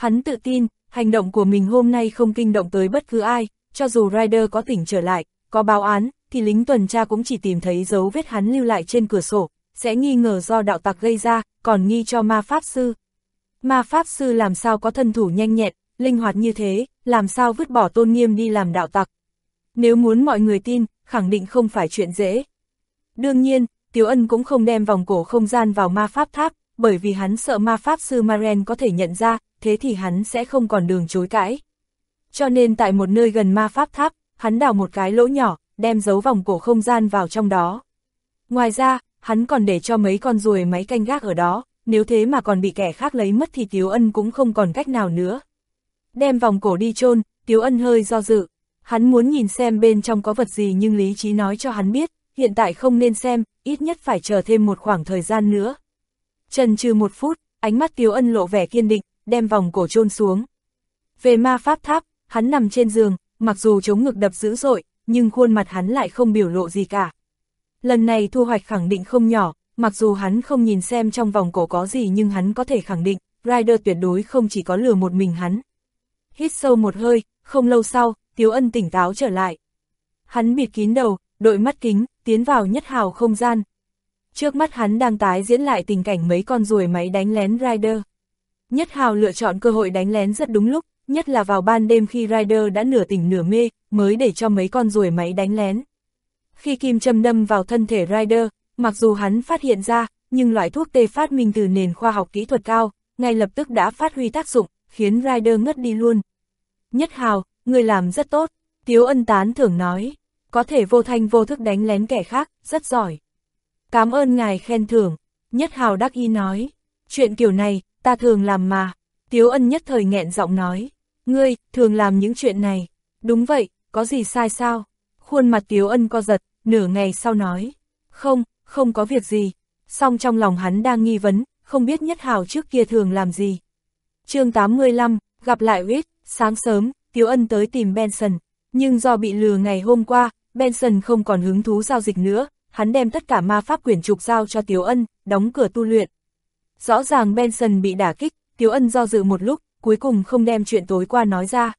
Hắn tự tin, hành động của mình hôm nay không kinh động tới bất cứ ai, cho dù Ryder có tỉnh trở lại, có báo án, thì lính tuần tra cũng chỉ tìm thấy dấu vết hắn lưu lại trên cửa sổ, sẽ nghi ngờ do đạo tặc gây ra, còn nghi cho ma pháp sư. Ma pháp sư làm sao có thân thủ nhanh nhẹn, linh hoạt như thế, làm sao vứt bỏ tôn nghiêm đi làm đạo tặc. Nếu muốn mọi người tin, khẳng định không phải chuyện dễ. Đương nhiên, Tiếu Ân cũng không đem vòng cổ không gian vào ma pháp tháp, bởi vì hắn sợ ma pháp sư Maren có thể nhận ra, thế thì hắn sẽ không còn đường chối cãi. Cho nên tại một nơi gần ma pháp tháp, hắn đào một cái lỗ nhỏ, đem giấu vòng cổ không gian vào trong đó. Ngoài ra, hắn còn để cho mấy con ruồi máy canh gác ở đó, nếu thế mà còn bị kẻ khác lấy mất thì Tiếu Ân cũng không còn cách nào nữa. Đem vòng cổ đi chôn Tiếu Ân hơi do dự. Hắn muốn nhìn xem bên trong có vật gì nhưng lý trí nói cho hắn biết, hiện tại không nên xem, ít nhất phải chờ thêm một khoảng thời gian nữa. Trần trừ một phút, ánh mắt Tiếu Ân lộ vẻ kiên định, đem vòng cổ chôn xuống. Về ma pháp tháp, hắn nằm trên giường, mặc dù chống ngực đập dữ dội, nhưng khuôn mặt hắn lại không biểu lộ gì cả. Lần này thu hoạch khẳng định không nhỏ, mặc dù hắn không nhìn xem trong vòng cổ có gì nhưng hắn có thể khẳng định, Rider tuyệt đối không chỉ có lừa một mình hắn. Hít sâu một hơi, không lâu sau, Tiếu Ân tỉnh táo trở lại. Hắn bịt kín đầu, đội mắt kính, tiến vào nhất hào không gian. Trước mắt hắn đang tái diễn lại tình cảnh mấy con ruồi máy đánh lén rider Nhất hào lựa chọn cơ hội đánh lén rất đúng lúc, nhất là vào ban đêm khi rider đã nửa tỉnh nửa mê, mới để cho mấy con ruồi máy đánh lén. Khi kim châm đâm vào thân thể rider mặc dù hắn phát hiện ra, nhưng loại thuốc tê phát minh từ nền khoa học kỹ thuật cao, ngay lập tức đã phát huy tác dụng, khiến rider ngất đi luôn. Nhất hào, người làm rất tốt, Tiếu ân tán thưởng nói, có thể vô thanh vô thức đánh lén kẻ khác, rất giỏi. Cảm ơn ngài khen thưởng, Nhất hào đắc y nói, chuyện kiểu này, ta thường làm mà. Tiếu ân nhất thời nghẹn giọng nói, ngươi, thường làm những chuyện này. Đúng vậy, có gì sai sao? Khuôn mặt Tiếu ân co giật, nửa ngày sau nói, không, không có việc gì. Song trong lòng hắn đang nghi vấn, không biết nhất hào trước kia thường làm gì. chương 85, gặp lại huyết sáng sớm, Tiếu ân tới tìm Benson, nhưng do bị lừa ngày hôm qua, Benson không còn hứng thú giao dịch nữa, hắn đem tất cả ma pháp quyển trục giao cho Tiếu ân, đóng cửa tu luyện. Rõ ràng Benson bị đả kích, Tiếu Ân do dự một lúc, cuối cùng không đem chuyện tối qua nói ra.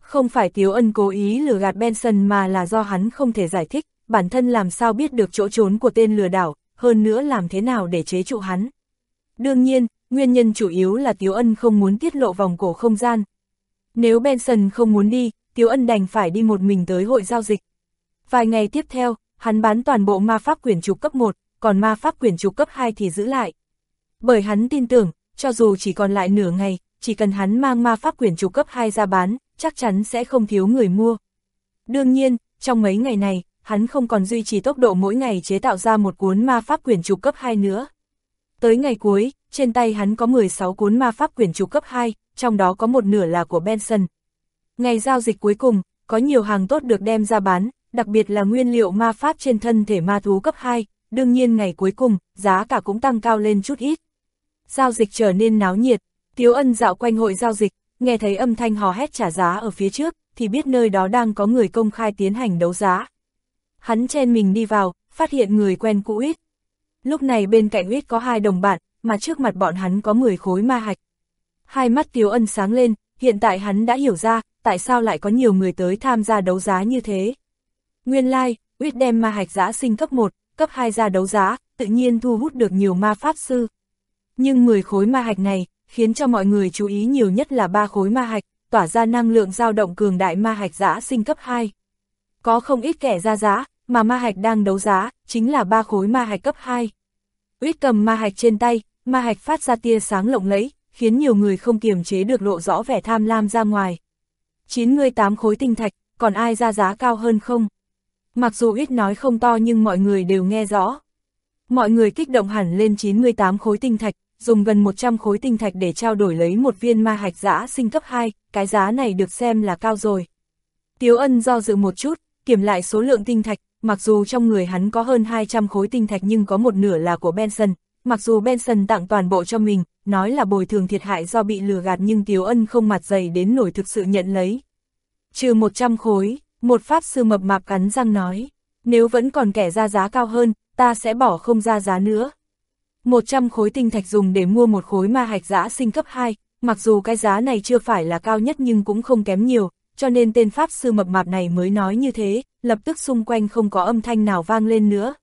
Không phải Tiếu Ân cố ý lừa gạt Benson mà là do hắn không thể giải thích, bản thân làm sao biết được chỗ trốn của tên lừa đảo, hơn nữa làm thế nào để chế trụ hắn. Đương nhiên, nguyên nhân chủ yếu là Tiếu Ân không muốn tiết lộ vòng cổ không gian. Nếu Benson không muốn đi, Tiếu Ân đành phải đi một mình tới hội giao dịch. Vài ngày tiếp theo, hắn bán toàn bộ ma pháp quyển trục cấp 1, còn ma pháp quyển trục cấp 2 thì giữ lại. Bởi hắn tin tưởng, cho dù chỉ còn lại nửa ngày, chỉ cần hắn mang ma pháp quyển trục cấp 2 ra bán, chắc chắn sẽ không thiếu người mua. Đương nhiên, trong mấy ngày này, hắn không còn duy trì tốc độ mỗi ngày chế tạo ra một cuốn ma pháp quyển trục cấp 2 nữa. Tới ngày cuối, trên tay hắn có 16 cuốn ma pháp quyển trục cấp 2, trong đó có một nửa là của Benson. Ngày giao dịch cuối cùng, có nhiều hàng tốt được đem ra bán, đặc biệt là nguyên liệu ma pháp trên thân thể ma thú cấp 2, đương nhiên ngày cuối cùng, giá cả cũng tăng cao lên chút ít giao dịch trở nên náo nhiệt, Tiếu Ân dạo quanh hội giao dịch, nghe thấy âm thanh hò hét trả giá ở phía trước, thì biết nơi đó đang có người công khai tiến hành đấu giá. Hắn chen mình đi vào, phát hiện người quen cũ ít. Lúc này bên cạnh ít có hai đồng bạn, mà trước mặt bọn hắn có 10 khối ma hạch. Hai mắt Tiếu Ân sáng lên, hiện tại hắn đã hiểu ra, tại sao lại có nhiều người tới tham gia đấu giá như thế. Nguyên lai, like, Uyết đem ma hạch giã sinh cấp 1, cấp 2 ra đấu giá, tự nhiên thu hút được nhiều ma pháp sư. Nhưng 10 khối ma hạch này, khiến cho mọi người chú ý nhiều nhất là ba khối ma hạch, tỏa ra năng lượng dao động cường đại ma hạch giã sinh cấp 2. Có không ít kẻ ra giá, mà ma hạch đang đấu giá, chính là ba khối ma hạch cấp 2. Uyết cầm ma hạch trên tay, ma hạch phát ra tia sáng lộng lẫy, khiến nhiều người không kiềm chế được lộ rõ vẻ tham lam ra ngoài. 98 khối tinh thạch, còn ai ra giá cao hơn không? Mặc dù ít nói không to nhưng mọi người đều nghe rõ. Mọi người kích động hẳn lên 98 khối tinh thạch, dùng gần 100 khối tinh thạch để trao đổi lấy một viên ma hạch giã sinh cấp 2, cái giá này được xem là cao rồi. Tiếu ân do dự một chút, kiểm lại số lượng tinh thạch, mặc dù trong người hắn có hơn 200 khối tinh thạch nhưng có một nửa là của Benson, mặc dù Benson tặng toàn bộ cho mình, nói là bồi thường thiệt hại do bị lừa gạt nhưng Tiếu ân không mặt dày đến nổi thực sự nhận lấy. Trừ 100 khối, một pháp sư mập mạp cắn răng nói, nếu vẫn còn kẻ ra giá cao hơn, ta sẽ bỏ không ra giá nữa. 100 khối tinh thạch dùng để mua một khối ma hạch giã sinh cấp 2, mặc dù cái giá này chưa phải là cao nhất nhưng cũng không kém nhiều, cho nên tên Pháp sư mập mạp này mới nói như thế, lập tức xung quanh không có âm thanh nào vang lên nữa.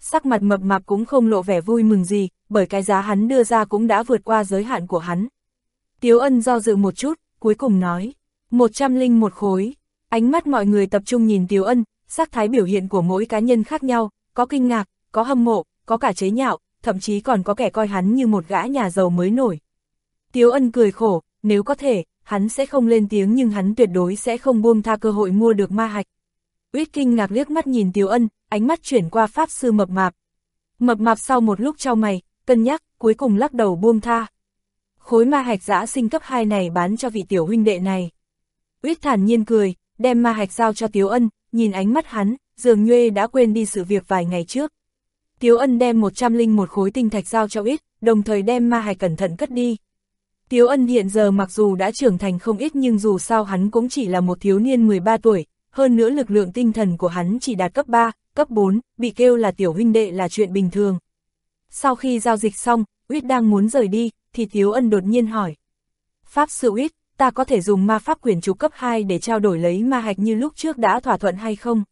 Sắc mặt mập mạp cũng không lộ vẻ vui mừng gì, bởi cái giá hắn đưa ra cũng đã vượt qua giới hạn của hắn. Tiếu ân do dự một chút, cuối cùng nói, 101 khối. Ánh mắt mọi người tập trung nhìn Tiếu ân, sắc thái biểu hiện của mỗi cá nhân khác nhau, có kinh ngạc, có hâm mộ, có cả chế nhạo, thậm chí còn có kẻ coi hắn như một gã nhà giàu mới nổi. Tiếu ân cười khổ, nếu có thể, hắn sẽ không lên tiếng nhưng hắn tuyệt đối sẽ không buông tha cơ hội mua được ma hạch. Uyết kinh ngạc liếc mắt nhìn Tiếu ân, ánh mắt chuyển qua pháp sư mập mạp. Mập mạp sau một lúc trao mày, cân nhắc, cuối cùng lắc đầu buông tha. Khối ma hạch giã sinh cấp 2 này bán cho vị tiểu huynh đệ này. Uyết thản nhiên cười, đem ma hạch giao cho Tiếu ân, nhìn ánh mắt hắn, dường như đã quên đi sự việc vài ngày trước. Tiếu ân đem 101 khối tinh thạch giao cho ít, đồng thời đem ma hạch cẩn thận cất đi. Tiếu ân hiện giờ mặc dù đã trưởng thành không ít nhưng dù sao hắn cũng chỉ là một thiếu niên 13 tuổi, hơn nữa lực lượng tinh thần của hắn chỉ đạt cấp 3, cấp 4, bị kêu là tiểu huynh đệ là chuyện bình thường. Sau khi giao dịch xong, Uyết đang muốn rời đi, thì Tiếu ân đột nhiên hỏi. Pháp sư Uyết, ta có thể dùng ma pháp quyền trục cấp 2 để trao đổi lấy ma hạch như lúc trước đã thỏa thuận hay không?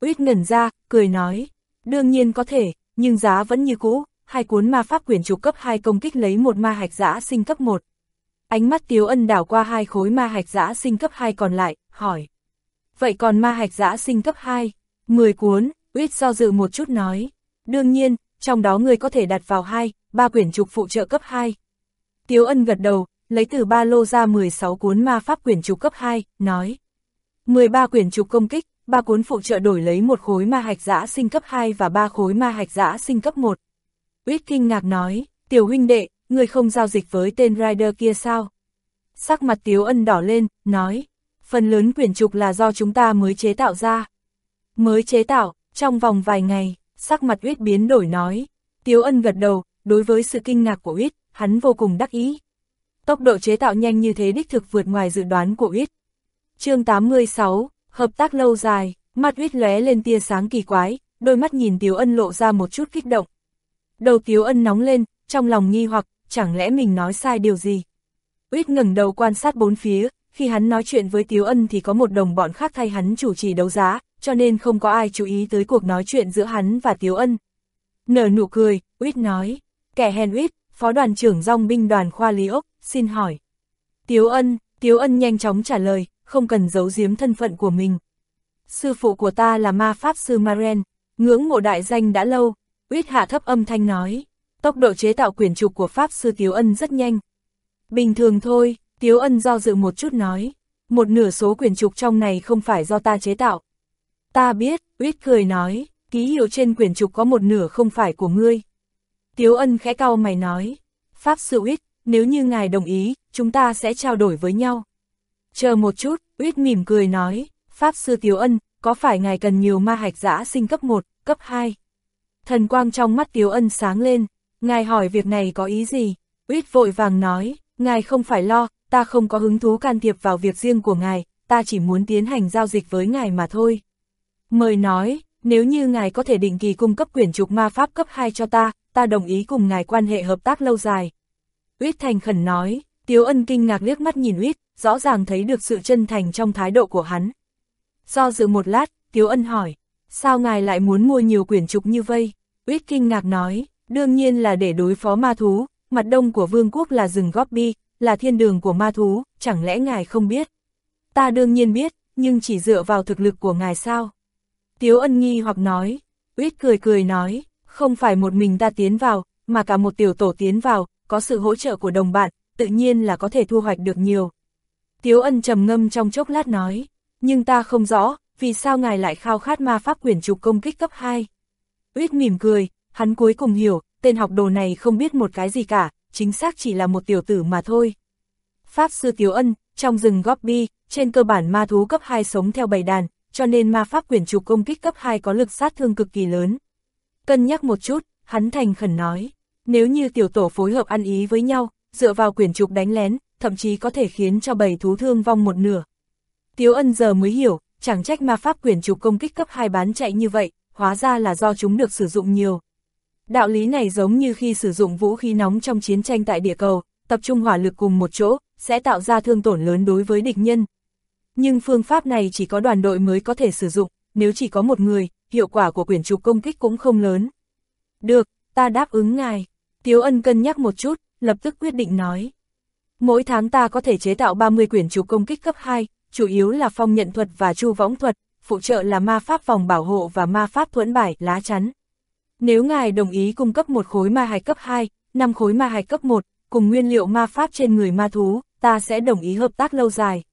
Uyết ngẩn ra, cười nói, đương nhiên có thể, nhưng giá vẫn như cũ, hai cuốn ma pháp quyền trục cấp 2 công kích lấy một ma hạch giã sinh cấp 1. Ánh mắt Tiếu Ân đảo qua hai khối ma hạch giã sinh cấp 2 còn lại, hỏi. Vậy còn ma hạch giã sinh cấp 2, 10 cuốn, Uyết do dự một chút nói. Đương nhiên, trong đó người có thể đặt vào hai, ba quyển trục phụ trợ cấp 2. Tiếu Ân gật đầu, lấy từ ba lô ra 16 cuốn ma pháp quyển trục cấp 2, nói. 13 quyển trục công kích, ba cuốn phụ trợ đổi lấy một khối ma hạch giã sinh cấp 2 và ba khối ma hạch giã sinh cấp 1. Uyết kinh ngạc nói, tiểu huynh đệ, người không giao dịch với tên rider kia sao? Sắc mặt Tiếu Ân đỏ lên, nói, phần lớn quyển trục là do chúng ta mới chế tạo ra. Mới chế tạo, trong vòng vài ngày, sắc mặt Uyết biến đổi nói. Tiếu Ân gật đầu, đối với sự kinh ngạc của Uyết, hắn vô cùng đắc ý. Tốc độ chế tạo nhanh như thế đích thực vượt ngoài dự đoán của Uyết. chương 86, Hợp tác lâu dài, mắt Uyết lóe lên tia sáng kỳ quái, đôi mắt nhìn Tiếu Ân lộ ra một chút kích động. Đầu Tiếu Ân nóng lên, trong lòng nghi hoặc, chẳng lẽ mình nói sai điều gì? Uyết ngẩng đầu quan sát bốn phía, khi hắn nói chuyện với Tiếu Ân thì có một đồng bọn khác thay hắn chủ trì đấu giá, cho nên không có ai chú ý tới cuộc nói chuyện giữa hắn và Tiếu Ân. Nở nụ cười, Uyết nói, kẻ hèn Uyết, phó đoàn trưởng dòng binh đoàn khoa lý ốc, xin hỏi. Tiếu Ân, Tiếu Ân nhanh chóng trả lời, không cần giấu giếm thân phận của mình. Sư phụ của ta là ma pháp sư Maren, ngưỡng mộ đại danh đã lâu, Uyết hạ thấp âm thanh nói, tốc độ chế tạo quyển trục của pháp sư Tiếu Ân rất nhanh. Bình thường thôi, Tiếu Ân do dự một chút nói, một nửa số quyển trục trong này không phải do ta chế tạo. Ta biết, Uyết cười nói, ký hiệu trên quyển trục có một nửa không phải của ngươi. Tiếu Ân khẽ cau mày nói, Pháp sư Uyết, nếu như ngài đồng ý, chúng ta sẽ trao đổi với nhau. Chờ một chút, Uyết mỉm cười nói, Pháp sư Tiếu Ân, có phải ngài cần nhiều ma hạch giã sinh cấp 1, cấp 2? Thần quang trong mắt Tiếu Ân sáng lên, ngài hỏi việc này có ý gì? Uyết vội vàng nói, ngài không phải lo, ta không có hứng thú can thiệp vào việc riêng của ngài, ta chỉ muốn tiến hành giao dịch với ngài mà thôi. Mời nói, nếu như ngài có thể định kỳ cung cấp quyển trục ma pháp cấp 2 cho ta, ta đồng ý cùng ngài quan hệ hợp tác lâu dài. Uyết thành khẩn nói, Tiếu Ân kinh ngạc liếc mắt nhìn Uyết, rõ ràng thấy được sự chân thành trong thái độ của hắn. Do dự một lát, Tiếu Ân hỏi, sao ngài lại muốn mua nhiều quyển trục như vây? Uyết kinh ngạc nói, đương nhiên là để đối phó ma thú, mặt đông của vương quốc là rừng Gobi, là thiên đường của ma thú, chẳng lẽ ngài không biết? Ta đương nhiên biết, nhưng chỉ dựa vào thực lực của ngài sao? Tiếu ân nghi hoặc nói, Uyết cười cười nói, không phải một mình ta tiến vào, mà cả một tiểu tổ tiến vào, có sự hỗ trợ của đồng bạn, tự nhiên là có thể thu hoạch được nhiều. Tiếu ân trầm ngâm trong chốc lát nói, nhưng ta không rõ, vì sao ngài lại khao khát ma pháp quyển trục công kích cấp 2. Uyết mỉm cười, hắn cuối cùng hiểu, tên học đồ này không biết một cái gì cả, chính xác chỉ là một tiểu tử mà thôi. Pháp sư Tiếu Ân, trong rừng Gobi, trên cơ bản ma thú cấp 2 sống theo bầy đàn, cho nên ma pháp quyển trục công kích cấp 2 có lực sát thương cực kỳ lớn. Cân nhắc một chút, hắn thành khẩn nói, nếu như tiểu tổ phối hợp ăn ý với nhau, dựa vào quyển trục đánh lén, thậm chí có thể khiến cho bầy thú thương vong một nửa. Tiếu ân giờ mới hiểu, chẳng trách ma pháp quyển trục công kích cấp 2 bán chạy như vậy, hóa ra là do chúng được sử dụng nhiều. Đạo lý này giống như khi sử dụng vũ khí nóng trong chiến tranh tại địa cầu, tập trung hỏa lực cùng một chỗ, sẽ tạo ra thương tổn lớn đối với địch nhân. Nhưng phương pháp này chỉ có đoàn đội mới có thể sử dụng, nếu chỉ có một người, hiệu quả của quyển trục công kích cũng không lớn. Được, ta đáp ứng ngài. Tiếu ân cân nhắc một chút, lập tức quyết định nói. Mỗi tháng ta có thể chế tạo 30 quyển trục công kích cấp 2, chủ yếu là phong nhận thuật và chu võng thuật, phụ trợ là ma pháp vòng bảo hộ và ma pháp thuẫn bài, lá chắn. Nếu ngài đồng ý cung cấp một khối ma hạch cấp 2, 5 khối ma hạch cấp 1, cùng nguyên liệu ma pháp trên người ma thú, ta sẽ đồng ý hợp tác lâu dài.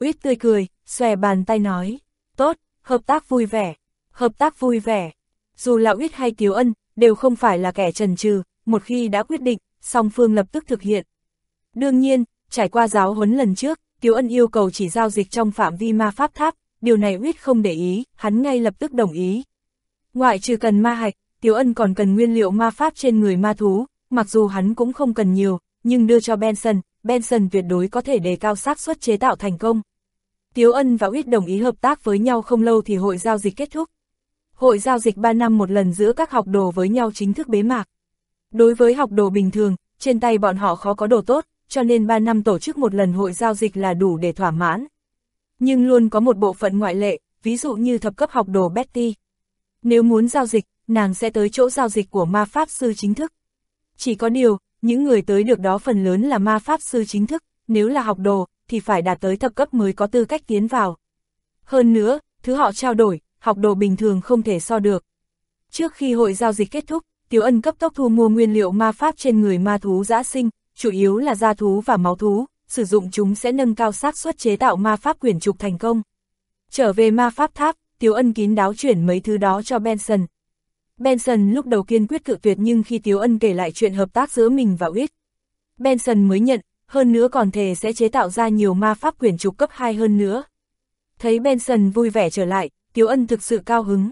Uyết tươi cười, xòe bàn tay nói, tốt, hợp tác vui vẻ, hợp tác vui vẻ. Dù là Uyết hay Tiếu Ân, đều không phải là kẻ trần trừ, một khi đã quyết định, song phương lập tức thực hiện. Đương nhiên, trải qua giáo huấn lần trước, Tiếu Ân yêu cầu chỉ giao dịch trong phạm vi ma pháp tháp, điều này Uyết không để ý, hắn ngay lập tức đồng ý. Ngoại trừ cần ma hạch, Tiếu Ân còn cần nguyên liệu ma pháp trên người ma thú, mặc dù hắn cũng không cần nhiều, nhưng đưa cho Benson, Benson tuyệt đối có thể đề cao xác suất chế tạo thành công. Tiếu Ân và Uyết đồng ý hợp tác với nhau không lâu thì hội giao dịch kết thúc. Hội giao dịch 3 năm một lần giữa các học đồ với nhau chính thức bế mạc. Đối với học đồ bình thường, trên tay bọn họ khó có đồ tốt, cho nên 3 năm tổ chức một lần hội giao dịch là đủ để thỏa mãn. Nhưng luôn có một bộ phận ngoại lệ, ví dụ như thập cấp học đồ Betty. Nếu muốn giao dịch, nàng sẽ tới chỗ giao dịch của ma pháp sư chính thức. Chỉ có điều, những người tới được đó phần lớn là ma pháp sư chính thức, nếu là học đồ, thì phải đạt tới thập cấp mới có tư cách tiến vào. Hơn nữa, thứ họ trao đổi, học đồ bình thường không thể so được. Trước khi hội giao dịch kết thúc, Tiểu Ân cấp tốc thu mua nguyên liệu ma pháp trên người ma thú giã sinh, chủ yếu là da thú và máu thú, sử dụng chúng sẽ nâng cao xác suất chế tạo ma pháp quyển trục thành công. Trở về ma pháp tháp, Tiểu Ân kín đáo chuyển mấy thứ đó cho Benson. Benson lúc đầu kiên quyết cự tuyệt nhưng khi Tiểu Ân kể lại chuyện hợp tác giữa mình và Uyết, Benson mới nhận, hơn nữa còn thề sẽ chế tạo ra nhiều ma pháp quyển trục cấp 2 hơn nữa. Thấy Benson vui vẻ trở lại, Tiếu Ân thực sự cao hứng.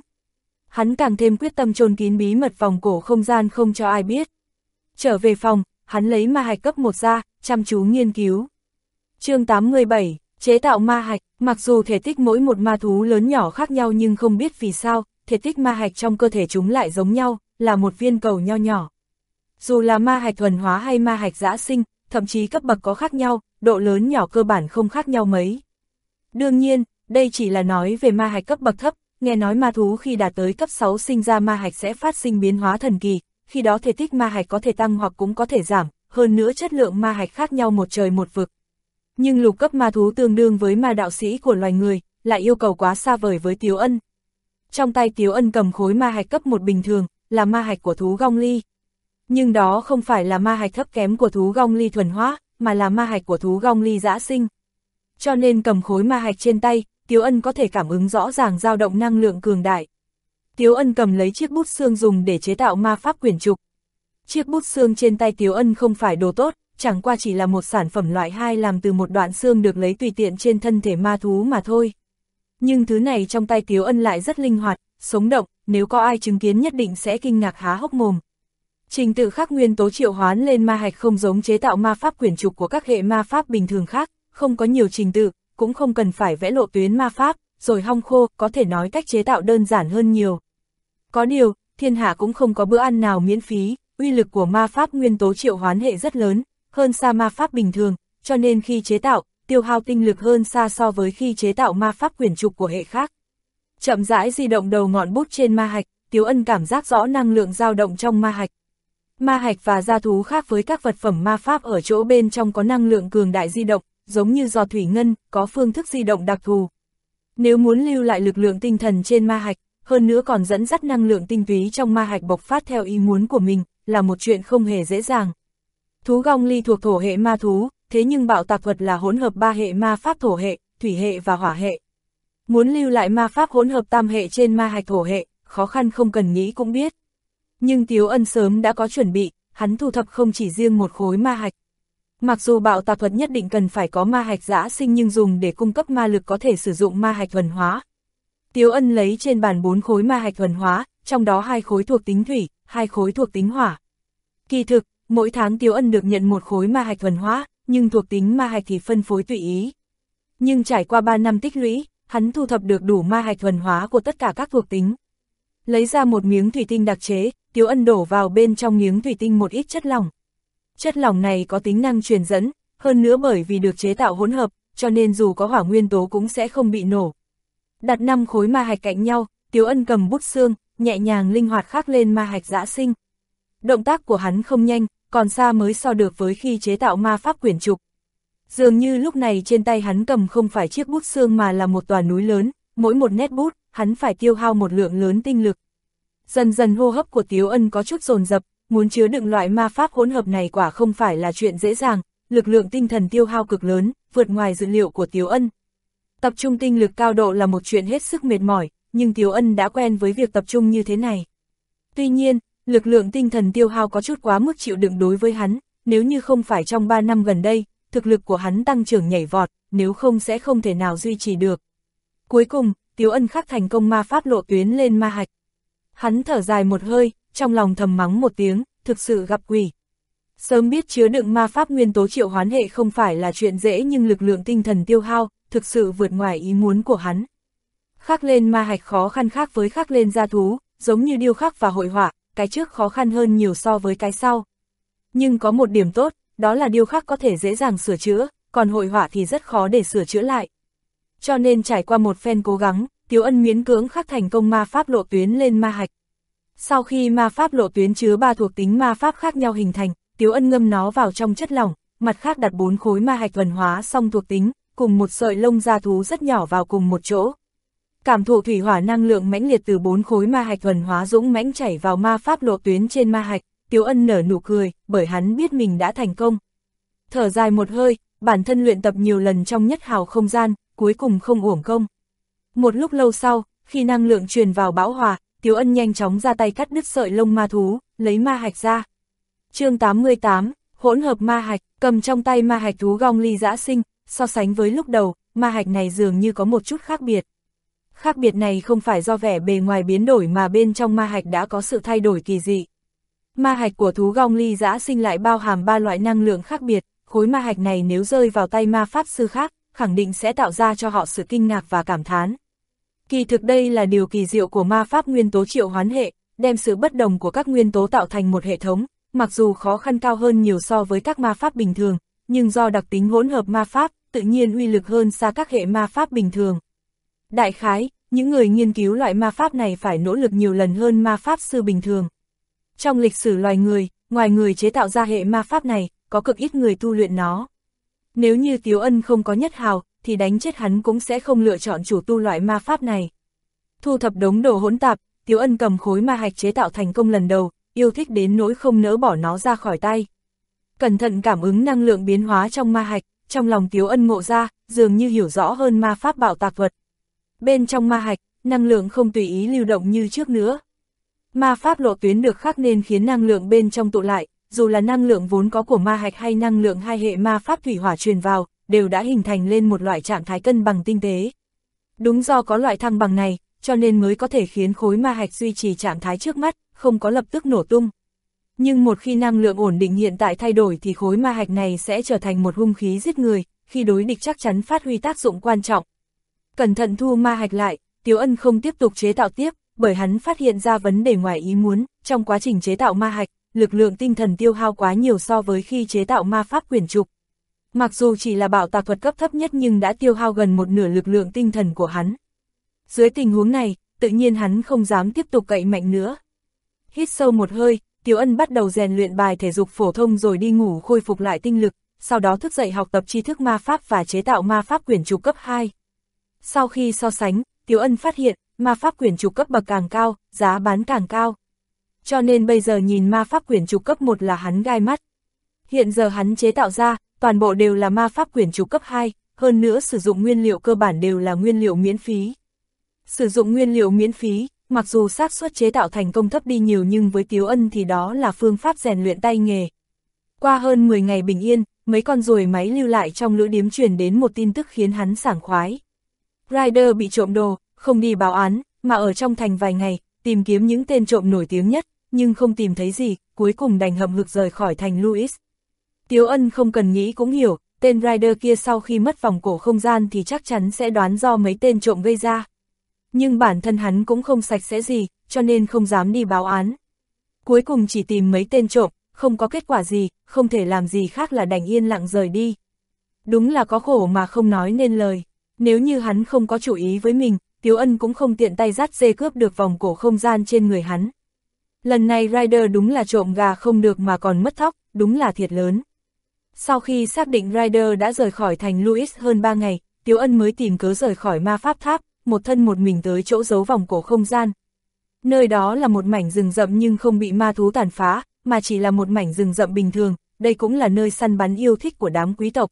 Hắn càng thêm quyết tâm chôn kín bí mật vòng cổ không gian không cho ai biết. Trở về phòng, hắn lấy ma hạch cấp 1 ra, chăm chú nghiên cứu. chương 87, chế tạo ma hạch, mặc dù thể tích mỗi một ma thú lớn nhỏ khác nhau nhưng không biết vì sao, thể tích ma hạch trong cơ thể chúng lại giống nhau, là một viên cầu nho nhỏ. Dù là ma hạch thuần hóa hay ma hạch giã sinh, thậm chí cấp bậc có khác nhau, độ lớn nhỏ cơ bản không khác nhau mấy. Đương nhiên, đây chỉ là nói về ma hạch cấp bậc thấp, nghe nói ma thú khi đạt tới cấp 6 sinh ra ma hạch sẽ phát sinh biến hóa thần kỳ, khi đó thể tích ma hạch có thể tăng hoặc cũng có thể giảm, hơn nữa chất lượng ma hạch khác nhau một trời một vực. Nhưng lục cấp ma thú tương đương với ma đạo sĩ của loài người, lại yêu cầu quá xa vời với Tiếu Ân. Trong tay Tiếu Ân cầm khối ma hạch cấp một bình thường, là ma hạch của thú gong ly. Nhưng đó không phải là ma hạch thấp kém của thú gong ly thuần hóa, mà là ma hạch của thú gong ly dã sinh. Cho nên cầm khối ma hạch trên tay, Tiếu Ân có thể cảm ứng rõ ràng dao động năng lượng cường đại. Tiếu Ân cầm lấy chiếc bút xương dùng để chế tạo ma pháp quyển trục. Chiếc bút xương trên tay Tiếu Ân không phải đồ tốt, chẳng qua chỉ là một sản phẩm loại 2 làm từ một đoạn xương được lấy tùy tiện trên thân thể ma thú mà thôi. Nhưng thứ này trong tay Tiếu Ân lại rất linh hoạt, sống động, nếu có ai chứng kiến nhất định sẽ kinh ngạc há hốc mồm. Trình tự khắc nguyên tố triệu hoán lên ma hạch không giống chế tạo ma pháp quyển trục của các hệ ma pháp bình thường khác, không có nhiều trình tự, cũng không cần phải vẽ lộ tuyến ma pháp, rồi hong khô, có thể nói cách chế tạo đơn giản hơn nhiều. Có điều, thiên hạ cũng không có bữa ăn nào miễn phí, uy lực của ma pháp nguyên tố triệu hoán hệ rất lớn, hơn xa ma pháp bình thường, cho nên khi chế tạo, tiêu hao tinh lực hơn xa so với khi chế tạo ma pháp quyển trục của hệ khác. Chậm rãi di động đầu ngọn bút trên ma hạch, Tiếu Ân cảm giác rõ năng lượng dao động trong ma hạch. Ma hạch và gia thú khác với các vật phẩm ma pháp ở chỗ bên trong có năng lượng cường đại di động, giống như giò thủy ngân, có phương thức di động đặc thù. Nếu muốn lưu lại lực lượng tinh thần trên ma hạch, hơn nữa còn dẫn dắt năng lượng tinh túy trong ma hạch bộc phát theo ý muốn của mình, là một chuyện không hề dễ dàng. Thú gong ly thuộc thổ hệ ma thú, thế nhưng bạo tạc thuật là hỗn hợp ba hệ ma pháp thổ hệ, thủy hệ và hỏa hệ. Muốn lưu lại ma pháp hỗn hợp tam hệ trên ma hạch thổ hệ, khó khăn không cần nghĩ cũng biết. Nhưng Tiếu Ân sớm đã có chuẩn bị, hắn thu thập không chỉ riêng một khối ma hạch. Mặc dù bạo tạc thuật nhất định cần phải có ma hạch giã sinh nhưng dùng để cung cấp ma lực có thể sử dụng ma hạch thuần hóa. Tiếu Ân lấy trên bàn bốn khối ma hạch thuần hóa, trong đó hai khối thuộc tính thủy, hai khối thuộc tính hỏa. Kỳ thực, mỗi tháng Tiếu Ân được nhận một khối ma hạch thuần hóa, nhưng thuộc tính ma hạch thì phân phối tùy ý. Nhưng trải qua 3 năm tích lũy, hắn thu thập được đủ ma hạch thuần hóa của tất cả các thuộc tính. Lấy ra một miếng thủy tinh đặc chế, Tiếu Ân đổ vào bên trong miếng thủy tinh một ít chất lỏng. Chất lỏng này có tính năng truyền dẫn, hơn nữa bởi vì được chế tạo hỗn hợp, cho nên dù có hỏa nguyên tố cũng sẽ không bị nổ. Đặt 5 khối ma hạch cạnh nhau, Tiếu Ân cầm bút xương, nhẹ nhàng linh hoạt khắc lên ma hạch giã sinh. Động tác của hắn không nhanh, còn xa mới so được với khi chế tạo ma pháp quyển trục. Dường như lúc này trên tay hắn cầm không phải chiếc bút xương mà là một tòa núi lớn, mỗi một nét bút, hắn phải tiêu hao một lượng lớn tinh lực. Dần dần hô hấp của Tiếu Ân có chút dồn dập, muốn chứa đựng loại ma pháp hỗn hợp này quả không phải là chuyện dễ dàng, lực lượng tinh thần tiêu hao cực lớn, vượt ngoài dự liệu của Tiếu Ân. Tập trung tinh lực cao độ là một chuyện hết sức mệt mỏi, nhưng Tiếu Ân đã quen với việc tập trung như thế này. Tuy nhiên, lực lượng tinh thần tiêu hao có chút quá mức chịu đựng đối với hắn, nếu như không phải trong 3 năm gần đây, thực lực của hắn tăng trưởng nhảy vọt, nếu không sẽ không thể nào duy trì được. Cuối cùng, Tiếu Ân khắc thành công ma pháp lộ tuyến lên ma hạch. Hắn thở dài một hơi, trong lòng thầm mắng một tiếng, thực sự gặp quỷ. Sớm biết chứa đựng ma pháp nguyên tố triệu hoán hệ không phải là chuyện dễ nhưng lực lượng tinh thần tiêu hao, thực sự vượt ngoài ý muốn của hắn. Khắc lên ma hạch khó khăn khác với khắc lên gia thú, giống như điêu khắc và hội họa, cái trước khó khăn hơn nhiều so với cái sau. Nhưng có một điểm tốt, đó là điêu khắc có thể dễ dàng sửa chữa, còn hội họa thì rất khó để sửa chữa lại. Cho nên trải qua một phen cố gắng, Tiếu Ân miễn cưỡng khắc thành công ma pháp lộ tuyến lên ma hạch. Sau khi ma pháp lộ tuyến chứa ba thuộc tính ma pháp khác nhau hình thành, Tiếu Ân ngâm nó vào trong chất lỏng, mặt khác đặt bốn khối ma hạch thuần hóa xong thuộc tính, cùng một sợi lông da thú rất nhỏ vào cùng một chỗ. Cảm thụ thủy hỏa năng lượng mãnh liệt từ bốn khối ma hạch thuần hóa dũng mãnh chảy vào ma pháp lộ tuyến trên ma hạch, Tiếu Ân nở nụ cười, bởi hắn biết mình đã thành công. Thở dài một hơi, bản thân luyện tập nhiều lần trong nhất hào không gian, cuối cùng không uổng công. Một lúc lâu sau, khi năng lượng truyền vào bão hòa, Tiếu Ân nhanh chóng ra tay cắt đứt sợi lông ma thú, lấy ma hạch ra. chương 88, hỗn hợp ma hạch, cầm trong tay ma hạch thú gong ly dã sinh, so sánh với lúc đầu, ma hạch này dường như có một chút khác biệt. Khác biệt này không phải do vẻ bề ngoài biến đổi mà bên trong ma hạch đã có sự thay đổi kỳ dị. Ma hạch của thú gong ly dã sinh lại bao hàm ba loại năng lượng khác biệt, khối ma hạch này nếu rơi vào tay ma pháp sư khác, khẳng định sẽ tạo ra cho họ sự kinh ngạc và cảm thán. Kỳ thực đây là điều kỳ diệu của ma pháp nguyên tố triệu hoán hệ, đem sự bất đồng của các nguyên tố tạo thành một hệ thống, mặc dù khó khăn cao hơn nhiều so với các ma pháp bình thường, nhưng do đặc tính hỗn hợp ma pháp, tự nhiên uy lực hơn xa các hệ ma pháp bình thường. Đại khái, những người nghiên cứu loại ma pháp này phải nỗ lực nhiều lần hơn ma pháp sư bình thường. Trong lịch sử loài người, ngoài người chế tạo ra hệ ma pháp này, có cực ít người tu luyện nó. Nếu như Tiếu Ân không có nhất hào, thì đánh chết hắn cũng sẽ không lựa chọn chủ tu loại ma pháp này. Thu thập đống đồ hỗn tạp, Tiếu Ân cầm khối ma hạch chế tạo thành công lần đầu, yêu thích đến nỗi không nỡ bỏ nó ra khỏi tay. Cẩn thận cảm ứng năng lượng biến hóa trong ma hạch, trong lòng Tiếu Ân ngộ ra, dường như hiểu rõ hơn ma pháp bảo tạc vật. Bên trong ma hạch, năng lượng không tùy ý lưu động như trước nữa. Ma pháp lộ tuyến được khắc nên khiến năng lượng bên trong tụ lại, dù là năng lượng vốn có của ma hạch hay năng lượng hai hệ ma pháp thủy hỏa truyền vào, đều đã hình thành lên một loại trạng thái cân bằng tinh tế. Đúng do có loại thăng bằng này, cho nên mới có thể khiến khối ma hạch duy trì trạng thái trước mắt, không có lập tức nổ tung. Nhưng một khi năng lượng ổn định hiện tại thay đổi thì khối ma hạch này sẽ trở thành một hung khí giết người, khi đối địch chắc chắn phát huy tác dụng quan trọng. Cẩn thận thu ma hạch lại, Tiếu Ân không tiếp tục chế tạo tiếp, bởi hắn phát hiện ra vấn đề ngoài ý muốn, trong quá trình chế tạo ma hạch, lực lượng tinh thần tiêu hao quá nhiều so với khi chế tạo ma pháp quyển trục. Mặc dù chỉ là bảo tạc thuật cấp thấp nhất nhưng đã tiêu hao gần một nửa lực lượng tinh thần của hắn. Dưới tình huống này, tự nhiên hắn không dám tiếp tục cậy mạnh nữa. Hít sâu một hơi, Tiểu Ân bắt đầu rèn luyện bài thể dục phổ thông rồi đi ngủ khôi phục lại tinh lực, sau đó thức dậy học tập tri thức ma pháp và chế tạo ma pháp quyển trục cấp 2. Sau khi so sánh, Tiểu Ân phát hiện, ma pháp quyển trục cấp bậc càng cao, giá bán càng cao. Cho nên bây giờ nhìn ma pháp quyển trục cấp 1 là hắn gai mắt. Hiện giờ hắn chế tạo ra, toàn bộ đều là ma pháp quyển trục cấp 2, hơn nữa sử dụng nguyên liệu cơ bản đều là nguyên liệu miễn phí. Sử dụng nguyên liệu miễn phí, mặc dù xác suất chế tạo thành công thấp đi nhiều nhưng với Tiếu Ân thì đó là phương pháp rèn luyện tay nghề. Qua hơn 10 ngày bình yên, mấy con ruồi máy lưu lại trong lữ điếm truyền đến một tin tức khiến hắn sảng khoái. Rider bị trộm đồ, không đi báo án, mà ở trong thành vài ngày, tìm kiếm những tên trộm nổi tiếng nhất, nhưng không tìm thấy gì, cuối cùng đành hậm hực rời khỏi thành Louis. Tiếu ân không cần nghĩ cũng hiểu, tên Rider kia sau khi mất vòng cổ không gian thì chắc chắn sẽ đoán do mấy tên trộm gây ra. Nhưng bản thân hắn cũng không sạch sẽ gì, cho nên không dám đi báo án. Cuối cùng chỉ tìm mấy tên trộm, không có kết quả gì, không thể làm gì khác là đành yên lặng rời đi. Đúng là có khổ mà không nói nên lời, nếu như hắn không có chủ ý với mình, Tiếu Ân cũng không tiện tay dắt dê cướp được vòng cổ không gian trên người hắn. Lần này Ryder đúng là trộm gà không được mà còn mất thóc, đúng là thiệt lớn. Sau khi xác định Ryder đã rời khỏi thành Louis hơn 3 ngày, Tiếu Ân mới tìm cớ rời khỏi ma pháp tháp, một thân một mình tới chỗ giấu vòng cổ không gian. Nơi đó là một mảnh rừng rậm nhưng không bị ma thú tàn phá, mà chỉ là một mảnh rừng rậm bình thường, đây cũng là nơi săn bắn yêu thích của đám quý tộc.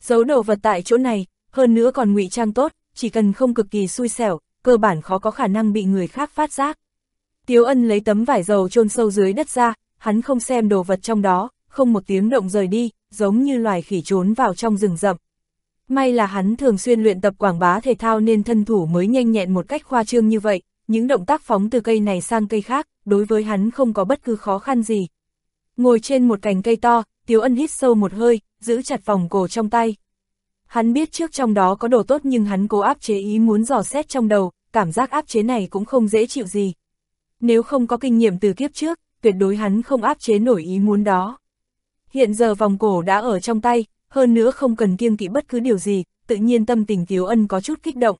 Giấu đồ vật tại chỗ này, hơn nữa còn ngụy trang tốt, chỉ cần không cực kỳ xui xẻo, cơ bản khó có khả năng bị người khác phát giác. Tiếu ân lấy tấm vải dầu chôn sâu dưới đất ra, hắn không xem đồ vật trong đó, không một tiếng động rời đi, giống như loài khỉ trốn vào trong rừng rậm. May là hắn thường xuyên luyện tập quảng bá thể thao nên thân thủ mới nhanh nhẹn một cách khoa trương như vậy, những động tác phóng từ cây này sang cây khác, đối với hắn không có bất cứ khó khăn gì. Ngồi trên một cành cây to, Tiếu Ân hít sâu một hơi, giữ chặt vòng cổ trong tay. Hắn biết trước trong đó có đồ tốt nhưng hắn cố áp chế ý muốn dò xét trong đầu, cảm giác áp chế này cũng không dễ chịu gì. Nếu không có kinh nghiệm từ kiếp trước, tuyệt đối hắn không áp chế nổi ý muốn đó. Hiện giờ vòng cổ đã ở trong tay, hơn nữa không cần kiêng kỵ bất cứ điều gì, tự nhiên tâm tình Tiếu Ân có chút kích động.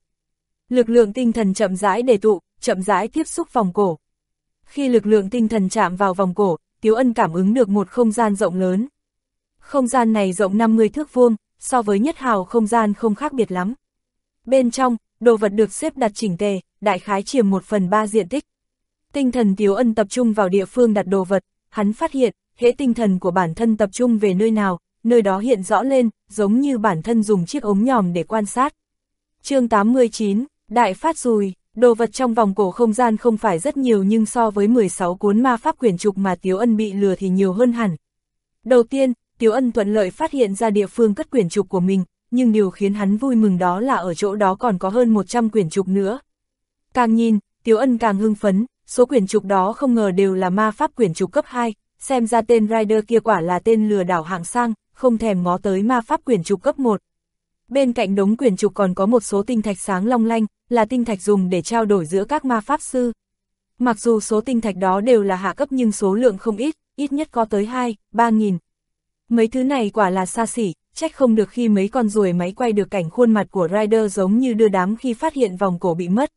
Lực lượng tinh thần chậm rãi để tụ, chậm rãi tiếp xúc vòng cổ. Khi lực lượng tinh thần chạm vào vòng cổ, Tiếu Ân cảm ứng được một không gian rộng lớn. Không gian này rộng 50 thước vuông, so với nhất hào không gian không khác biệt lắm. Bên trong, đồ vật được xếp đặt chỉnh tề, đại khái chiếm một phần ba diện tích. Tinh thần Tiếu Ân tập trung vào địa phương đặt đồ vật, hắn phát hiện, hễ tinh thần của bản thân tập trung về nơi nào, nơi đó hiện rõ lên, giống như bản thân dùng chiếc ống nhòm để quan sát. chương 89, Đại Phát rùi đồ vật trong vòng cổ không gian không phải rất nhiều nhưng so với 16 cuốn ma pháp quyển trục mà Tiếu Ân bị lừa thì nhiều hơn hẳn. Đầu tiên, Tiếu Ân thuận lợi phát hiện ra địa phương cất quyển trục của mình, nhưng điều khiến hắn vui mừng đó là ở chỗ đó còn có hơn 100 quyển trục nữa. Càng nhìn, Tiếu Ân càng hưng phấn, số quyển trục đó không ngờ đều là ma pháp quyển trục cấp 2, xem ra tên Rider kia quả là tên lừa đảo hạng sang, không thèm ngó tới ma pháp quyển trục cấp 1. Bên cạnh đống quyển trục còn có một số tinh thạch sáng long lanh, là tinh thạch dùng để trao đổi giữa các ma pháp sư. Mặc dù số tinh thạch đó đều là hạ cấp nhưng số lượng không ít, ít nhất có tới 2, 3 nghìn. Mấy thứ này quả là xa xỉ, trách không được khi mấy con ruồi máy quay được cảnh khuôn mặt của rider giống như đưa đám khi phát hiện vòng cổ bị mất.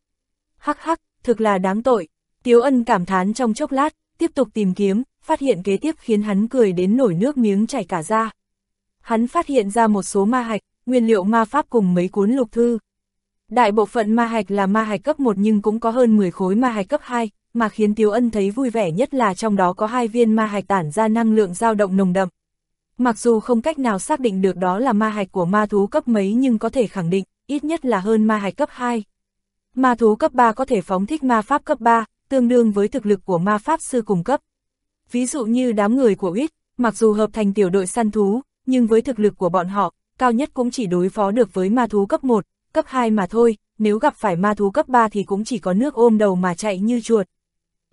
Hắc hắc, thực là đáng tội. Tiếu ân cảm thán trong chốc lát, tiếp tục tìm kiếm, phát hiện kế tiếp khiến hắn cười đến nổi nước miếng chảy cả ra. Hắn phát hiện ra một số ma hạch, nguyên liệu ma pháp cùng mấy cuốn lục thư. Đại bộ phận ma hạch là ma hạch cấp 1 nhưng cũng có hơn 10 khối ma hạch cấp 2, mà khiến Tiếu Ân thấy vui vẻ nhất là trong đó có hai viên ma hạch tản ra năng lượng dao động nồng đậm. Mặc dù không cách nào xác định được đó là ma hạch của ma thú cấp mấy nhưng có thể khẳng định, ít nhất là hơn ma hạch cấp 2. Ma thú cấp 3 có thể phóng thích ma pháp cấp 3, tương đương với thực lực của ma pháp sư cùng cấp. Ví dụ như đám người của Uyết, mặc dù hợp thành tiểu đội săn thú, nhưng với thực lực của bọn họ, cao nhất cũng chỉ đối phó được với ma thú cấp 1, cấp 2 mà thôi, nếu gặp phải ma thú cấp 3 thì cũng chỉ có nước ôm đầu mà chạy như chuột.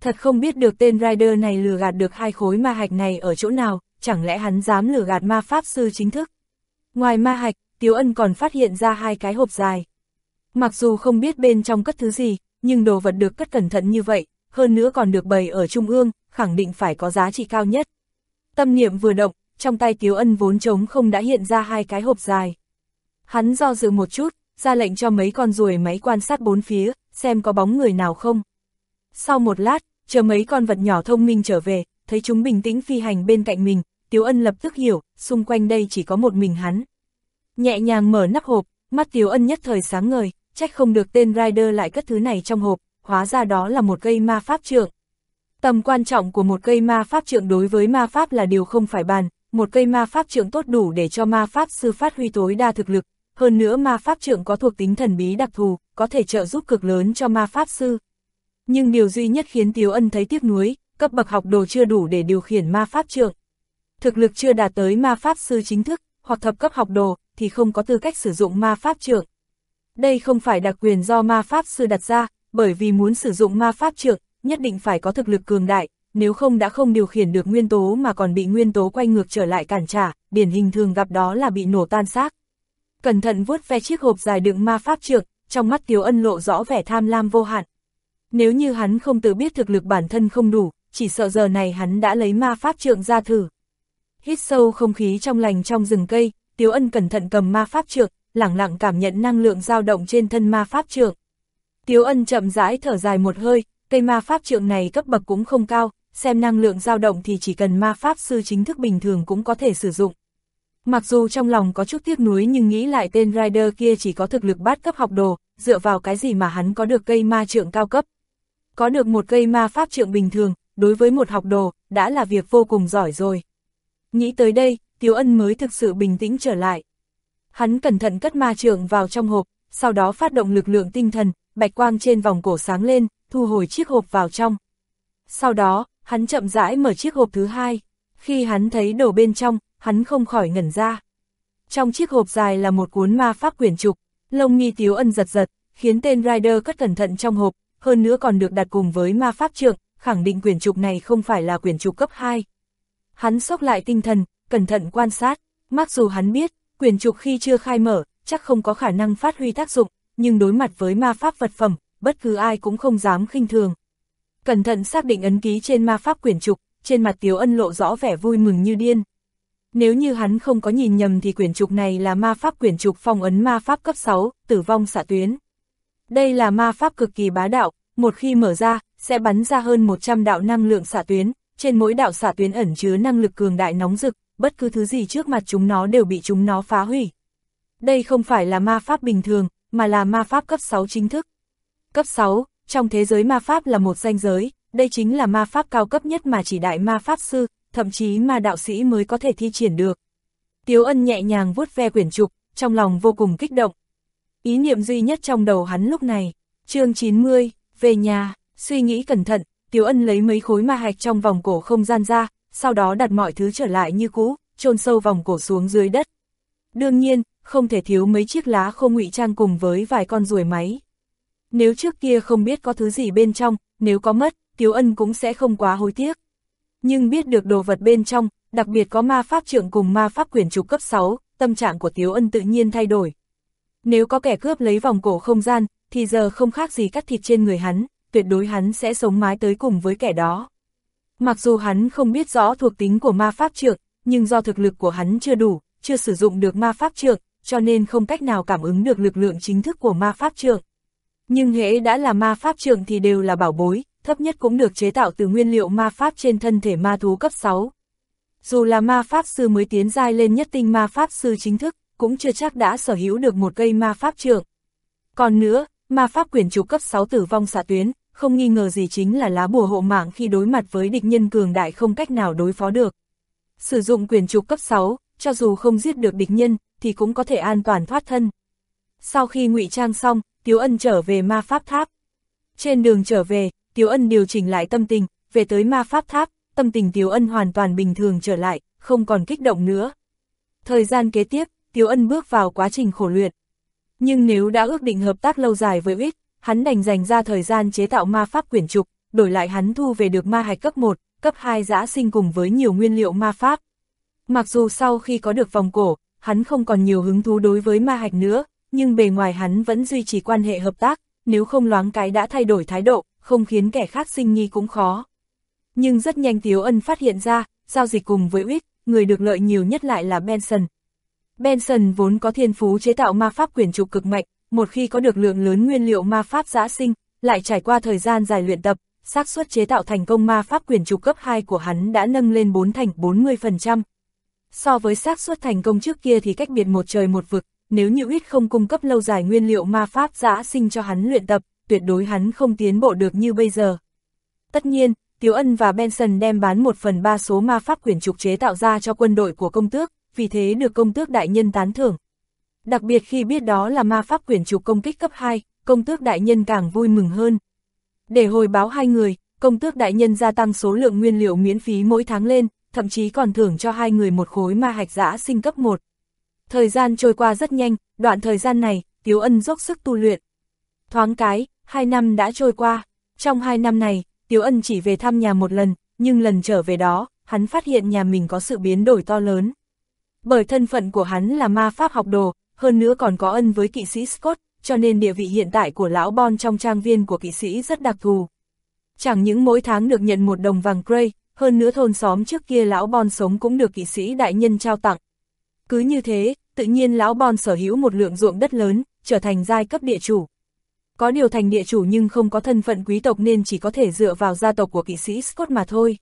Thật không biết được tên Rider này lừa gạt được hai khối ma hạch này ở chỗ nào, chẳng lẽ hắn dám lừa gạt ma pháp sư chính thức. Ngoài ma hạch, Tiếu Ân còn phát hiện ra hai cái hộp dài. Mặc dù không biết bên trong cất thứ gì, nhưng đồ vật được cất cẩn thận như vậy, hơn nữa còn được bày ở trung ương, khẳng định phải có giá trị cao nhất. Tâm niệm vừa động, trong tay Tiếu Ân vốn trống không đã hiện ra hai cái hộp dài. Hắn do dự một chút, ra lệnh cho mấy con ruồi máy quan sát bốn phía, xem có bóng người nào không. Sau một lát, chờ mấy con vật nhỏ thông minh trở về, thấy chúng bình tĩnh phi hành bên cạnh mình, Tiếu Ân lập tức hiểu, xung quanh đây chỉ có một mình hắn. Nhẹ nhàng mở nắp hộp, mắt Tiếu Ân nhất thời sáng ngời, trách không được tên Rider lại cất thứ này trong hộp, hóa ra đó là một cây ma pháp trượng. Tầm quan trọng của một cây ma pháp trượng đối với ma pháp là điều không phải bàn, một cây ma pháp trượng tốt đủ để cho ma pháp sư phát huy tối đa thực lực, hơn nữa ma pháp trượng có thuộc tính thần bí đặc thù, có thể trợ giúp cực lớn cho ma pháp sư. Nhưng điều duy nhất khiến Tiếu Ân thấy tiếc nuối, cấp bậc học đồ chưa đủ để điều khiển ma pháp trượng. Thực lực chưa đạt tới ma pháp sư chính thức, hoặc thập cấp học đồ, thì không có tư cách sử dụng ma pháp trượng. Đây không phải đặc quyền do ma pháp sư đặt ra, bởi vì muốn sử dụng ma pháp trượng, nhất định phải có thực lực cường đại, nếu không đã không điều khiển được nguyên tố mà còn bị nguyên tố quay ngược trở lại cản trả, điển hình thường gặp đó là bị nổ tan xác. Cẩn thận vuốt ve chiếc hộp dài đựng ma pháp trượng, trong mắt Tiếu Ân lộ rõ vẻ tham lam vô hạn. Nếu như hắn không tự biết thực lực bản thân không đủ, chỉ sợ giờ này hắn đã lấy ma pháp trượng ra thử. Hít sâu không khí trong lành trong rừng cây, Tiếu Ân cẩn thận cầm ma pháp trượng, lẳng lặng cảm nhận năng lượng dao động trên thân ma pháp trượng. Tiếu Ân chậm rãi thở dài một hơi, cây ma pháp trượng này cấp bậc cũng không cao, xem năng lượng dao động thì chỉ cần ma pháp sư chính thức bình thường cũng có thể sử dụng. Mặc dù trong lòng có chút tiếc nuối nhưng nghĩ lại tên Rider kia chỉ có thực lực bát cấp học đồ, dựa vào cái gì mà hắn có được cây ma trượng cao cấp. Có được một cây ma pháp trượng bình thường, đối với một học đồ, đã là việc vô cùng giỏi rồi. Nghĩ tới đây, Tiếu Ân mới thực sự bình tĩnh trở lại. Hắn cẩn thận cất ma trượng vào trong hộp, sau đó phát động lực lượng tinh thần, bạch quang trên vòng cổ sáng lên, thu hồi chiếc hộp vào trong. Sau đó, hắn chậm rãi mở chiếc hộp thứ hai. Khi hắn thấy đồ bên trong, hắn không khỏi ngẩn ra. Trong chiếc hộp dài là một cuốn ma pháp quyển trục, lông nghi tiếu ân giật giật, khiến tên Rider cất cẩn thận trong hộp, hơn nữa còn được đặt cùng với ma pháp trượng, khẳng định quyển trục này không phải là quyển trục cấp 2. Hắn sốc lại tinh thần, cẩn thận quan sát, mặc dù hắn biết, quyển trục khi chưa khai mở, chắc không có khả năng phát huy tác dụng, nhưng đối mặt với ma pháp vật phẩm, bất cứ ai cũng không dám khinh thường. Cẩn thận xác định ấn ký trên ma pháp quyển trục, trên mặt Tiếu Ân lộ rõ vẻ vui mừng như điên. Nếu như hắn không có nhìn nhầm thì quyển trục này là ma pháp quyển trục phong ấn ma pháp cấp 6, tử vong xạ tuyến. Đây là ma pháp cực kỳ bá đạo, một khi mở ra, sẽ bắn ra hơn 100 đạo năng lượng xạ tuyến, trên mỗi đạo xạ tuyến ẩn chứa năng lực cường đại nóng rực, bất cứ thứ gì trước mặt chúng nó đều bị chúng nó phá hủy. Đây không phải là ma pháp bình thường, mà là ma pháp cấp 6 chính thức. Cấp 6, trong thế giới ma pháp là một danh giới, đây chính là ma pháp cao cấp nhất mà chỉ đại ma pháp sư, thậm chí ma đạo sĩ mới có thể thi triển được. Tiếu ân nhẹ nhàng vuốt ve quyển trục, trong lòng vô cùng kích động. Ý niệm duy nhất trong đầu hắn lúc này, chương 90, về nhà, suy nghĩ cẩn thận, Tiếu ân lấy mấy khối ma hạch trong vòng cổ không gian ra, sau đó đặt mọi thứ trở lại như cũ, chôn sâu vòng cổ xuống dưới đất. Đương nhiên, không thể thiếu mấy chiếc lá khô ngụy trang cùng với vài con ruồi máy. Nếu trước kia không biết có thứ gì bên trong, nếu có mất, Tiếu Ân cũng sẽ không quá hối tiếc. Nhưng biết được đồ vật bên trong, đặc biệt có ma pháp trượng cùng ma pháp quyển trục cấp 6, tâm trạng của Tiếu Ân tự nhiên thay đổi. Nếu có kẻ cướp lấy vòng cổ không gian, thì giờ không khác gì cắt thịt trên người hắn, tuyệt đối hắn sẽ sống mái tới cùng với kẻ đó. Mặc dù hắn không biết rõ thuộc tính của ma pháp trượng, nhưng do thực lực của hắn chưa đủ, chưa sử dụng được ma pháp trượng, cho nên không cách nào cảm ứng được lực lượng chính thức của ma pháp trượng. Nhưng hễ đã là ma pháp trượng thì đều là bảo bối, thấp nhất cũng được chế tạo từ nguyên liệu ma pháp trên thân thể ma thú cấp 6. Dù là ma pháp sư mới tiến giai lên nhất tinh ma pháp sư chính thức, cũng chưa chắc đã sở hữu được một cây ma pháp trượng. Còn nữa, ma pháp quyển trục cấp 6 tử vong xạ tuyến, không nghi ngờ gì chính là lá bùa hộ mạng khi đối mặt với địch nhân cường đại không cách nào đối phó được. Sử dụng quyển trục cấp 6, cho dù không giết được địch nhân, thì cũng có thể an toàn thoát thân. Sau khi ngụy trang xong, Tiếu Ân trở về ma pháp tháp. Trên đường trở về, Tiếu Ân điều chỉnh lại tâm tình, về tới ma pháp tháp, tâm tình Tiếu Ân hoàn toàn bình thường trở lại, không còn kích động nữa. Thời gian kế tiếp, Tiếu Ân bước vào quá trình khổ luyện. Nhưng nếu đã ước định hợp tác lâu dài với Uyết, hắn đành dành ra thời gian chế tạo ma pháp quyển trục, đổi lại hắn thu về được ma hạch cấp 1, cấp 2 giã sinh cùng với nhiều nguyên liệu ma pháp. Mặc dù sau khi có được vòng cổ, hắn không còn nhiều hứng thú đối với ma hạch nữa, nhưng bề ngoài hắn vẫn duy trì quan hệ hợp tác, nếu không loáng cái đã thay đổi thái độ, không khiến kẻ khác sinh nghi cũng khó. Nhưng rất nhanh Tiếu Ân phát hiện ra, giao dịch cùng với Uyết, người được lợi nhiều nhất lại là Benson. Benson vốn có thiên phú chế tạo ma pháp quyển trục cực mạnh, một khi có được lượng lớn nguyên liệu ma pháp giã sinh, lại trải qua thời gian dài luyện tập, xác suất chế tạo thành công ma pháp quyển trục cấp 2 của hắn đã nâng lên 4 thành 40%. So với xác suất thành công trước kia thì cách biệt một trời một vực, nếu như ít không cung cấp lâu dài nguyên liệu ma pháp giã sinh cho hắn luyện tập, tuyệt đối hắn không tiến bộ được như bây giờ. Tất nhiên, Tiếu Ân và Benson đem bán một phần ba số ma pháp quyển trục chế tạo ra cho quân đội của công tước, vì thế được công tước đại nhân tán thưởng. Đặc biệt khi biết đó là ma pháp quyển trục công kích cấp 2, công tước đại nhân càng vui mừng hơn. Để hồi báo hai người, công tước đại nhân gia tăng số lượng nguyên liệu miễn phí mỗi tháng lên, thậm chí còn thưởng cho hai người một khối ma hạch giã sinh cấp 1. Thời gian trôi qua rất nhanh, đoạn thời gian này, Tiếu Ân dốc sức tu luyện. Thoáng cái, hai năm đã trôi qua. Trong hai năm này, Tiếu Ân chỉ về thăm nhà một lần, nhưng lần trở về đó, hắn phát hiện nhà mình có sự biến đổi to lớn. Bởi thân phận của hắn là ma pháp học đồ, hơn nữa còn có ân với kỵ sĩ Scott, cho nên địa vị hiện tại của lão Bon trong trang viên của kỵ sĩ rất đặc thù. Chẳng những mỗi tháng được nhận một đồng vàng Gray, hơn nữa thôn xóm trước kia lão Bon sống cũng được kỵ sĩ đại nhân trao tặng. Cứ như thế, tự nhiên lão Bon sở hữu một lượng ruộng đất lớn, trở thành giai cấp địa chủ. Có điều thành địa chủ nhưng không có thân phận quý tộc nên chỉ có thể dựa vào gia tộc của kỵ sĩ Scott mà thôi.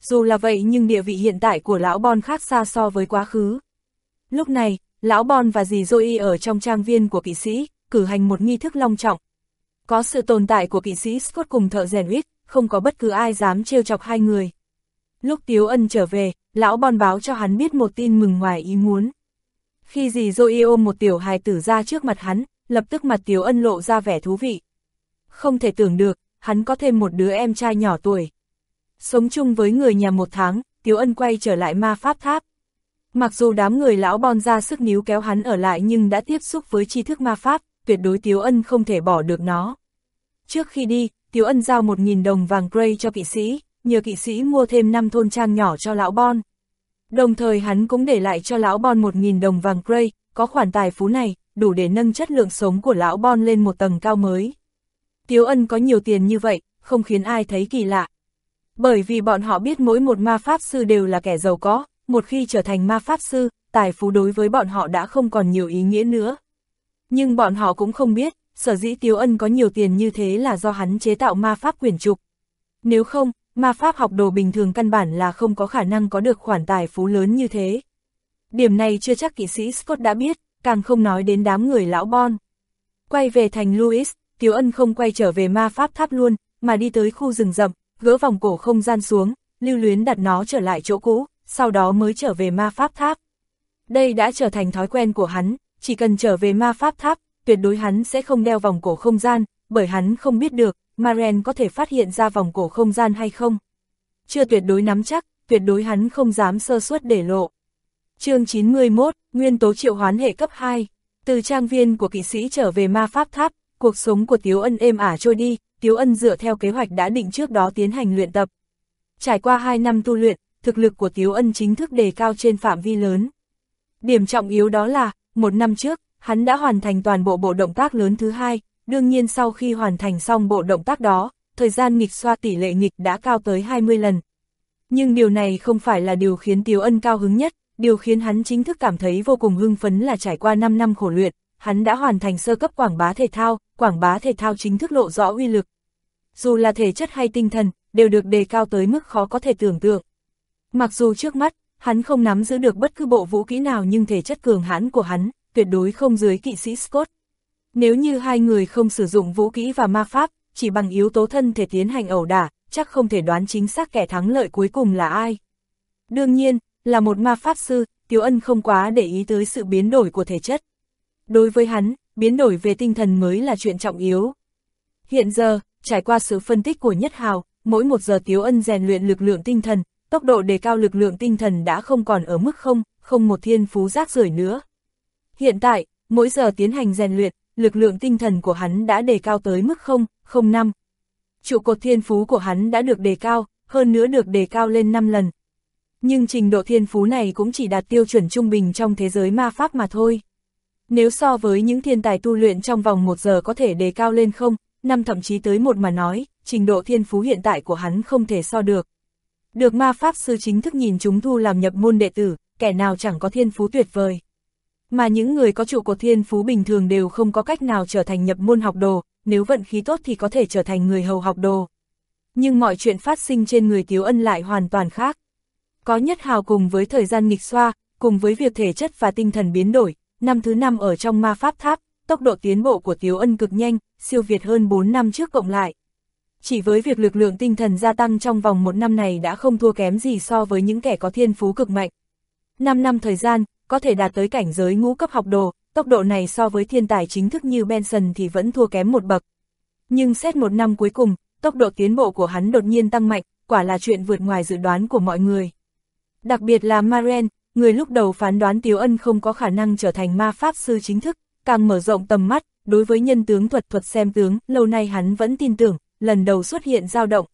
Dù là vậy nhưng địa vị hiện tại của lão Bon khác xa so với quá khứ. Lúc này, lão Bon và dì Zoe ở trong trang viên của kỵ sĩ, cử hành một nghi thức long trọng. Có sự tồn tại của kỵ sĩ Scott cùng thợ rèn huyết, không có bất cứ ai dám trêu chọc hai người. Lúc Tiếu Ân trở về, lão Bon báo cho hắn biết một tin mừng ngoài ý muốn. Khi dì Zoe ôm một tiểu hài tử ra trước mặt hắn, lập tức mặt Tiếu Ân lộ ra vẻ thú vị. Không thể tưởng được, hắn có thêm một đứa em trai nhỏ tuổi. Sống chung với người nhà một tháng, Tiếu Ân quay trở lại ma pháp tháp. Mặc dù đám người lão bon ra sức níu kéo hắn ở lại nhưng đã tiếp xúc với tri thức ma pháp, tuyệt đối Tiếu Ân không thể bỏ được nó. Trước khi đi, Tiếu Ân giao 1.000 đồng vàng Gray cho kỵ sĩ, nhờ kỵ sĩ mua thêm 5 thôn trang nhỏ cho lão bon. Đồng thời hắn cũng để lại cho lão bon 1.000 đồng vàng Gray, có khoản tài phú này, đủ để nâng chất lượng sống của lão bon lên một tầng cao mới. Tiếu Ân có nhiều tiền như vậy, không khiến ai thấy kỳ lạ. Bởi vì bọn họ biết mỗi một ma pháp sư đều là kẻ giàu có, một khi trở thành ma pháp sư, tài phú đối với bọn họ đã không còn nhiều ý nghĩa nữa. Nhưng bọn họ cũng không biết, sở dĩ Tiếu Ân có nhiều tiền như thế là do hắn chế tạo ma pháp quyển trục. Nếu không, ma pháp học đồ bình thường căn bản là không có khả năng có được khoản tài phú lớn như thế. Điểm này chưa chắc kỵ sĩ Scott đã biết, càng không nói đến đám người lão Bon. Quay về thành Louis, Tiếu Ân không quay trở về ma pháp tháp luôn, mà đi tới khu rừng rậm, gỡ vòng cổ không gian xuống, lưu luyến đặt nó trở lại chỗ cũ, sau đó mới trở về ma pháp tháp. Đây đã trở thành thói quen của hắn, chỉ cần trở về ma pháp tháp, tuyệt đối hắn sẽ không đeo vòng cổ không gian, bởi hắn không biết được, Maren có thể phát hiện ra vòng cổ không gian hay không. Chưa tuyệt đối nắm chắc, tuyệt đối hắn không dám sơ suất để lộ. chương 91, Nguyên tố triệu hoán hệ cấp 2, từ trang viên của kỵ sĩ trở về ma pháp tháp, cuộc sống của Tiếu Ân êm ả trôi đi, Tiếu Ân dựa theo kế hoạch đã định trước đó tiến hành luyện tập. Trải qua 2 năm tu luyện, thực lực của Tiếu Ân chính thức đề cao trên phạm vi lớn. Điểm trọng yếu đó là, một năm trước, hắn đã hoàn thành toàn bộ bộ động tác lớn thứ hai, đương nhiên sau khi hoàn thành xong bộ động tác đó, thời gian nghịch xoa tỷ lệ nghịch đã cao tới 20 lần. Nhưng điều này không phải là điều khiến Tiếu Ân cao hứng nhất, điều khiến hắn chính thức cảm thấy vô cùng hưng phấn là trải qua 5 năm khổ luyện, hắn đã hoàn thành sơ cấp quảng bá thể thao, quảng bá thể thao chính thức lộ rõ uy lực. Dù là thể chất hay tinh thần, đều được đề cao tới mức khó có thể tưởng tượng. Mặc dù trước mắt, hắn không nắm giữ được bất cứ bộ vũ kỹ nào nhưng thể chất cường hãn của hắn, tuyệt đối không dưới kỵ sĩ Scott. Nếu như hai người không sử dụng vũ kỹ và ma pháp, chỉ bằng yếu tố thân thể tiến hành ẩu đả, chắc không thể đoán chính xác kẻ thắng lợi cuối cùng là ai. Đương nhiên, là một ma pháp sư, Tiếu Ân không quá để ý tới sự biến đổi của thể chất. Đối với hắn, biến đổi về tinh thần mới là chuyện trọng yếu. Hiện giờ, trải qua sự phân tích của Nhất Hào, mỗi một giờ Tiếu Ân rèn luyện lực lượng tinh thần, tốc độ đề cao lực lượng tinh thần đã không còn ở mức không, không một thiên phú rác rưởi nữa. Hiện tại, mỗi giờ tiến hành rèn luyện, lực lượng tinh thần của hắn đã đề cao tới mức không, không năm. Trụ cột thiên phú của hắn đã được đề cao, hơn nữa được đề cao lên 5 lần. Nhưng trình độ thiên phú này cũng chỉ đạt tiêu chuẩn trung bình trong thế giới ma pháp mà thôi. Nếu so với những thiên tài tu luyện trong vòng một giờ có thể đề cao lên không, năm thậm chí tới một mà nói, trình độ thiên phú hiện tại của hắn không thể so được. Được ma pháp sư chính thức nhìn chúng thu làm nhập môn đệ tử, kẻ nào chẳng có thiên phú tuyệt vời. Mà những người có trụ cột thiên phú bình thường đều không có cách nào trở thành nhập môn học đồ, nếu vận khí tốt thì có thể trở thành người hầu học đồ. Nhưng mọi chuyện phát sinh trên người Tiếu Ân lại hoàn toàn khác. Có nhất hào cùng với thời gian nghịch xoa, cùng với việc thể chất và tinh thần biến đổi, năm thứ năm ở trong ma pháp tháp, tốc độ tiến bộ của Tiếu Ân cực nhanh, siêu việt hơn 4 năm trước cộng lại. Chỉ với việc lực lượng tinh thần gia tăng trong vòng một năm này đã không thua kém gì so với những kẻ có thiên phú cực mạnh. 5 năm thời gian, có thể đạt tới cảnh giới ngũ cấp học đồ, tốc độ này so với thiên tài chính thức như Benson thì vẫn thua kém một bậc. Nhưng xét một năm cuối cùng, tốc độ tiến bộ của hắn đột nhiên tăng mạnh, quả là chuyện vượt ngoài dự đoán của mọi người. Đặc biệt là Maren, người lúc đầu phán đoán Tiếu Ân không có khả năng trở thành ma pháp sư chính thức, càng mở rộng tầm mắt, đối với nhân tướng thuật thuật xem tướng, lâu nay hắn vẫn tin tưởng, lần đầu xuất hiện dao động.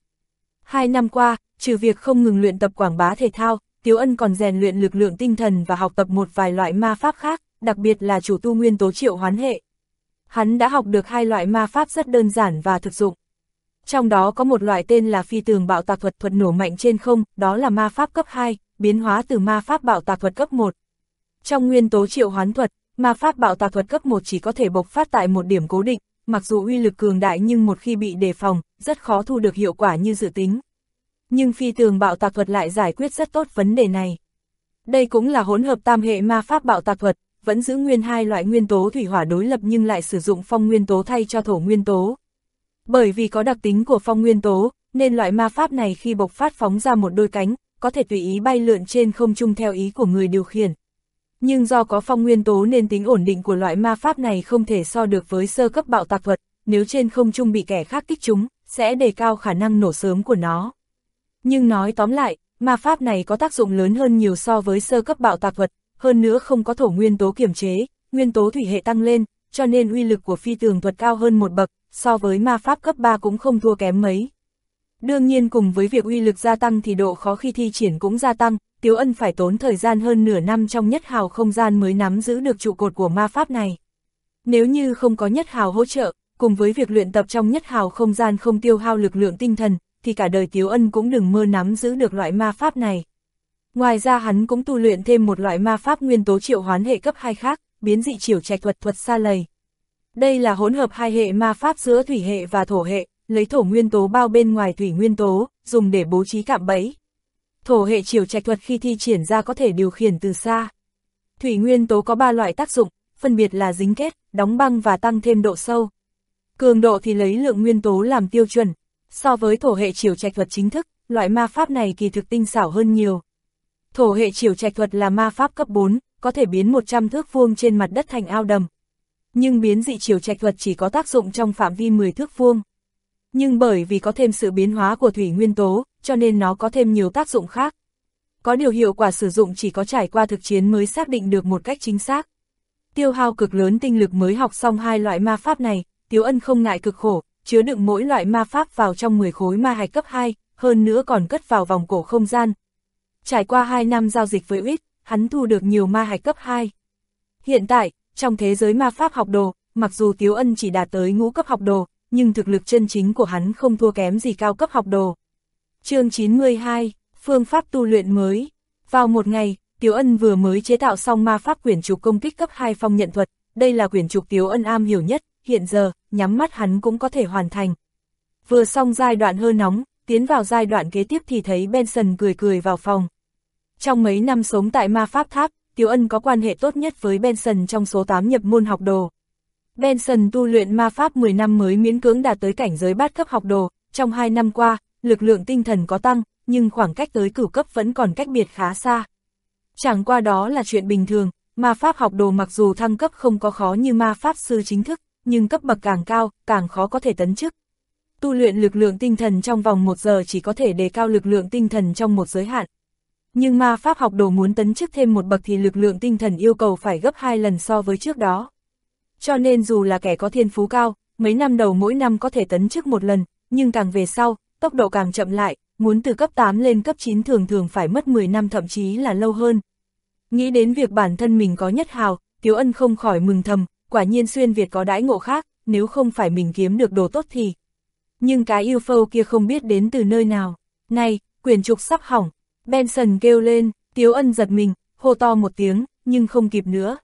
Hai năm qua, trừ việc không ngừng luyện tập quảng bá thể thao, Tiếu Ân còn rèn luyện lực lượng tinh thần và học tập một vài loại ma pháp khác, đặc biệt là chủ tu nguyên tố triệu hoán hệ. Hắn đã học được hai loại ma pháp rất đơn giản và thực dụng. Trong đó có một loại tên là phi tường bạo tạc thuật thuật nổ mạnh trên không, đó là ma pháp cấp 2, biến hóa từ ma pháp bạo tạc thuật cấp 1. Trong nguyên tố triệu hoán thuật, ma pháp bạo tạc thuật cấp 1 chỉ có thể bộc phát tại một điểm cố định, mặc dù uy lực cường đại nhưng một khi bị đề phòng, rất khó thu được hiệu quả như dự tính. Nhưng phi tường bạo tạc thuật lại giải quyết rất tốt vấn đề này. Đây cũng là hỗn hợp tam hệ ma pháp bạo tạc thuật, vẫn giữ nguyên hai loại nguyên tố thủy hỏa đối lập nhưng lại sử dụng phong nguyên tố thay cho thổ nguyên tố. Bởi vì có đặc tính của phong nguyên tố, nên loại ma pháp này khi bộc phát phóng ra một đôi cánh, có thể tùy ý bay lượn trên không trung theo ý của người điều khiển. Nhưng do có phong nguyên tố nên tính ổn định của loại ma pháp này không thể so được với sơ cấp bạo tạc thuật, nếu trên không trung bị kẻ khác kích chúng, sẽ đề cao khả năng nổ sớm của nó. Nhưng nói tóm lại, ma pháp này có tác dụng lớn hơn nhiều so với sơ cấp bạo tạc thuật, hơn nữa không có thổ nguyên tố kiểm chế, nguyên tố thủy hệ tăng lên, cho nên uy lực của phi tường thuật cao hơn một bậc, so với ma pháp cấp 3 cũng không thua kém mấy. Đương nhiên cùng với việc uy lực gia tăng thì độ khó khi thi triển cũng gia tăng, Tiếu Ân phải tốn thời gian hơn nửa năm trong nhất hào không gian mới nắm giữ được trụ cột của ma pháp này. Nếu như không có nhất hào hỗ trợ, cùng với việc luyện tập trong nhất hào không gian không tiêu hao lực lượng tinh thần, thì cả đời Tiếu Ân cũng đừng mơ nắm giữ được loại ma pháp này. Ngoài ra hắn cũng tu luyện thêm một loại ma pháp nguyên tố triệu hoán hệ cấp 2 khác, biến dị chiều trạch thuật thuật xa lầy. Đây là hỗn hợp hai hệ ma pháp giữa thủy hệ và thổ hệ, lấy thổ nguyên tố bao bên ngoài thủy nguyên tố, dùng để bố trí cạm bẫy. Thổ hệ chiều trạch thuật khi thi triển ra có thể điều khiển từ xa. Thủy nguyên tố có ba loại tác dụng, phân biệt là dính kết, đóng băng và tăng thêm độ sâu. Cường độ thì lấy lượng nguyên tố làm tiêu chuẩn. So với thổ hệ chiều trạch thuật chính thức, loại ma pháp này kỳ thực tinh xảo hơn nhiều. Thổ hệ chiều trạch thuật là ma pháp cấp 4, có thể biến 100 thước vuông trên mặt đất thành ao đầm. Nhưng biến dị chiều trạch thuật chỉ có tác dụng trong phạm vi 10 thước vuông. Nhưng bởi vì có thêm sự biến hóa của thủy nguyên tố, cho nên nó có thêm nhiều tác dụng khác. Có điều hiệu quả sử dụng chỉ có trải qua thực chiến mới xác định được một cách chính xác. Tiêu hao cực lớn tinh lực mới học xong hai loại ma pháp này, Tiếu Ân không ngại cực khổ, chứa đựng mỗi loại ma pháp vào trong 10 khối ma hạch cấp 2, hơn nữa còn cất vào vòng cổ không gian. Trải qua 2 năm giao dịch với uyết, hắn thu được nhiều ma hạch cấp 2. Hiện tại, trong thế giới ma pháp học đồ, mặc dù Tiếu Ân chỉ đạt tới ngũ cấp học đồ, nhưng thực lực chân chính của hắn không thua kém gì cao cấp học đồ. chương 92, Phương pháp tu luyện mới. Vào một ngày, Tiếu Ân vừa mới chế tạo xong ma pháp quyển trục công kích cấp 2 phong nhận thuật, đây là quyển trục Tiếu Ân am hiểu nhất, hiện giờ, nhắm mắt hắn cũng có thể hoàn thành. Vừa xong giai đoạn hơi nóng, tiến vào giai đoạn kế tiếp thì thấy Benson cười cười vào phòng. Trong mấy năm sống tại ma pháp tháp, Tiếu Ân có quan hệ tốt nhất với Benson trong số 8 nhập môn học đồ. Benson tu luyện ma pháp 10 năm mới miễn cưỡng đạt tới cảnh giới bát cấp học đồ, trong 2 năm qua, lực lượng tinh thần có tăng, nhưng khoảng cách tới cửu cấp vẫn còn cách biệt khá xa. Chẳng qua đó là chuyện bình thường, ma pháp học đồ mặc dù thăng cấp không có khó như ma pháp sư chính thức, nhưng cấp bậc càng cao, càng khó có thể tấn chức. Tu luyện lực lượng tinh thần trong vòng một giờ chỉ có thể đề cao lực lượng tinh thần trong một giới hạn. Nhưng ma pháp học đồ muốn tấn chức thêm một bậc thì lực lượng tinh thần yêu cầu phải gấp hai lần so với trước đó. Cho nên dù là kẻ có thiên phú cao, mấy năm đầu mỗi năm có thể tấn chức một lần, nhưng càng về sau, tốc độ càng chậm lại, muốn từ cấp 8 lên cấp 9 thường thường phải mất 10 năm thậm chí là lâu hơn. Nghĩ đến việc bản thân mình có nhất hào, Tiếu Ân không khỏi mừng thầm, quả nhiên xuyên Việt có đãi ngộ khác, nếu không phải mình kiếm được đồ tốt thì. Nhưng cái yêu phâu kia không biết đến từ nơi nào. Này, quyển trục sắp hỏng. Benson kêu lên, Tiếu Ân giật mình, hô to một tiếng, nhưng không kịp nữa.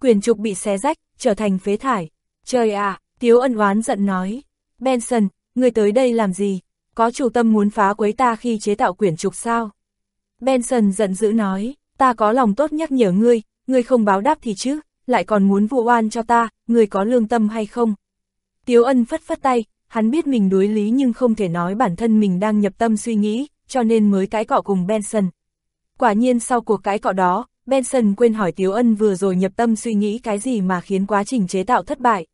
Quyển trục bị xé rách, trở thành phế thải. Trời ạ, Tiếu Ân oán giận nói. Benson, người tới đây làm gì? Có chủ tâm muốn phá quấy ta khi chế tạo quyển trục sao? Benson giận dữ nói, ta có lòng tốt nhắc nhở ngươi, ngươi không báo đáp thì chứ, lại còn muốn vụ oan cho ta, người có lương tâm hay không? Tiếu ân phất phất tay, hắn biết mình đối lý nhưng không thể nói bản thân mình đang nhập tâm suy nghĩ, cho nên mới cãi cọ cùng Benson. Quả nhiên sau cuộc cãi cọ đó, Benson quên hỏi Tiếu ân vừa rồi nhập tâm suy nghĩ cái gì mà khiến quá trình chế tạo thất bại.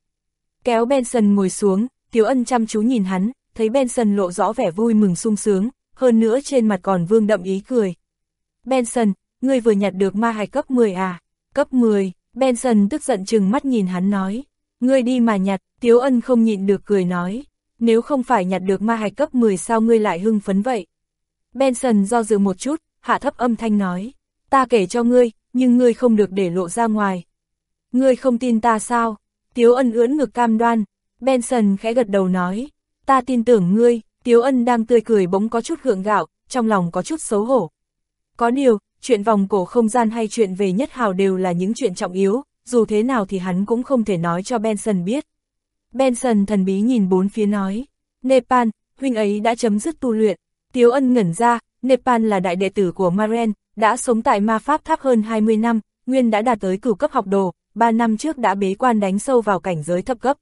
Kéo Benson ngồi xuống, Tiếu ân chăm chú nhìn hắn, thấy Benson lộ rõ vẻ vui mừng sung sướng, hơn nữa trên mặt còn vương đậm ý cười. Benson, ngươi vừa nhặt được ma hạch cấp 10 à? Cấp 10, Benson tức giận chừng mắt nhìn hắn nói. Ngươi đi mà nhặt, Tiếu Ân không nhịn được cười nói. Nếu không phải nhặt được ma hạch cấp 10 sao ngươi lại hưng phấn vậy? Benson do dự một chút, hạ thấp âm thanh nói. Ta kể cho ngươi, nhưng ngươi không được để lộ ra ngoài. Ngươi không tin ta sao? Tiếu Ân ưỡn ngực cam đoan. Benson khẽ gật đầu nói. Ta tin tưởng ngươi, Tiếu Ân đang tươi cười bỗng có chút gượng gạo, trong lòng có chút xấu hổ. Có điều, chuyện vòng cổ không gian hay chuyện về nhất hào đều là những chuyện trọng yếu, dù thế nào thì hắn cũng không thể nói cho Benson biết. Benson thần bí nhìn bốn phía nói, Nepal, huynh ấy đã chấm dứt tu luyện. Tiếu ân ngẩn ra, Nepal là đại đệ tử của Maren, đã sống tại ma pháp tháp hơn 20 năm, Nguyên đã đạt tới cửu cấp học đồ, 3 năm trước đã bế quan đánh sâu vào cảnh giới thấp cấp.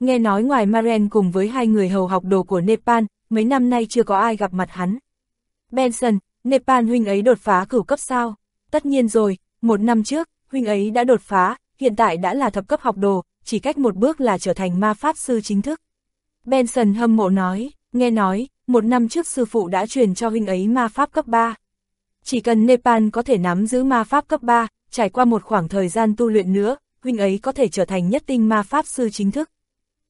Nghe nói ngoài Maren cùng với hai người hầu học đồ của Nepal, mấy năm nay chưa có ai gặp mặt hắn. Benson, Nepal huynh ấy đột phá cửu cấp sao? Tất nhiên rồi, một năm trước, huynh ấy đã đột phá, hiện tại đã là thập cấp học đồ, chỉ cách một bước là trở thành ma pháp sư chính thức. Benson hâm mộ nói, nghe nói, một năm trước sư phụ đã truyền cho huynh ấy ma pháp cấp 3. Chỉ cần Nepal có thể nắm giữ ma pháp cấp 3, trải qua một khoảng thời gian tu luyện nữa, huynh ấy có thể trở thành nhất tinh ma pháp sư chính thức.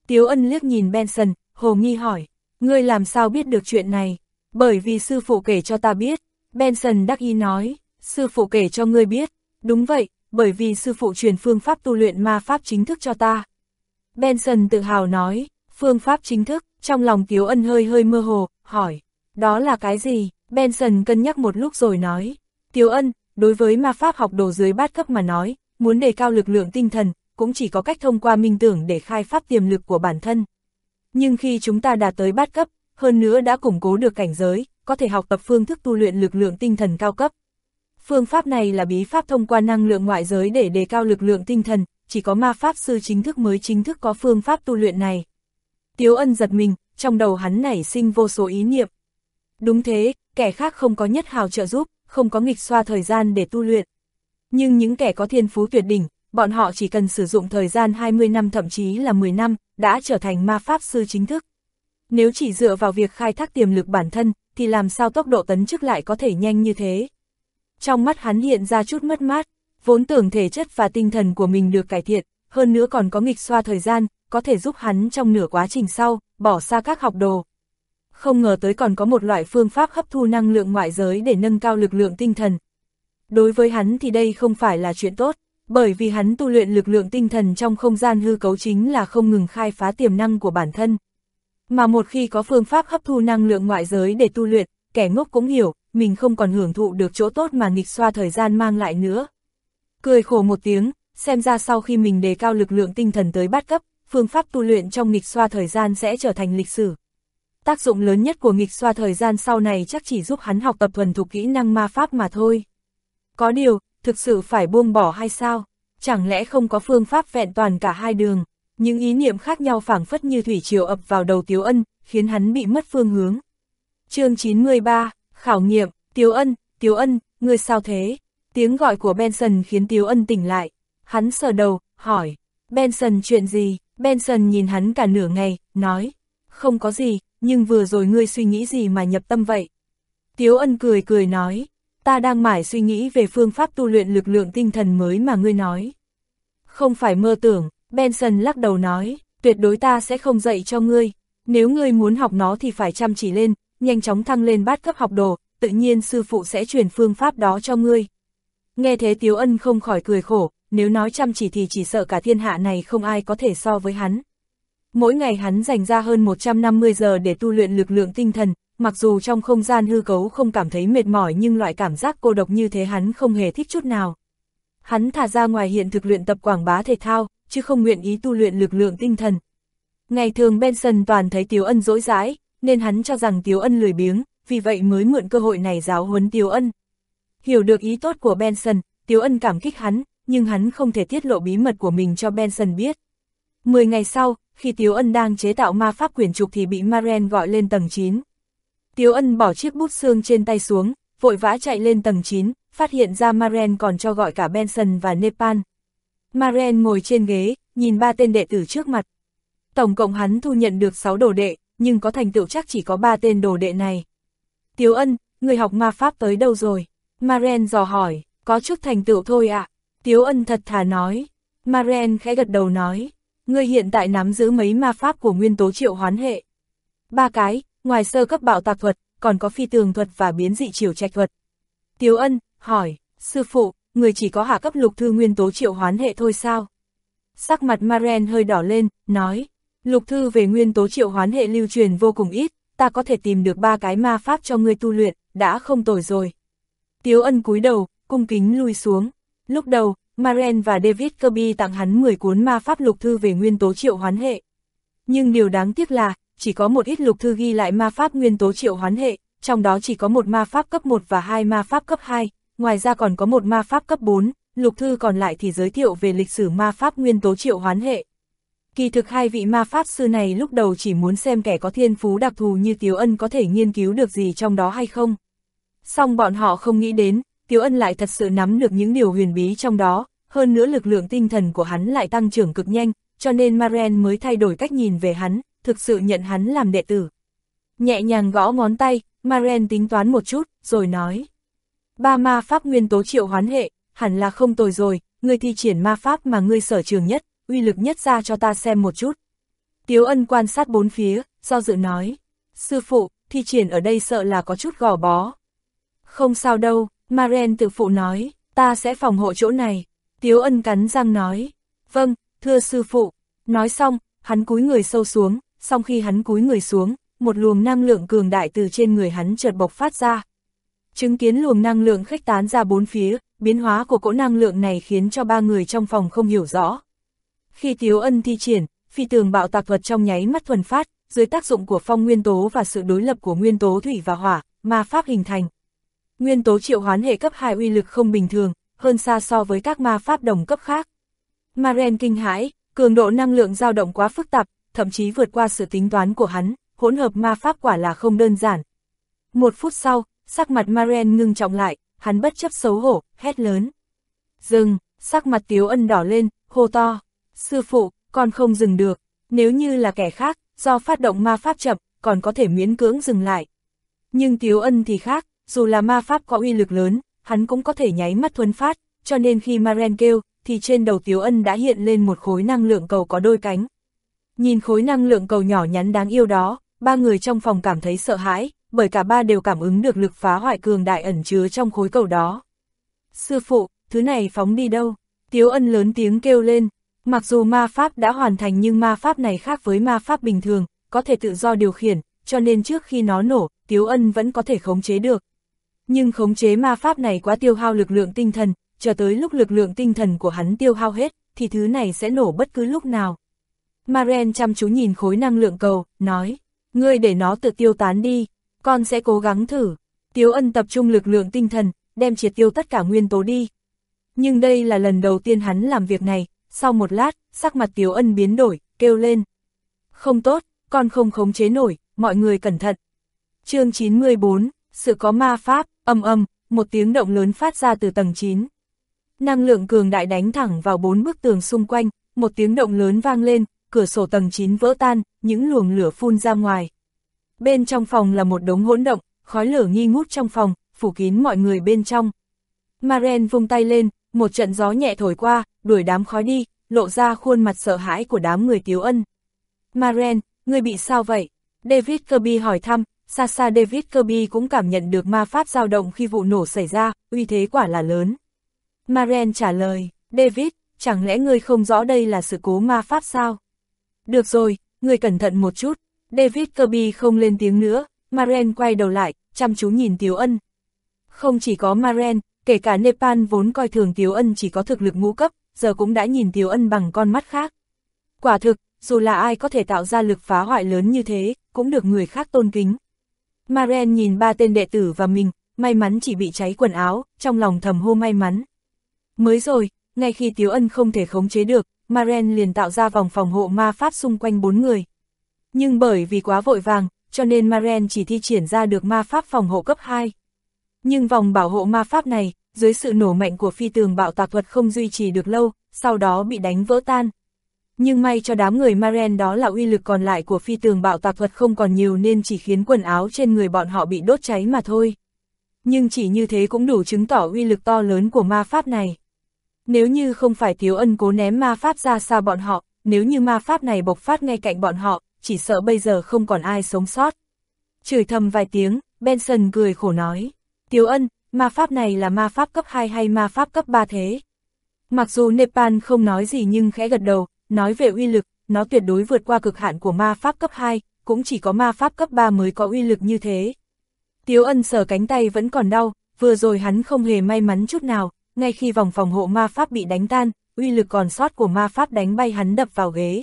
Tiếu ân liếc nhìn Benson, hồ nghi hỏi, ngươi làm sao biết được chuyện này? Bởi vì sư phụ kể cho ta biết. Benson đắc ý nói, sư phụ kể cho ngươi biết. Đúng vậy, bởi vì sư phụ truyền phương pháp tu luyện ma pháp chính thức cho ta. Benson tự hào nói, phương pháp chính thức, trong lòng Tiếu Ân hơi hơi mơ hồ, hỏi, đó là cái gì? Benson cân nhắc một lúc rồi nói, Tiếu Ân, đối với ma pháp học đồ dưới bát cấp mà nói, muốn đề cao lực lượng tinh thần, cũng chỉ có cách thông qua minh tưởng để khai phát tiềm lực của bản thân. Nhưng khi chúng ta đạt tới bát cấp, hơn nữa đã củng cố được cảnh giới, có thể học tập phương thức tu luyện lực lượng tinh thần cao cấp. Phương pháp này là bí pháp thông qua năng lượng ngoại giới để đề cao lực lượng tinh thần, chỉ có ma pháp sư chính thức mới chính thức có phương pháp tu luyện này. Tiếu ân giật mình, trong đầu hắn nảy sinh vô số ý niệm. Đúng thế, kẻ khác không có nhất hào trợ giúp, không có nghịch xoa thời gian để tu luyện. Nhưng những kẻ có thiên phú tuyệt đỉnh, bọn họ chỉ cần sử dụng thời gian 20 năm thậm chí là 10 năm, đã trở thành ma pháp sư chính thức. Nếu chỉ dựa vào việc khai thác tiềm lực bản thân, thì làm sao tốc độ tấn chức lại có thể nhanh như thế? Trong mắt hắn hiện ra chút mất mát, vốn tưởng thể chất và tinh thần của mình được cải thiện, hơn nữa còn có nghịch xoa thời gian, có thể giúp hắn trong nửa quá trình sau, bỏ xa các học đồ. Không ngờ tới còn có một loại phương pháp hấp thu năng lượng ngoại giới để nâng cao lực lượng tinh thần. Đối với hắn thì đây không phải là chuyện tốt, bởi vì hắn tu luyện lực lượng tinh thần trong không gian hư cấu chính là không ngừng khai phá tiềm năng của bản thân. Mà một khi có phương pháp hấp thu năng lượng ngoại giới để tu luyện, kẻ ngốc cũng hiểu, mình không còn hưởng thụ được chỗ tốt mà nghịch xoa thời gian mang lại nữa. Cười khổ một tiếng, xem ra sau khi mình đề cao lực lượng tinh thần tới bát cấp, phương pháp tu luyện trong nghịch xoa thời gian sẽ trở thành lịch sử. Tác dụng lớn nhất của nghịch xoa thời gian sau này chắc chỉ giúp hắn học tập thuần thục kỹ năng ma pháp mà thôi. Có điều, thực sự phải buông bỏ hay sao? Chẳng lẽ không có phương pháp vẹn toàn cả hai đường? Những ý niệm khác nhau phảng phất như thủy triều ập vào đầu Tiếu Ân, khiến hắn bị mất phương hướng. chương 93, Khảo nghiệm, Tiếu Ân, Tiếu Ân, người sao thế? Tiếng gọi của Benson khiến Tiếu Ân tỉnh lại. Hắn sờ đầu, hỏi, Benson chuyện gì? Benson nhìn hắn cả nửa ngày, nói, không có gì, nhưng vừa rồi ngươi suy nghĩ gì mà nhập tâm vậy? Tiếu Ân cười cười nói, ta đang mải suy nghĩ về phương pháp tu luyện lực lượng tinh thần mới mà ngươi nói. Không phải mơ tưởng, Benson lắc đầu nói, tuyệt đối ta sẽ không dạy cho ngươi, nếu ngươi muốn học nó thì phải chăm chỉ lên, nhanh chóng thăng lên bát cấp học đồ, tự nhiên sư phụ sẽ truyền phương pháp đó cho ngươi. Nghe thế Tiếu Ân không khỏi cười khổ, nếu nói chăm chỉ thì chỉ sợ cả thiên hạ này không ai có thể so với hắn. Mỗi ngày hắn dành ra hơn 150 giờ để tu luyện lực lượng tinh thần, mặc dù trong không gian hư cấu không cảm thấy mệt mỏi nhưng loại cảm giác cô độc như thế hắn không hề thích chút nào. Hắn thả ra ngoài hiện thực luyện tập quảng bá thể thao, chứ không nguyện ý tu luyện lực lượng tinh thần. Ngày thường Benson toàn thấy Tiếu Ân dỗi dãi, nên hắn cho rằng Tiếu Ân lười biếng, vì vậy mới mượn cơ hội này giáo huấn Tiếu Ân. Hiểu được ý tốt của Benson, Tiếu Ân cảm kích hắn, nhưng hắn không thể tiết lộ bí mật của mình cho Benson biết. Mười ngày sau, khi Tiếu Ân đang chế tạo ma pháp quyển trục thì bị Maren gọi lên tầng 9. Tiếu Ân bỏ chiếc bút xương trên tay xuống, vội vã chạy lên tầng 9, phát hiện ra Maren còn cho gọi cả Benson và Nepal. Maren ngồi trên ghế, nhìn ba tên đệ tử trước mặt. Tổng cộng hắn thu nhận được 6 đồ đệ, nhưng có thành tựu chắc chỉ có 3 tên đồ đệ này. Tiếu Ân, người học ma pháp tới đâu rồi? Maren dò hỏi, có chút thành tựu thôi ạ. À? Tiếu Ân thật thà nói. Maren khẽ gật đầu nói, người hiện tại nắm giữ mấy ma pháp của nguyên tố triệu hoán hệ. Ba cái, ngoài sơ cấp bạo tạc thuật, còn có phi tường thuật và biến dị chiều trạch thuật. Tiếu Ân, hỏi, sư phụ, người chỉ có hạ cấp lục thư nguyên tố triệu hoán hệ thôi sao? Sắc mặt Maren hơi đỏ lên, nói, Lục thư về nguyên tố triệu hoán hệ lưu truyền vô cùng ít, ta có thể tìm được ba cái ma pháp cho ngươi tu luyện, đã không tồi rồi. Tiếu ân cúi đầu, cung kính lui xuống. Lúc đầu, Maren và David Kirby tặng hắn 10 cuốn ma pháp lục thư về nguyên tố triệu hoán hệ. Nhưng điều đáng tiếc là, chỉ có một ít lục thư ghi lại ma pháp nguyên tố triệu hoán hệ, trong đó chỉ có một ma pháp cấp 1 và hai ma pháp cấp 2, ngoài ra còn có một ma pháp cấp 4, lục thư còn lại thì giới thiệu về lịch sử ma pháp nguyên tố triệu hoán hệ. Kỳ thực hai vị ma pháp sư này lúc đầu chỉ muốn xem kẻ có thiên phú đặc thù như Tiếu Ân có thể nghiên cứu được gì trong đó hay không. Xong bọn họ không nghĩ đến, Tiếu Ân lại thật sự nắm được những điều huyền bí trong đó, hơn nữa lực lượng tinh thần của hắn lại tăng trưởng cực nhanh, cho nên Maren mới thay đổi cách nhìn về hắn, thực sự nhận hắn làm đệ tử. Nhẹ nhàng gõ ngón tay, Maren tính toán một chút, rồi nói. Ba ma pháp nguyên tố triệu hoán hệ, hẳn là không tồi rồi, ngươi thi triển ma pháp mà ngươi sở trường nhất, uy lực nhất ra cho ta xem một chút. Tiếu ân quan sát bốn phía, do dự nói. Sư phụ, thi triển ở đây sợ là có chút gò bó. Không sao đâu, Maren tự phụ nói, ta sẽ phòng hộ chỗ này. Tiếu ân cắn răng nói. Vâng, thưa sư phụ. Nói xong, hắn cúi người sâu xuống, sau khi hắn cúi người xuống, một luồng năng lượng cường đại từ trên người hắn chợt bộc phát ra. Chứng kiến luồng năng lượng khách tán ra bốn phía, biến hóa của cỗ năng lượng này khiến cho ba người trong phòng không hiểu rõ. Khi Tiếu Ân thi triển, phi tường bạo tạc thuật trong nháy mắt thuần phát, dưới tác dụng của phong nguyên tố và sự đối lập của nguyên tố thủy và hỏa, ma pháp hình thành. Nguyên tố triệu hoán hệ cấp 2 uy lực không bình thường, hơn xa so với các ma pháp đồng cấp khác. Maren kinh hãi, cường độ năng lượng dao động quá phức tạp, thậm chí vượt qua sự tính toán của hắn, hỗn hợp ma pháp quả là không đơn giản. Một phút sau, sắc mặt Maren ngưng trọng lại, hắn bất chấp xấu hổ, hét lớn. Dừng, sắc mặt Tiếu Ân đỏ lên, hô to. Sư phụ, con không dừng được, nếu như là kẻ khác, do phát động ma pháp chậm, còn có thể miễn cưỡng dừng lại. Nhưng Tiếu Ân thì khác, dù là ma pháp có uy lực lớn, hắn cũng có thể nháy mắt thuấn phát, cho nên khi Maren kêu, thì trên đầu Tiếu Ân đã hiện lên một khối năng lượng cầu có đôi cánh. Nhìn khối năng lượng cầu nhỏ nhắn đáng yêu đó, ba người trong phòng cảm thấy sợ hãi, bởi cả ba đều cảm ứng được lực phá hoại cường đại ẩn chứa trong khối cầu đó. Sư phụ, thứ này phóng đi đâu? Tiếu ân lớn tiếng kêu lên, mặc dù ma pháp đã hoàn thành nhưng ma pháp này khác với ma pháp bình thường, có thể tự do điều khiển, cho nên trước khi nó nổ, Tiếu ân vẫn có thể khống chế được. Nhưng khống chế ma pháp này quá tiêu hao lực lượng tinh thần, chờ tới lúc lực lượng tinh thần của hắn tiêu hao hết, thì thứ này sẽ nổ bất cứ lúc nào. Maren chăm chú nhìn khối năng lượng cầu, nói, ngươi để nó tự tiêu tán đi, con sẽ cố gắng thử. Tiếu ân tập trung lực lượng tinh thần, đem triệt tiêu tất cả nguyên tố đi. Nhưng đây là lần đầu tiên hắn làm việc này, sau một lát, sắc mặt Tiếu ân biến đổi, kêu lên. Không tốt, con không khống chế nổi, mọi người cẩn thận. chương 94, sự có ma pháp, âm âm, một tiếng động lớn phát ra từ tầng 9. Năng lượng cường đại đánh thẳng vào bốn bức tường xung quanh, một tiếng động lớn vang lên, cửa sổ tầng 9 vỡ tan, những luồng lửa phun ra ngoài. Bên trong phòng là một đống hỗn động, khói lửa nghi ngút trong phòng, phủ kín mọi người bên trong. Maren vung tay lên, một trận gió nhẹ thổi qua, đuổi đám khói đi, lộ ra khuôn mặt sợ hãi của đám người Tiếu Ân. Maren, người bị sao vậy? David Kirby hỏi thăm, xa xa David Kirby cũng cảm nhận được ma pháp dao động khi vụ nổ xảy ra, uy thế quả là lớn. Maren trả lời, David, chẳng lẽ ngươi không rõ đây là sự cố ma pháp sao? Được rồi, ngươi cẩn thận một chút. David Kirby không lên tiếng nữa, Maren quay đầu lại, chăm chú nhìn Tiếu Ân. Không chỉ có Maren, kể cả Nepal vốn coi thường Tiếu Ân chỉ có thực lực ngũ cấp, giờ cũng đã nhìn Tiếu Ân bằng con mắt khác. Quả thực, dù là ai có thể tạo ra lực phá hoại lớn như thế, cũng được người khác tôn kính. Maren nhìn ba tên đệ tử và mình, may mắn chỉ bị cháy quần áo, trong lòng thầm hô may mắn. Mới rồi, ngay khi Tiếu Ân không thể khống chế được, Maren liền tạo ra vòng phòng hộ ma pháp xung quanh bốn người. Nhưng bởi vì quá vội vàng, cho nên Maren chỉ thi triển ra được ma pháp phòng hộ cấp 2. Nhưng vòng bảo hộ ma pháp này, dưới sự nổ mạnh của phi tường bạo tạc thuật không duy trì được lâu, sau đó bị đánh vỡ tan. Nhưng may cho đám người Maren đó là uy lực còn lại của phi tường bạo tạc thuật không còn nhiều nên chỉ khiến quần áo trên người bọn họ bị đốt cháy mà thôi. Nhưng chỉ như thế cũng đủ chứng tỏ uy lực to lớn của ma pháp này. Nếu như không phải thiếu ân cố ném ma pháp ra xa bọn họ, nếu như ma pháp này bộc phát ngay cạnh bọn họ, chỉ sợ bây giờ không còn ai sống sót. Chửi thầm vài tiếng, Benson cười khổ nói. Tiếu ân, ma pháp này là ma pháp cấp 2 hay ma pháp cấp 3 thế? Mặc dù Nepal không nói gì nhưng khẽ gật đầu, nói về uy lực, nó tuyệt đối vượt qua cực hạn của ma pháp cấp 2, cũng chỉ có ma pháp cấp 3 mới có uy lực như thế. Tiếu ân sờ cánh tay vẫn còn đau, vừa rồi hắn không hề may mắn chút nào, ngay khi vòng phòng hộ ma pháp bị đánh tan, uy lực còn sót của ma pháp đánh bay hắn đập vào ghế.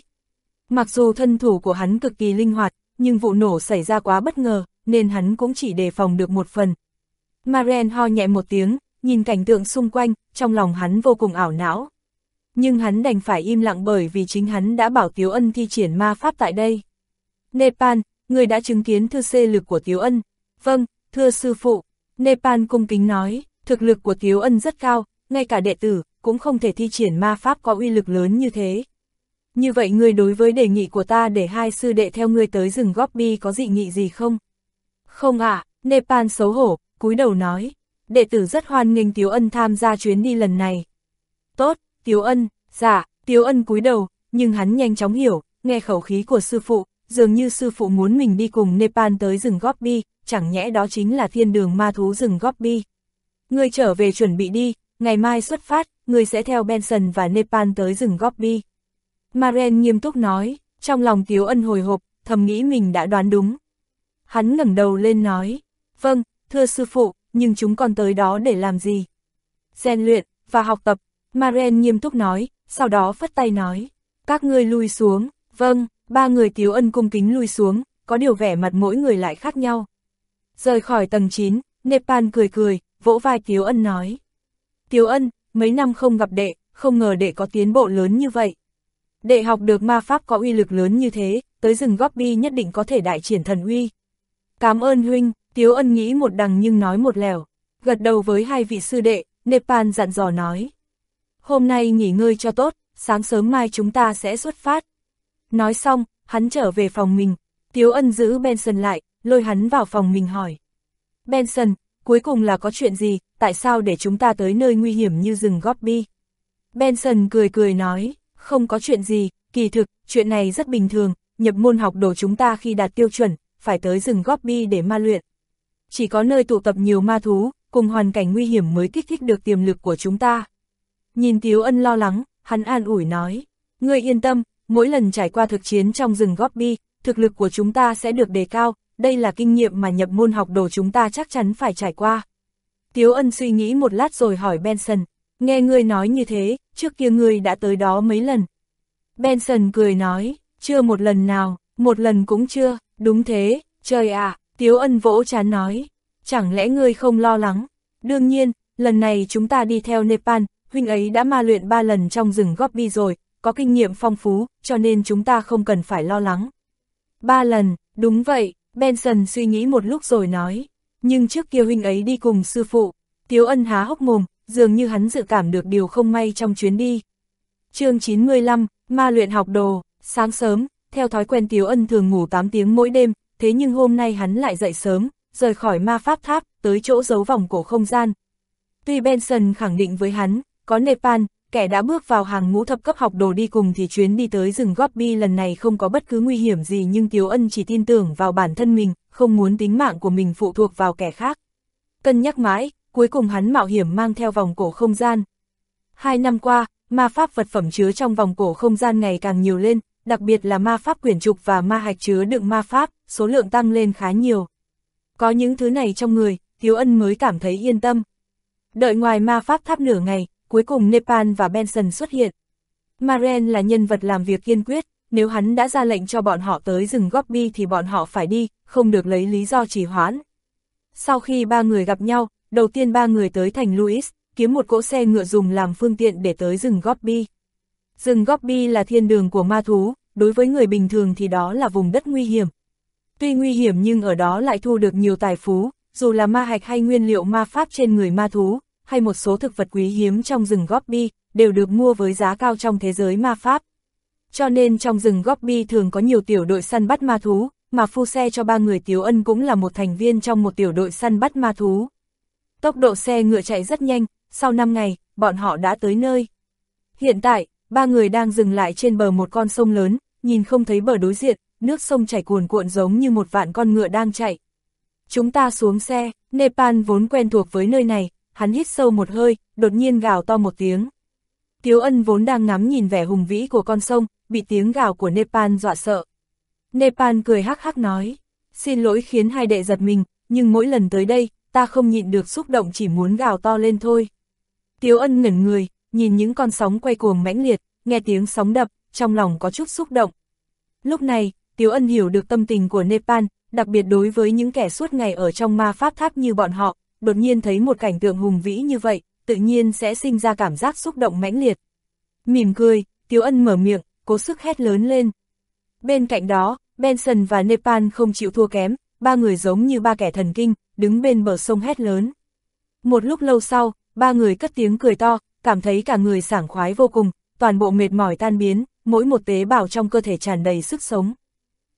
Mặc dù thân thủ của hắn cực kỳ linh hoạt, nhưng vụ nổ xảy ra quá bất ngờ, nên hắn cũng chỉ đề phòng được một phần. Maren ho nhẹ một tiếng, nhìn cảnh tượng xung quanh, trong lòng hắn vô cùng ảo não. Nhưng hắn đành phải im lặng bởi vì chính hắn đã bảo Tiếu Ân thi triển ma pháp tại đây. Nepal, người đã chứng kiến thư xê lực của Tiếu Ân. Vâng, thưa sư phụ. Nepal cung kính nói, thực lực của Tiếu Ân rất cao, ngay cả đệ tử, cũng không thể thi triển ma pháp có uy lực lớn như thế. Như vậy người đối với đề nghị của ta để hai sư đệ theo ngươi tới rừng Gobi có dị nghị gì không? Không ạ, à, Nepal xấu hổ, cúi đầu nói. Đệ tử rất hoan nghênh Tiếu Ân tham gia chuyến đi lần này. Tốt, Tiếu Ân, dạ, Tiếu Ân cúi đầu, nhưng hắn nhanh chóng hiểu, nghe khẩu khí của sư phụ, dường như sư phụ muốn mình đi cùng Nepal tới rừng Gobi, chẳng nhẽ đó chính là thiên đường ma thú rừng Gobi. Ngươi trở về chuẩn bị đi, ngày mai xuất phát, ngươi sẽ theo Benson và Nepal tới rừng Gobi. Maren nghiêm túc nói, trong lòng Tiếu Ân hồi hộp, thầm nghĩ mình đã đoán đúng. Hắn ngẩng đầu lên nói, vâng, thưa sư phụ, nhưng chúng còn tới đó để làm gì? Rèn luyện, và học tập, Maren nghiêm túc nói, sau đó phất tay nói, các ngươi lui xuống, vâng, ba người Tiếu Ân cung kính lui xuống, có điều vẻ mặt mỗi người lại khác nhau. Rời khỏi tầng 9, Nepal cười cười, vỗ vai Tiếu Ân nói. Tiếu Ân, mấy năm không gặp đệ, không ngờ đệ có tiến bộ lớn như vậy để học được ma pháp có uy lực lớn như thế, tới rừng Gobi nhất định có thể đại triển thần uy. Cảm ơn huynh, Tiếu Ân nghĩ một đằng nhưng nói một lèo, gật đầu với hai vị sư đệ, Nepal dặn dò nói. Hôm nay nghỉ ngơi cho tốt, sáng sớm mai chúng ta sẽ xuất phát. Nói xong, hắn trở về phòng mình, Tiếu Ân giữ Benson lại, lôi hắn vào phòng mình hỏi. Benson, cuối cùng là có chuyện gì, tại sao để chúng ta tới nơi nguy hiểm như rừng Gobi? Benson cười cười nói, không có chuyện gì, kỳ thực, chuyện này rất bình thường, nhập môn học đồ chúng ta khi đạt tiêu chuẩn, phải tới rừng Gobi để ma luyện. Chỉ có nơi tụ tập nhiều ma thú, cùng hoàn cảnh nguy hiểm mới kích thích được tiềm lực của chúng ta. Nhìn Tiếu Ân lo lắng, hắn an ủi nói, ngươi yên tâm, mỗi lần trải qua thực chiến trong rừng Gobi, thực lực của chúng ta sẽ được đề cao, đây là kinh nghiệm mà nhập môn học đồ chúng ta chắc chắn phải trải qua. Tiếu Ân suy nghĩ một lát rồi hỏi Benson, nghe ngươi nói như thế, trước kia ngươi đã tới đó mấy lần. Benson cười nói, chưa một lần nào, một lần cũng chưa, đúng thế, trời ạ, Tiếu Ân vỗ chán nói, chẳng lẽ ngươi không lo lắng? Đương nhiên, lần này chúng ta đi theo Nepal, huynh ấy đã ma luyện ba lần trong rừng Gobi rồi, có kinh nghiệm phong phú, cho nên chúng ta không cần phải lo lắng. Ba lần, đúng vậy, Benson suy nghĩ một lúc rồi nói, nhưng trước kia huynh ấy đi cùng sư phụ, Tiếu Ân há hốc mồm, dường như hắn dự cảm được điều không may trong chuyến đi. chương 95, Ma luyện học đồ, sáng sớm, theo thói quen Tiếu Ân thường ngủ 8 tiếng mỗi đêm, thế nhưng hôm nay hắn lại dậy sớm, rời khỏi ma pháp tháp, tới chỗ giấu vòng cổ không gian. Tuy Benson khẳng định với hắn, có Nepal, kẻ đã bước vào hàng ngũ thập cấp học đồ đi cùng thì chuyến đi tới rừng Gobi lần này không có bất cứ nguy hiểm gì nhưng Tiếu Ân chỉ tin tưởng vào bản thân mình, không muốn tính mạng của mình phụ thuộc vào kẻ khác. Cân nhắc mãi, cuối cùng hắn mạo hiểm mang theo vòng cổ không gian. Hai năm qua, ma pháp vật phẩm chứa trong vòng cổ không gian ngày càng nhiều lên, đặc biệt là ma pháp quyển trục và ma hạch chứa đựng ma pháp, số lượng tăng lên khá nhiều. Có những thứ này trong người, thiếu Ân mới cảm thấy yên tâm. Đợi ngoài ma pháp tháp nửa ngày, cuối cùng Nepal và Benson xuất hiện. Maren là nhân vật làm việc kiên quyết, nếu hắn đã ra lệnh cho bọn họ tới rừng Gobi thì bọn họ phải đi, không được lấy lý do trì hoãn. Sau khi ba người gặp nhau, đầu tiên ba người tới thành Louis, kiếm một cỗ xe ngựa dùng làm phương tiện để tới rừng Gobi. Rừng Gobi là thiên đường của ma thú, đối với người bình thường thì đó là vùng đất nguy hiểm. Tuy nguy hiểm nhưng ở đó lại thu được nhiều tài phú, dù là ma hạch hay nguyên liệu ma pháp trên người ma thú, hay một số thực vật quý hiếm trong rừng Gobi, đều được mua với giá cao trong thế giới ma pháp. Cho nên trong rừng Gobi thường có nhiều tiểu đội săn bắt ma thú, mà phu xe cho ba người Tiếu Ân cũng là một thành viên trong một tiểu đội săn bắt ma thú. Tốc độ xe ngựa chạy rất nhanh, sau 5 ngày, bọn họ đã tới nơi. Hiện tại, ba người đang dừng lại trên bờ một con sông lớn, nhìn không thấy bờ đối diện, nước sông chảy cuồn cuộn giống như một vạn con ngựa đang chạy. Chúng ta xuống xe, Nepal vốn quen thuộc với nơi này, hắn hít sâu một hơi, đột nhiên gào to một tiếng. Tiếu ân vốn đang ngắm nhìn vẻ hùng vĩ của con sông, bị tiếng gào của Nepal dọa sợ. Nepal cười hắc hắc nói, xin lỗi khiến hai đệ giật mình, nhưng mỗi lần tới đây, ta không nhịn được xúc động chỉ muốn gào to lên thôi. Tiếu ân ngẩn người, nhìn những con sóng quay cuồng mãnh liệt, nghe tiếng sóng đập, trong lòng có chút xúc động. Lúc này, Tiếu ân hiểu được tâm tình của Nepal, đặc biệt đối với những kẻ suốt ngày ở trong ma pháp tháp như bọn họ, đột nhiên thấy một cảnh tượng hùng vĩ như vậy, tự nhiên sẽ sinh ra cảm giác xúc động mãnh liệt. Mỉm cười, Tiếu ân mở miệng, cố sức hét lớn lên. Bên cạnh đó, Benson và Nepal không chịu thua kém, ba người giống như ba kẻ thần kinh, đứng bên bờ sông hét lớn. Một lúc lâu sau, ba người cất tiếng cười to, cảm thấy cả người sảng khoái vô cùng, toàn bộ mệt mỏi tan biến, mỗi một tế bào trong cơ thể tràn đầy sức sống.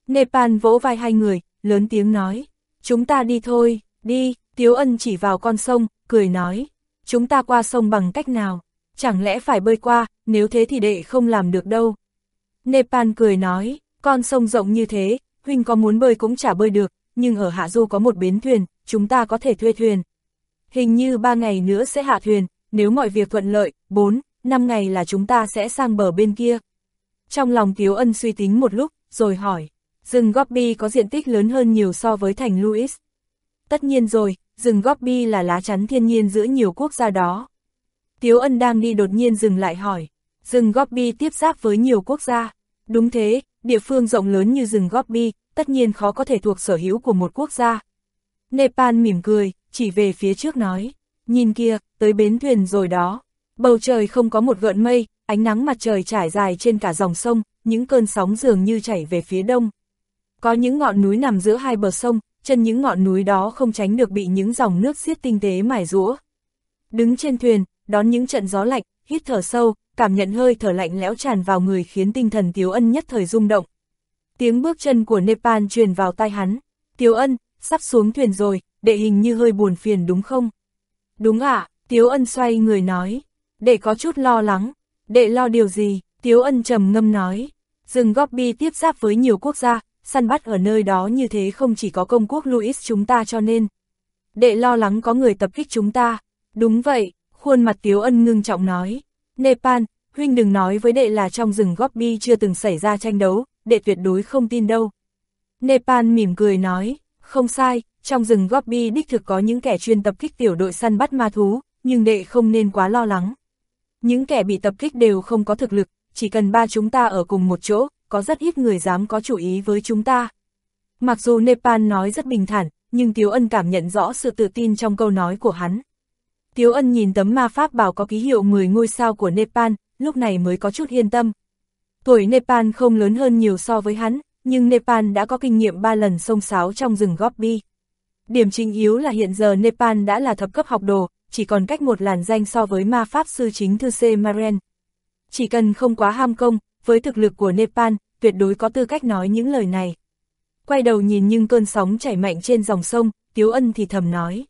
Nepal vỗ vai hai người, lớn tiếng nói, chúng ta đi thôi, đi, Tiếu Ân chỉ vào con sông, cười nói, chúng ta qua sông bằng cách nào, chẳng lẽ phải bơi qua, nếu thế thì đệ không làm được đâu. Nepal cười nói, con sông rộng như thế, huynh có muốn bơi cũng chả bơi được, nhưng ở Hạ Du có một bến thuyền, chúng ta có thể thuê thuyền. Hình như ba ngày nữa sẽ hạ thuyền, nếu mọi việc thuận lợi, 4, 5 ngày là chúng ta sẽ sang bờ bên kia. Trong lòng Tiếu Ân suy tính một lúc, rồi hỏi, rừng Gobi có diện tích lớn hơn nhiều so với thành Louis. Tất nhiên rồi, rừng Gobi là lá chắn thiên nhiên giữa nhiều quốc gia đó. Tiếu Ân đang đi đột nhiên dừng lại hỏi, rừng Gobi tiếp giáp với nhiều quốc gia. Đúng thế, địa phương rộng lớn như rừng Gobi, tất nhiên khó có thể thuộc sở hữu của một quốc gia. Nepal mỉm cười, chỉ về phía trước nói, nhìn kia, tới bến thuyền rồi đó. Bầu trời không có một gợn mây, ánh nắng mặt trời trải dài trên cả dòng sông, những cơn sóng dường như chảy về phía đông. Có những ngọn núi nằm giữa hai bờ sông, chân những ngọn núi đó không tránh được bị những dòng nước xiết tinh tế mài rũa. Đứng trên thuyền, đón những trận gió lạnh, hít thở sâu, cảm nhận hơi thở lạnh lẽo tràn vào người khiến tinh thần Tiếu Ân nhất thời rung động. Tiếng bước chân của Nepal truyền vào tai hắn. Tiếu Ân, sắp xuống thuyền rồi, đệ hình như hơi buồn phiền đúng không? Đúng ạ, à, Tiếu Ân xoay người nói. Đệ có chút lo lắng. Đệ lo điều gì? Tiếu Ân trầm ngâm nói. Rừng Gobi tiếp giáp với nhiều quốc gia, săn bắt ở nơi đó như thế không chỉ có công quốc Louis chúng ta cho nên. Đệ lo lắng có người tập kích chúng ta. Đúng vậy, khuôn mặt Tiếu Ân ngưng trọng nói. Nepal, huynh đừng nói với đệ là trong rừng Gobi chưa từng xảy ra tranh đấu, đệ tuyệt đối không tin đâu. Nepal mỉm cười nói, không sai, trong rừng Gobi đích thực có những kẻ chuyên tập kích tiểu đội săn bắt ma thú, nhưng đệ không nên quá lo lắng. Những kẻ bị tập kích đều không có thực lực, chỉ cần ba chúng ta ở cùng một chỗ, có rất ít người dám có chủ ý với chúng ta. Mặc dù Nepal nói rất bình thản, nhưng Tiếu Ân cảm nhận rõ sự tự tin trong câu nói của hắn. Tiếu Ân nhìn tấm ma pháp bảo có ký hiệu 10 ngôi sao của Nepal, lúc này mới có chút yên tâm. Tuổi Nepal không lớn hơn nhiều so với hắn, nhưng Nepal đã có kinh nghiệm 3 lần sông sáo trong rừng Gobi. Điểm chính yếu là hiện giờ Nepal đã là thập cấp học đồ, chỉ còn cách một làn danh so với ma pháp sư chính thư C. Maren. Chỉ cần không quá ham công, với thực lực của Nepal, tuyệt đối có tư cách nói những lời này. Quay đầu nhìn nhưng cơn sóng chảy mạnh trên dòng sông, Tiếu Ân thì thầm nói.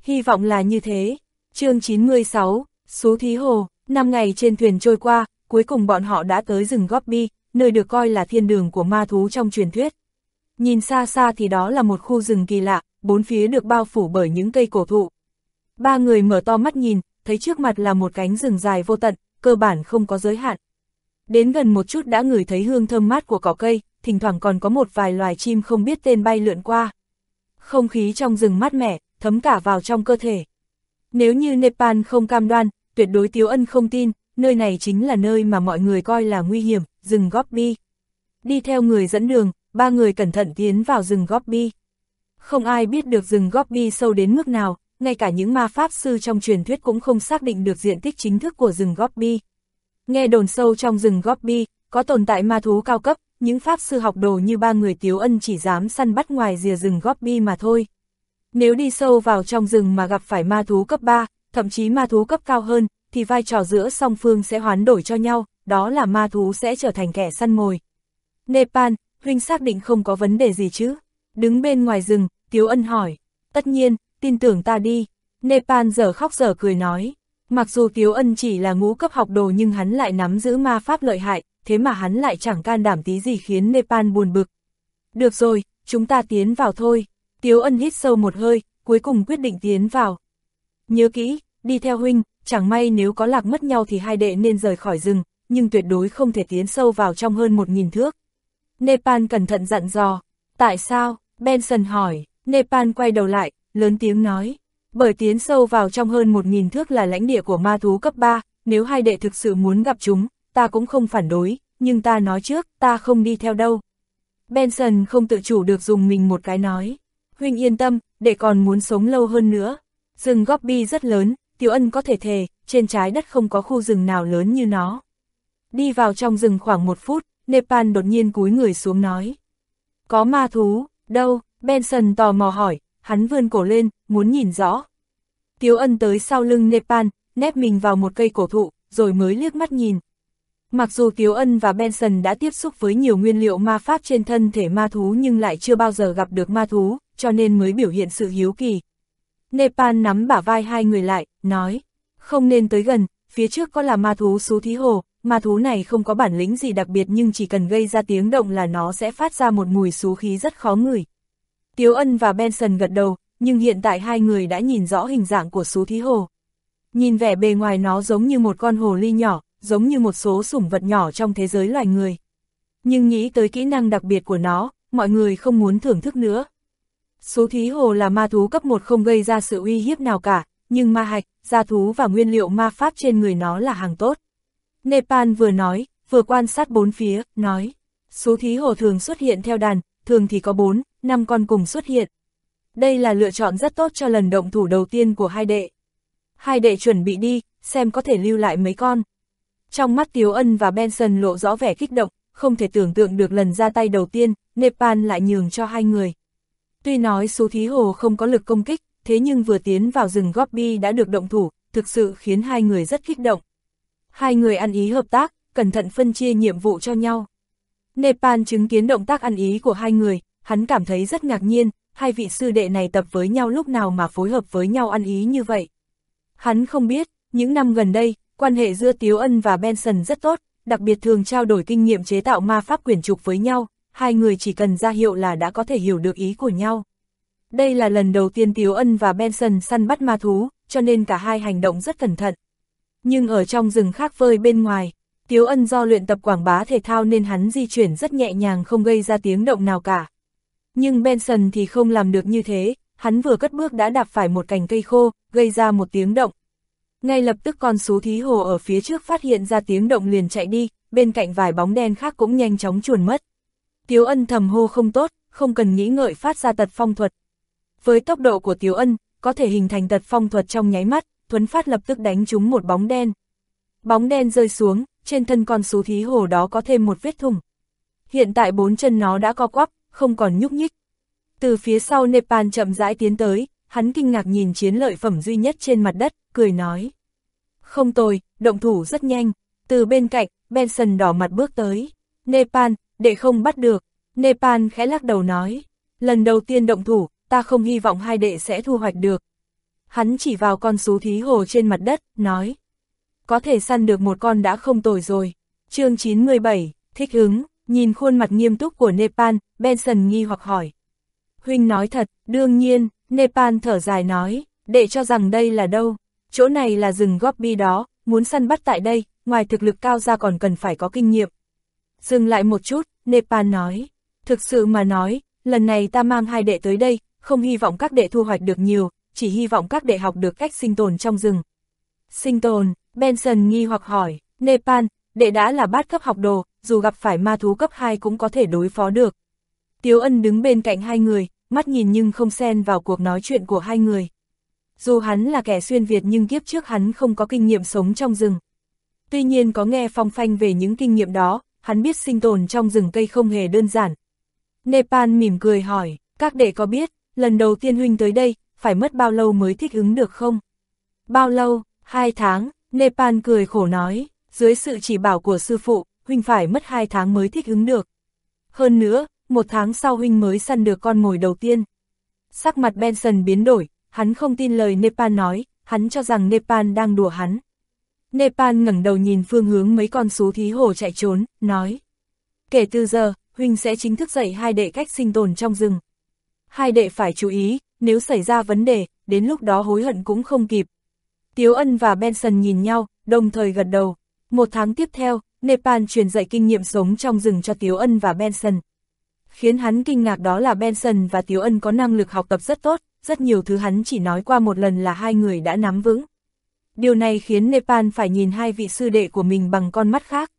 Hy vọng là như thế. chương 96, Số Thí Hồ, 5 ngày trên thuyền trôi qua, cuối cùng bọn họ đã tới rừng Gobi, nơi được coi là thiên đường của ma thú trong truyền thuyết. Nhìn xa xa thì đó là một khu rừng kỳ lạ, bốn phía được bao phủ bởi những cây cổ thụ. Ba người mở to mắt nhìn, thấy trước mặt là một cánh rừng dài vô tận, cơ bản không có giới hạn. Đến gần một chút đã ngửi thấy hương thơm mát của cỏ cây, thỉnh thoảng còn có một vài loài chim không biết tên bay lượn qua. Không khí trong rừng mát mẻ, thấm cả vào trong cơ thể. Nếu như Nepal không cam đoan, tuyệt đối Tiếu Ân không tin, nơi này chính là nơi mà mọi người coi là nguy hiểm, rừng Gobi. Đi theo người dẫn đường, ba người cẩn thận tiến vào rừng Gobi. Không ai biết được rừng Gobi sâu đến mức nào, ngay cả những ma pháp sư trong truyền thuyết cũng không xác định được diện tích chính thức của rừng Gobi. Nghe đồn sâu trong rừng Gobi, có tồn tại ma thú cao cấp, những pháp sư học đồ như ba người Tiếu Ân chỉ dám săn bắt ngoài rìa rừng Gobi mà thôi. Nếu đi sâu vào trong rừng mà gặp phải ma thú cấp 3, thậm chí ma thú cấp cao hơn, thì vai trò giữa song phương sẽ hoán đổi cho nhau, đó là ma thú sẽ trở thành kẻ săn mồi. Nepal, huynh xác định không có vấn đề gì chứ? Đứng bên ngoài rừng, Tiếu Ân hỏi. Tất nhiên, tin tưởng ta đi. Nepal giờ khóc giờ cười nói. Mặc dù Tiếu Ân chỉ là ngũ cấp học đồ nhưng hắn lại nắm giữ ma pháp lợi hại, thế mà hắn lại chẳng can đảm tí gì khiến Nepal buồn bực. Được rồi, chúng ta tiến vào thôi. Tiếu Ân hít sâu một hơi, cuối cùng quyết định tiến vào. Nhớ kỹ, đi theo huynh, chẳng may nếu có lạc mất nhau thì hai đệ nên rời khỏi rừng, nhưng tuyệt đối không thể tiến sâu vào trong hơn 1.000 thước. Nepal cẩn thận dặn dò. Tại sao? Benson hỏi. Nepal quay đầu lại, lớn tiếng nói. Bởi tiến sâu vào trong hơn 1.000 thước là lãnh địa của ma thú cấp 3, nếu hai đệ thực sự muốn gặp chúng, ta cũng không phản đối, nhưng ta nói trước, ta không đi theo đâu. Benson không tự chủ được dùng mình một cái nói. Huynh yên tâm, để còn muốn sống lâu hơn nữa. Rừng Gobi rất lớn, Tiểu Ân có thể thề, trên trái đất không có khu rừng nào lớn như nó. Đi vào trong rừng khoảng một phút, Nepal đột nhiên cúi người xuống nói. Có ma thú, đâu, Benson tò mò hỏi, hắn vươn cổ lên, muốn nhìn rõ. Tiếu ân tới sau lưng Nepal, nép mình vào một cây cổ thụ, rồi mới liếc mắt nhìn. Mặc dù Tiếu Ân và Benson đã tiếp xúc với nhiều nguyên liệu ma pháp trên thân thể ma thú nhưng lại chưa bao giờ gặp được ma thú, cho nên mới biểu hiện sự hiếu kỳ. Nepal nắm bả vai hai người lại, nói, không nên tới gần, phía trước có là ma thú xú thí hồ, ma thú này không có bản lĩnh gì đặc biệt nhưng chỉ cần gây ra tiếng động là nó sẽ phát ra một mùi xú khí rất khó ngửi. Tiếu Ân và Benson gật đầu, nhưng hiện tại hai người đã nhìn rõ hình dạng của xú thí hồ. Nhìn vẻ bề ngoài nó giống như một con hồ ly nhỏ, giống như một số sủng vật nhỏ trong thế giới loài người. Nhưng nghĩ tới kỹ năng đặc biệt của nó, mọi người không muốn thưởng thức nữa. Số thí hồ là ma thú cấp 1 không gây ra sự uy hiếp nào cả, nhưng ma hạch, gia thú và nguyên liệu ma pháp trên người nó là hàng tốt. Nepal vừa nói, vừa quan sát bốn phía, nói, số thí hồ thường xuất hiện theo đàn, thường thì có 4, 5 con cùng xuất hiện. Đây là lựa chọn rất tốt cho lần động thủ đầu tiên của hai đệ. Hai đệ chuẩn bị đi, xem có thể lưu lại mấy con. Trong mắt Tiếu Ân và Benson lộ rõ vẻ kích động, không thể tưởng tượng được lần ra tay đầu tiên, Nepal lại nhường cho hai người. Tuy nói số thí hồ không có lực công kích, thế nhưng vừa tiến vào rừng Gobi đã được động thủ, thực sự khiến hai người rất kích động. Hai người ăn ý hợp tác, cẩn thận phân chia nhiệm vụ cho nhau. Nepal chứng kiến động tác ăn ý của hai người, hắn cảm thấy rất ngạc nhiên, hai vị sư đệ này tập với nhau lúc nào mà phối hợp với nhau ăn ý như vậy. Hắn không biết, những năm gần đây, quan hệ giữa Tiếu Ân và Benson rất tốt, đặc biệt thường trao đổi kinh nghiệm chế tạo ma pháp quyển trục với nhau, hai người chỉ cần ra hiệu là đã có thể hiểu được ý của nhau. Đây là lần đầu tiên Tiếu Ân và Benson săn bắt ma thú, cho nên cả hai hành động rất cẩn thận. Nhưng ở trong rừng khác vơi bên ngoài, Tiếu Ân do luyện tập quảng bá thể thao nên hắn di chuyển rất nhẹ nhàng không gây ra tiếng động nào cả. Nhưng Benson thì không làm được như thế, hắn vừa cất bước đã đạp phải một cành cây khô, gây ra một tiếng động. Ngay lập tức con số thí hồ ở phía trước phát hiện ra tiếng động liền chạy đi, bên cạnh vài bóng đen khác cũng nhanh chóng chuồn mất. Tiếu ân thầm hô không tốt, không cần nghĩ ngợi phát ra tật phong thuật. Với tốc độ của Tiếu ân, có thể hình thành tật phong thuật trong nháy mắt, Thuấn Phát lập tức đánh trúng một bóng đen. Bóng đen rơi xuống, trên thân con số thí hồ đó có thêm một vết thủng. Hiện tại bốn chân nó đã co quắp, không còn nhúc nhích. Từ phía sau Nepal chậm rãi tiến tới, hắn kinh ngạc nhìn chiến lợi phẩm duy nhất trên mặt đất, cười nói. Không tồi, động thủ rất nhanh. Từ bên cạnh, Benson đỏ mặt bước tới. Nepal, để không bắt được. Nepal khẽ lắc đầu nói. Lần đầu tiên động thủ, ta không hy vọng hai đệ sẽ thu hoạch được. Hắn chỉ vào con sú thí hồ trên mặt đất, nói. Có thể săn được một con đã không tồi rồi. chương 97, thích ứng, nhìn khuôn mặt nghiêm túc của Nepal, Benson nghi hoặc hỏi. Huynh nói thật, đương nhiên, Nepal thở dài nói, đệ cho rằng đây là đâu, chỗ này là rừng Gobi đó, muốn săn bắt tại đây, ngoài thực lực cao ra còn cần phải có kinh nghiệm. Dừng lại một chút, Nepal nói, thực sự mà nói, lần này ta mang hai đệ tới đây, không hy vọng các đệ thu hoạch được nhiều, chỉ hy vọng các đệ học được cách sinh tồn trong rừng. Sinh tồn, Benson nghi hoặc hỏi, Nepal, đệ đã là bát cấp học đồ, dù gặp phải ma thú cấp 2 cũng có thể đối phó được. Tiếu ân đứng bên cạnh hai người, mắt nhìn nhưng không xen vào cuộc nói chuyện của hai người. Dù hắn là kẻ xuyên Việt nhưng kiếp trước hắn không có kinh nghiệm sống trong rừng. Tuy nhiên có nghe phong phanh về những kinh nghiệm đó, hắn biết sinh tồn trong rừng cây không hề đơn giản. Nepal mỉm cười hỏi, các đệ có biết, lần đầu tiên huynh tới đây, phải mất bao lâu mới thích ứng được không? Bao lâu, hai tháng, Nepal cười khổ nói, dưới sự chỉ bảo của sư phụ, huynh phải mất hai tháng mới thích ứng được. Hơn nữa, một tháng sau huynh mới săn được con mồi đầu tiên. Sắc mặt Benson biến đổi, hắn không tin lời Nepal nói, hắn cho rằng Nepal đang đùa hắn. Nepal ngẩng đầu nhìn phương hướng mấy con số thí hồ chạy trốn, nói. Kể từ giờ, huynh sẽ chính thức dạy hai đệ cách sinh tồn trong rừng. Hai đệ phải chú ý, nếu xảy ra vấn đề, đến lúc đó hối hận cũng không kịp. Tiếu Ân và Benson nhìn nhau, đồng thời gật đầu. Một tháng tiếp theo, Nepal truyền dạy kinh nghiệm sống trong rừng cho Tiếu Ân và Benson. Khiến hắn kinh ngạc đó là Benson và Tiếu Ân có năng lực học tập rất tốt, rất nhiều thứ hắn chỉ nói qua một lần là hai người đã nắm vững. Điều này khiến Nepal phải nhìn hai vị sư đệ của mình bằng con mắt khác.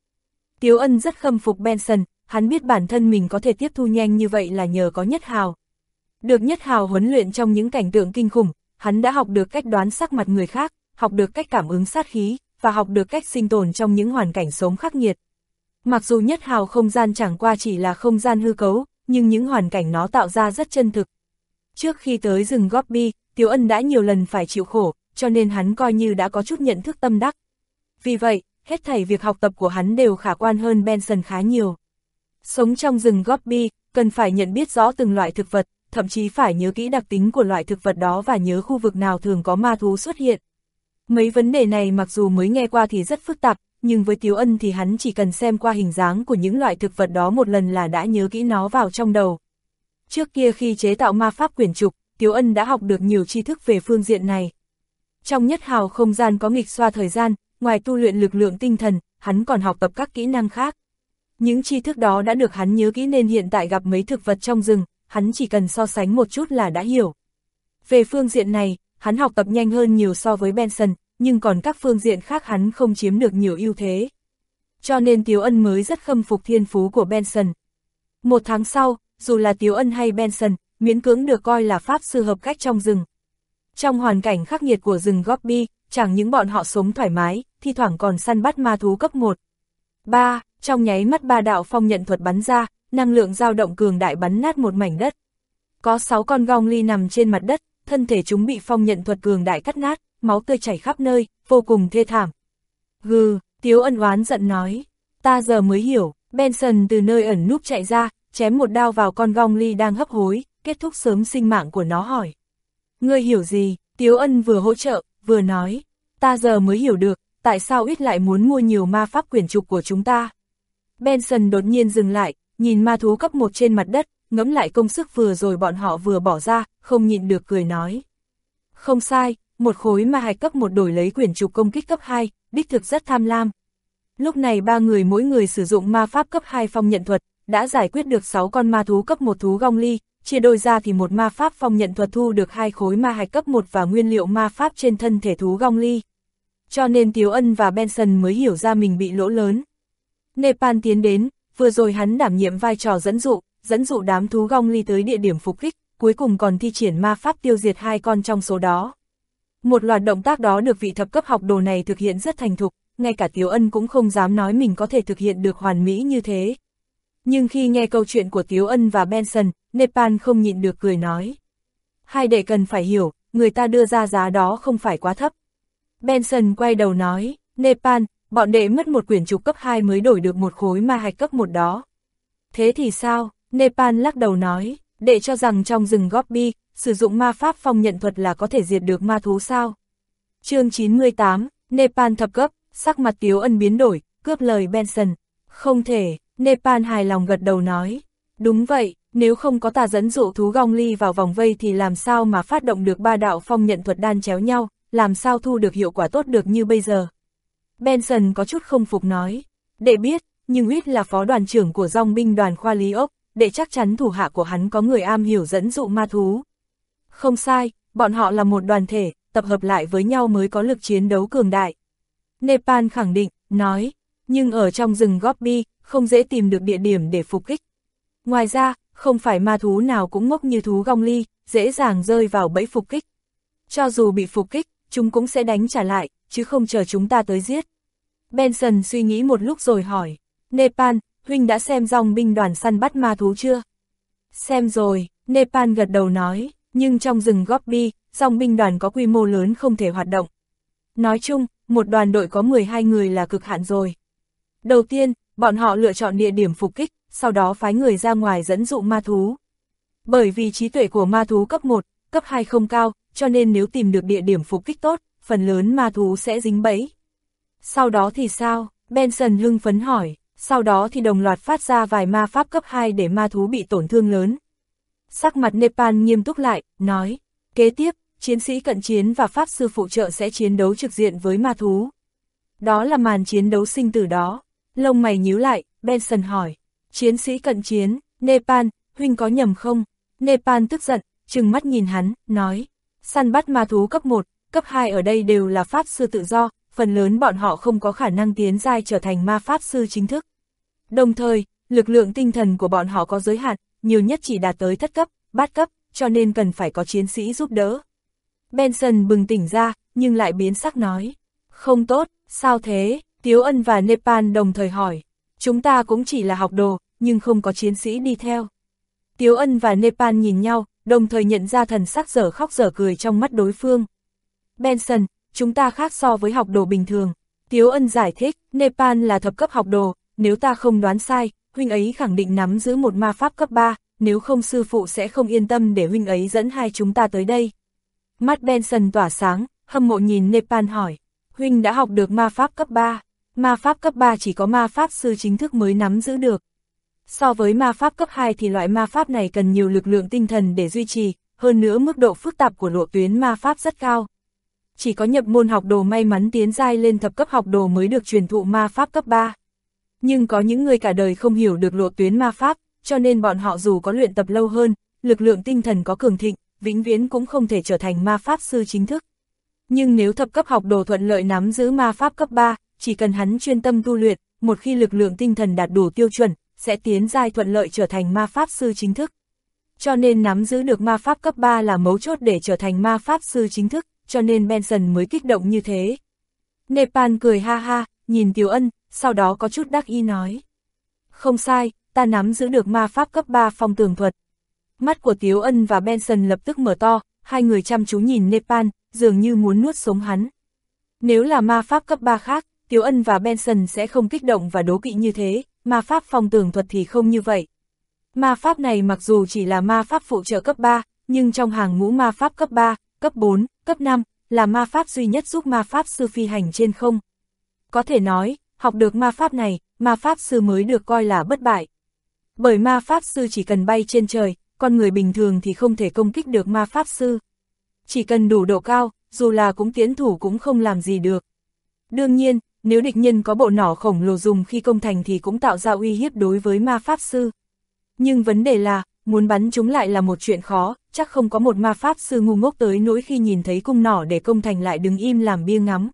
Tiếu Ân rất khâm phục Benson, hắn biết bản thân mình có thể tiếp thu nhanh như vậy là nhờ có Nhất Hào. Được Nhất Hào huấn luyện trong những cảnh tượng kinh khủng, hắn đã học được cách đoán sắc mặt người khác, học được cách cảm ứng sát khí, và học được cách sinh tồn trong những hoàn cảnh sống khắc nghiệt. Mặc dù Nhất Hào không gian chẳng qua chỉ là không gian hư cấu, nhưng những hoàn cảnh nó tạo ra rất chân thực. Trước khi tới rừng Gobi, Tiếu Ân đã nhiều lần phải chịu khổ, cho nên hắn coi như đã có chút nhận thức tâm đắc. Vì vậy, hết thảy việc học tập của hắn đều khả quan hơn Benson khá nhiều. Sống trong rừng Gobi, cần phải nhận biết rõ từng loại thực vật, thậm chí phải nhớ kỹ đặc tính của loại thực vật đó và nhớ khu vực nào thường có ma thú xuất hiện. Mấy vấn đề này mặc dù mới nghe qua thì rất phức tạp, nhưng với Tiếu Ân thì hắn chỉ cần xem qua hình dáng của những loại thực vật đó một lần là đã nhớ kỹ nó vào trong đầu. Trước kia khi chế tạo ma pháp quyển trục, Tiếu Ân đã học được nhiều tri thức về phương diện này. Trong nhất hào không gian có nghịch xoa thời gian, ngoài tu luyện lực lượng tinh thần, hắn còn học tập các kỹ năng khác. Những tri thức đó đã được hắn nhớ kỹ nên hiện tại gặp mấy thực vật trong rừng, hắn chỉ cần so sánh một chút là đã hiểu. Về phương diện này, hắn học tập nhanh hơn nhiều so với Benson, nhưng còn các phương diện khác hắn không chiếm được nhiều ưu thế. Cho nên Tiếu Ân mới rất khâm phục thiên phú của Benson. Một tháng sau, dù là Tiếu Ân hay Benson, miễn cưỡng được coi là pháp sư hợp cách trong rừng. Trong hoàn cảnh khắc nghiệt của rừng Gobi, chẳng những bọn họ sống thoải mái, thi thoảng còn săn bắt ma thú cấp 1. 3. Trong nháy mắt ba đạo phong nhận thuật bắn ra, năng lượng dao động cường đại bắn nát một mảnh đất. Có 6 con gong ly nằm trên mặt đất, thân thể chúng bị phong nhận thuật cường đại cắt nát, máu tươi chảy khắp nơi, vô cùng thê thảm. Gừ, Tiếu ân oán giận nói, ta giờ mới hiểu, Benson từ nơi ẩn núp chạy ra, chém một đao vào con gong ly đang hấp hối, kết thúc sớm sinh mạng của nó hỏi. Ngươi hiểu gì, Tiếu ân vừa hỗ trợ, vừa nói, ta giờ mới hiểu được, tại sao ít lại muốn mua nhiều ma pháp quyển trục của chúng ta. Benson đột nhiên dừng lại, nhìn ma thú cấp một trên mặt đất, ngẫm lại công sức vừa rồi bọn họ vừa bỏ ra, không nhịn được cười nói. Không sai, một khối ma hạch cấp một đổi lấy quyển trục công kích cấp 2, đích thực rất tham lam. Lúc này ba người mỗi người sử dụng ma pháp cấp 2 phong nhận thuật, đã giải quyết được 6 con ma thú cấp một thú gong ly, chia đôi ra thì một ma pháp phong nhận thuật thu được hai khối ma hạch cấp 1 và nguyên liệu ma pháp trên thân thể thú gong ly. Cho nên Tiếu Ân và Benson mới hiểu ra mình bị lỗ lớn. Nepal tiến đến, vừa rồi hắn đảm nhiệm vai trò dẫn dụ, dẫn dụ đám thú gong ly tới địa điểm phục kích, cuối cùng còn thi triển ma pháp tiêu diệt hai con trong số đó. Một loạt động tác đó được vị thập cấp học đồ này thực hiện rất thành thục, ngay cả Tiếu Ân cũng không dám nói mình có thể thực hiện được hoàn mỹ như thế. Nhưng khi nghe câu chuyện của Tiếu Ân và Benson, Nepal không nhịn được cười nói. Hai đệ cần phải hiểu, người ta đưa ra giá đó không phải quá thấp. Benson quay đầu nói, Nepal, bọn đệ mất một quyển trục cấp 2 mới đổi được một khối ma hạch cấp một đó. Thế thì sao? Nepal lắc đầu nói, đệ cho rằng trong rừng Gobi, sử dụng ma pháp phong nhận thuật là có thể diệt được ma thú sao? chương 98, Nepal thập cấp, sắc mặt Tiếu Ân biến đổi, cướp lời Benson. Không thể, Nepal hài lòng gật đầu nói. Đúng vậy, nếu không có tà dẫn dụ thú gong ly vào vòng vây thì làm sao mà phát động được ba đạo phong nhận thuật đan chéo nhau, làm sao thu được hiệu quả tốt được như bây giờ. Benson có chút không phục nói. Đệ biết, nhưng Huyết là phó đoàn trưởng của dòng binh đoàn khoa lý ốc, đệ chắc chắn thủ hạ của hắn có người am hiểu dẫn dụ ma thú. Không sai, bọn họ là một đoàn thể, tập hợp lại với nhau mới có lực chiến đấu cường đại. Nepal khẳng định, nói, nhưng ở trong rừng Gobi, không dễ tìm được địa điểm để phục kích. Ngoài ra, không phải ma thú nào cũng ngốc như thú gong ly, dễ dàng rơi vào bẫy phục kích. Cho dù bị phục kích, chúng cũng sẽ đánh trả lại, chứ không chờ chúng ta tới giết. Benson suy nghĩ một lúc rồi hỏi, Nepal, Huynh đã xem dòng binh đoàn săn bắt ma thú chưa? Xem rồi, Nepal gật đầu nói, nhưng trong rừng Gobi, dòng binh đoàn có quy mô lớn không thể hoạt động. Nói chung, một đoàn đội có 12 người là cực hạn rồi. Đầu tiên, bọn họ lựa chọn địa điểm phục kích, sau đó phái người ra ngoài dẫn dụ ma thú. Bởi vì trí tuệ của ma thú cấp 1, cấp 2 không cao, cho nên nếu tìm được địa điểm phục kích tốt, phần lớn ma thú sẽ dính bẫy. Sau đó thì sao? Benson hưng phấn hỏi, sau đó thì đồng loạt phát ra vài ma pháp cấp 2 để ma thú bị tổn thương lớn. Sắc mặt Nepal nghiêm túc lại, nói, kế tiếp, chiến sĩ cận chiến và pháp sư phụ trợ sẽ chiến đấu trực diện với ma thú. Đó là màn chiến đấu sinh tử đó. Lông mày nhíu lại, Benson hỏi. Chiến sĩ cận chiến, Nepal, huynh có nhầm không? Nepal tức giận, trừng mắt nhìn hắn, nói. Săn bắt ma thú cấp 1, cấp 2 ở đây đều là pháp sư tự do, phần lớn bọn họ không có khả năng tiến giai trở thành ma pháp sư chính thức. Đồng thời, lực lượng tinh thần của bọn họ có giới hạn, nhiều nhất chỉ đạt tới thất cấp, bát cấp, cho nên cần phải có chiến sĩ giúp đỡ. Benson bừng tỉnh ra, nhưng lại biến sắc nói. Không tốt, sao thế? Tiếu Ân và Nepal đồng thời hỏi. Chúng ta cũng chỉ là học đồ, nhưng không có chiến sĩ đi theo. Tiếu Ân và Nepal nhìn nhau, đồng thời nhận ra thần sắc dở khóc dở cười trong mắt đối phương. Benson, chúng ta khác so với học đồ bình thường. Tiếu Ân giải thích, Nepal là thập cấp học đồ, nếu ta không đoán sai, huynh ấy khẳng định nắm giữ một ma pháp cấp 3, nếu không sư phụ sẽ không yên tâm để huynh ấy dẫn hai chúng ta tới đây. Mắt Benson tỏa sáng, hâm mộ nhìn Nepal hỏi, huynh đã học được ma pháp cấp 3, ma pháp cấp 3 chỉ có ma pháp sư chính thức mới nắm giữ được. So với ma pháp cấp 2 thì loại ma pháp này cần nhiều lực lượng tinh thần để duy trì, hơn nữa mức độ phức tạp của lộ tuyến ma pháp rất cao. Chỉ có nhập môn học đồ may mắn tiến giai lên thập cấp học đồ mới được truyền thụ ma pháp cấp 3. Nhưng có những người cả đời không hiểu được lộ tuyến ma pháp, cho nên bọn họ dù có luyện tập lâu hơn, lực lượng tinh thần có cường thịnh, vĩnh viễn cũng không thể trở thành ma pháp sư chính thức. Nhưng nếu thập cấp học đồ thuận lợi nắm giữ ma pháp cấp 3, chỉ cần hắn chuyên tâm tu luyện, một khi lực lượng tinh thần đạt đủ tiêu chuẩn, sẽ tiến giai thuận lợi trở thành ma pháp sư chính thức. Cho nên nắm giữ được ma pháp cấp 3 là mấu chốt để trở thành ma pháp sư chính thức, cho nên Benson mới kích động như thế. Nepal cười ha ha, nhìn Tiểu Ân, sau đó có chút đắc ý nói. Không sai, ta nắm giữ được ma pháp cấp 3 phong tường thuật. Mắt của Tiếu Ân và Benson lập tức mở to, hai người chăm chú nhìn Nepal, dường như muốn nuốt sống hắn. Nếu là ma pháp cấp 3 khác, Tiếu Ân và Benson sẽ không kích động và đố kỵ như thế, ma pháp phong tường thuật thì không như vậy. Ma pháp này mặc dù chỉ là ma pháp phụ trợ cấp 3, nhưng trong hàng ngũ ma pháp cấp 3, cấp 4, cấp 5, là ma pháp duy nhất giúp ma pháp sư phi hành trên không. Có thể nói, học được ma pháp này, ma pháp sư mới được coi là bất bại. Bởi ma pháp sư chỉ cần bay trên trời, con người bình thường thì không thể công kích được ma pháp sư. Chỉ cần đủ độ cao, dù là cũng tiến thủ cũng không làm gì được. Đương nhiên, nếu địch nhân có bộ nỏ khổng lồ dùng khi công thành thì cũng tạo ra uy hiếp đối với ma pháp sư. Nhưng vấn đề là, muốn bắn chúng lại là một chuyện khó, chắc không có một ma pháp sư ngu ngốc tới nỗi khi nhìn thấy cung nỏ để công thành lại đứng im làm bia ngắm.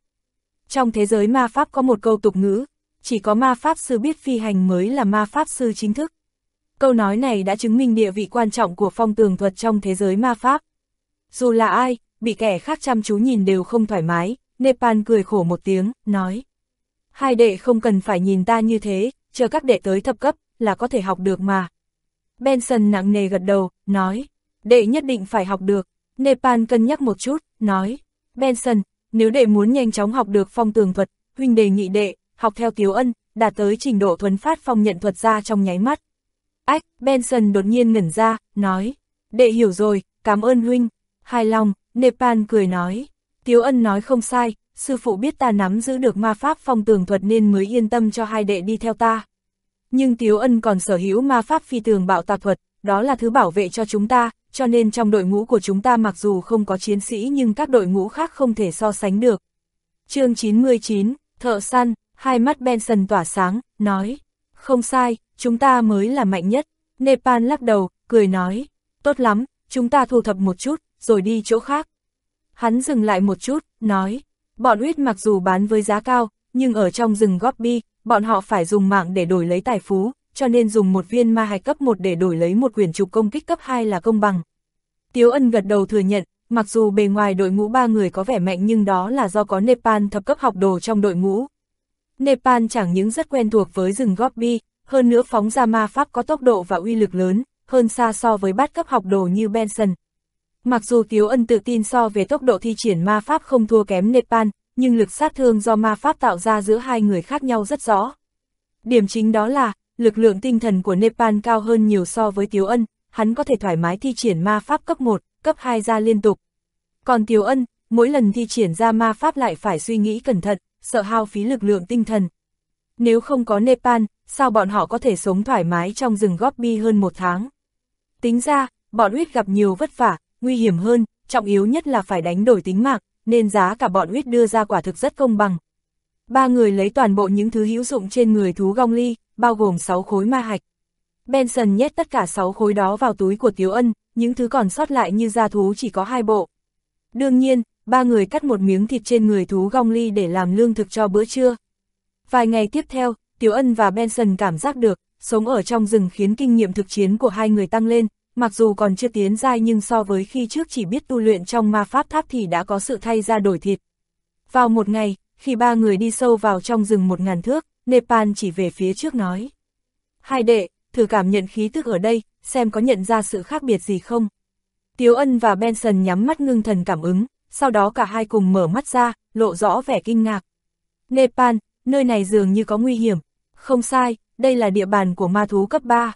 Trong thế giới ma pháp có một câu tục ngữ, chỉ có ma pháp sư biết phi hành mới là ma pháp sư chính thức. Câu nói này đã chứng minh địa vị quan trọng của phong tường thuật trong thế giới ma pháp. Dù là ai, bị kẻ khác chăm chú nhìn đều không thoải mái, Nepal cười khổ một tiếng, nói. Hai đệ không cần phải nhìn ta như thế, chờ các đệ tới thập cấp, là có thể học được mà. Benson nặng nề gật đầu, nói. Đệ nhất định phải học được. Nepal cân nhắc một chút, nói. Benson, nếu đệ muốn nhanh chóng học được phong tường thuật, huynh đề nghị đệ, học theo Tiếu Ân, đạt tới trình độ thuấn phát phong nhận thuật ra trong nháy mắt. Ách, Benson đột nhiên ngẩn ra, nói. Đệ hiểu rồi, cảm ơn huynh. Hài lòng, Nepal cười nói. Tiếu Ân nói không sai, sư phụ biết ta nắm giữ được ma pháp phong tường thuật nên mới yên tâm cho hai đệ đi theo ta. Nhưng Tiếu Ân còn sở hữu ma pháp phi tường bạo tạc thuật, đó là thứ bảo vệ cho chúng ta, cho nên trong đội ngũ của chúng ta mặc dù không có chiến sĩ nhưng các đội ngũ khác không thể so sánh được. chương 99, thợ săn, hai mắt Benson tỏa sáng, nói, không sai, chúng ta mới là mạnh nhất. Nepal lắc đầu, cười nói, tốt lắm, chúng ta thu thập một chút, rồi đi chỗ khác. Hắn dừng lại một chút, nói, bọn huyết mặc dù bán với giá cao, nhưng ở trong rừng Gobi, bọn họ phải dùng mạng để đổi lấy tài phú, cho nên dùng một viên ma hạch cấp 1 để đổi lấy một quyển trục công kích cấp 2 là công bằng. Tiếu ân gật đầu thừa nhận, mặc dù bề ngoài đội ngũ ba người có vẻ mạnh nhưng đó là do có Nepal thập cấp học đồ trong đội ngũ. Nepal chẳng những rất quen thuộc với rừng Gobi, hơn nữa phóng ra ma pháp có tốc độ và uy lực lớn, hơn xa so với bát cấp học đồ như Benson. Mặc dù Tiếu Ân tự tin so về tốc độ thi triển ma pháp không thua kém Nepal, nhưng lực sát thương do ma pháp tạo ra giữa hai người khác nhau rất rõ. Điểm chính đó là, lực lượng tinh thần của Nepal cao hơn nhiều so với Tiếu Ân, hắn có thể thoải mái thi triển ma pháp cấp 1, cấp 2 ra liên tục. Còn Tiếu Ân, mỗi lần thi triển ra ma pháp lại phải suy nghĩ cẩn thận, sợ hao phí lực lượng tinh thần. Nếu không có Nepal, sao bọn họ có thể sống thoải mái trong rừng Gobi hơn một tháng? Tính ra, bọn huyết gặp nhiều vất vả, nguy hiểm hơn, trọng yếu nhất là phải đánh đổi tính mạng, nên giá cả bọn huyết đưa ra quả thực rất công bằng. Ba người lấy toàn bộ những thứ hữu dụng trên người thú gong ly, bao gồm 6 khối ma hạch. Benson nhét tất cả 6 khối đó vào túi của Tiếu Ân, những thứ còn sót lại như da thú chỉ có hai bộ. Đương nhiên, ba người cắt một miếng thịt trên người thú gong ly để làm lương thực cho bữa trưa. Vài ngày tiếp theo, Tiếu Ân và Benson cảm giác được, sống ở trong rừng khiến kinh nghiệm thực chiến của hai người tăng lên, mặc dù còn chưa tiến giai nhưng so với khi trước chỉ biết tu luyện trong ma pháp tháp thì đã có sự thay ra đổi thịt. Vào một ngày, khi ba người đi sâu vào trong rừng một ngàn thước, Nepal chỉ về phía trước nói. Hai đệ, thử cảm nhận khí tức ở đây, xem có nhận ra sự khác biệt gì không. Tiếu Ân và Benson nhắm mắt ngưng thần cảm ứng, sau đó cả hai cùng mở mắt ra, lộ rõ vẻ kinh ngạc. Nepal, nơi này dường như có nguy hiểm. Không sai, đây là địa bàn của ma thú cấp 3.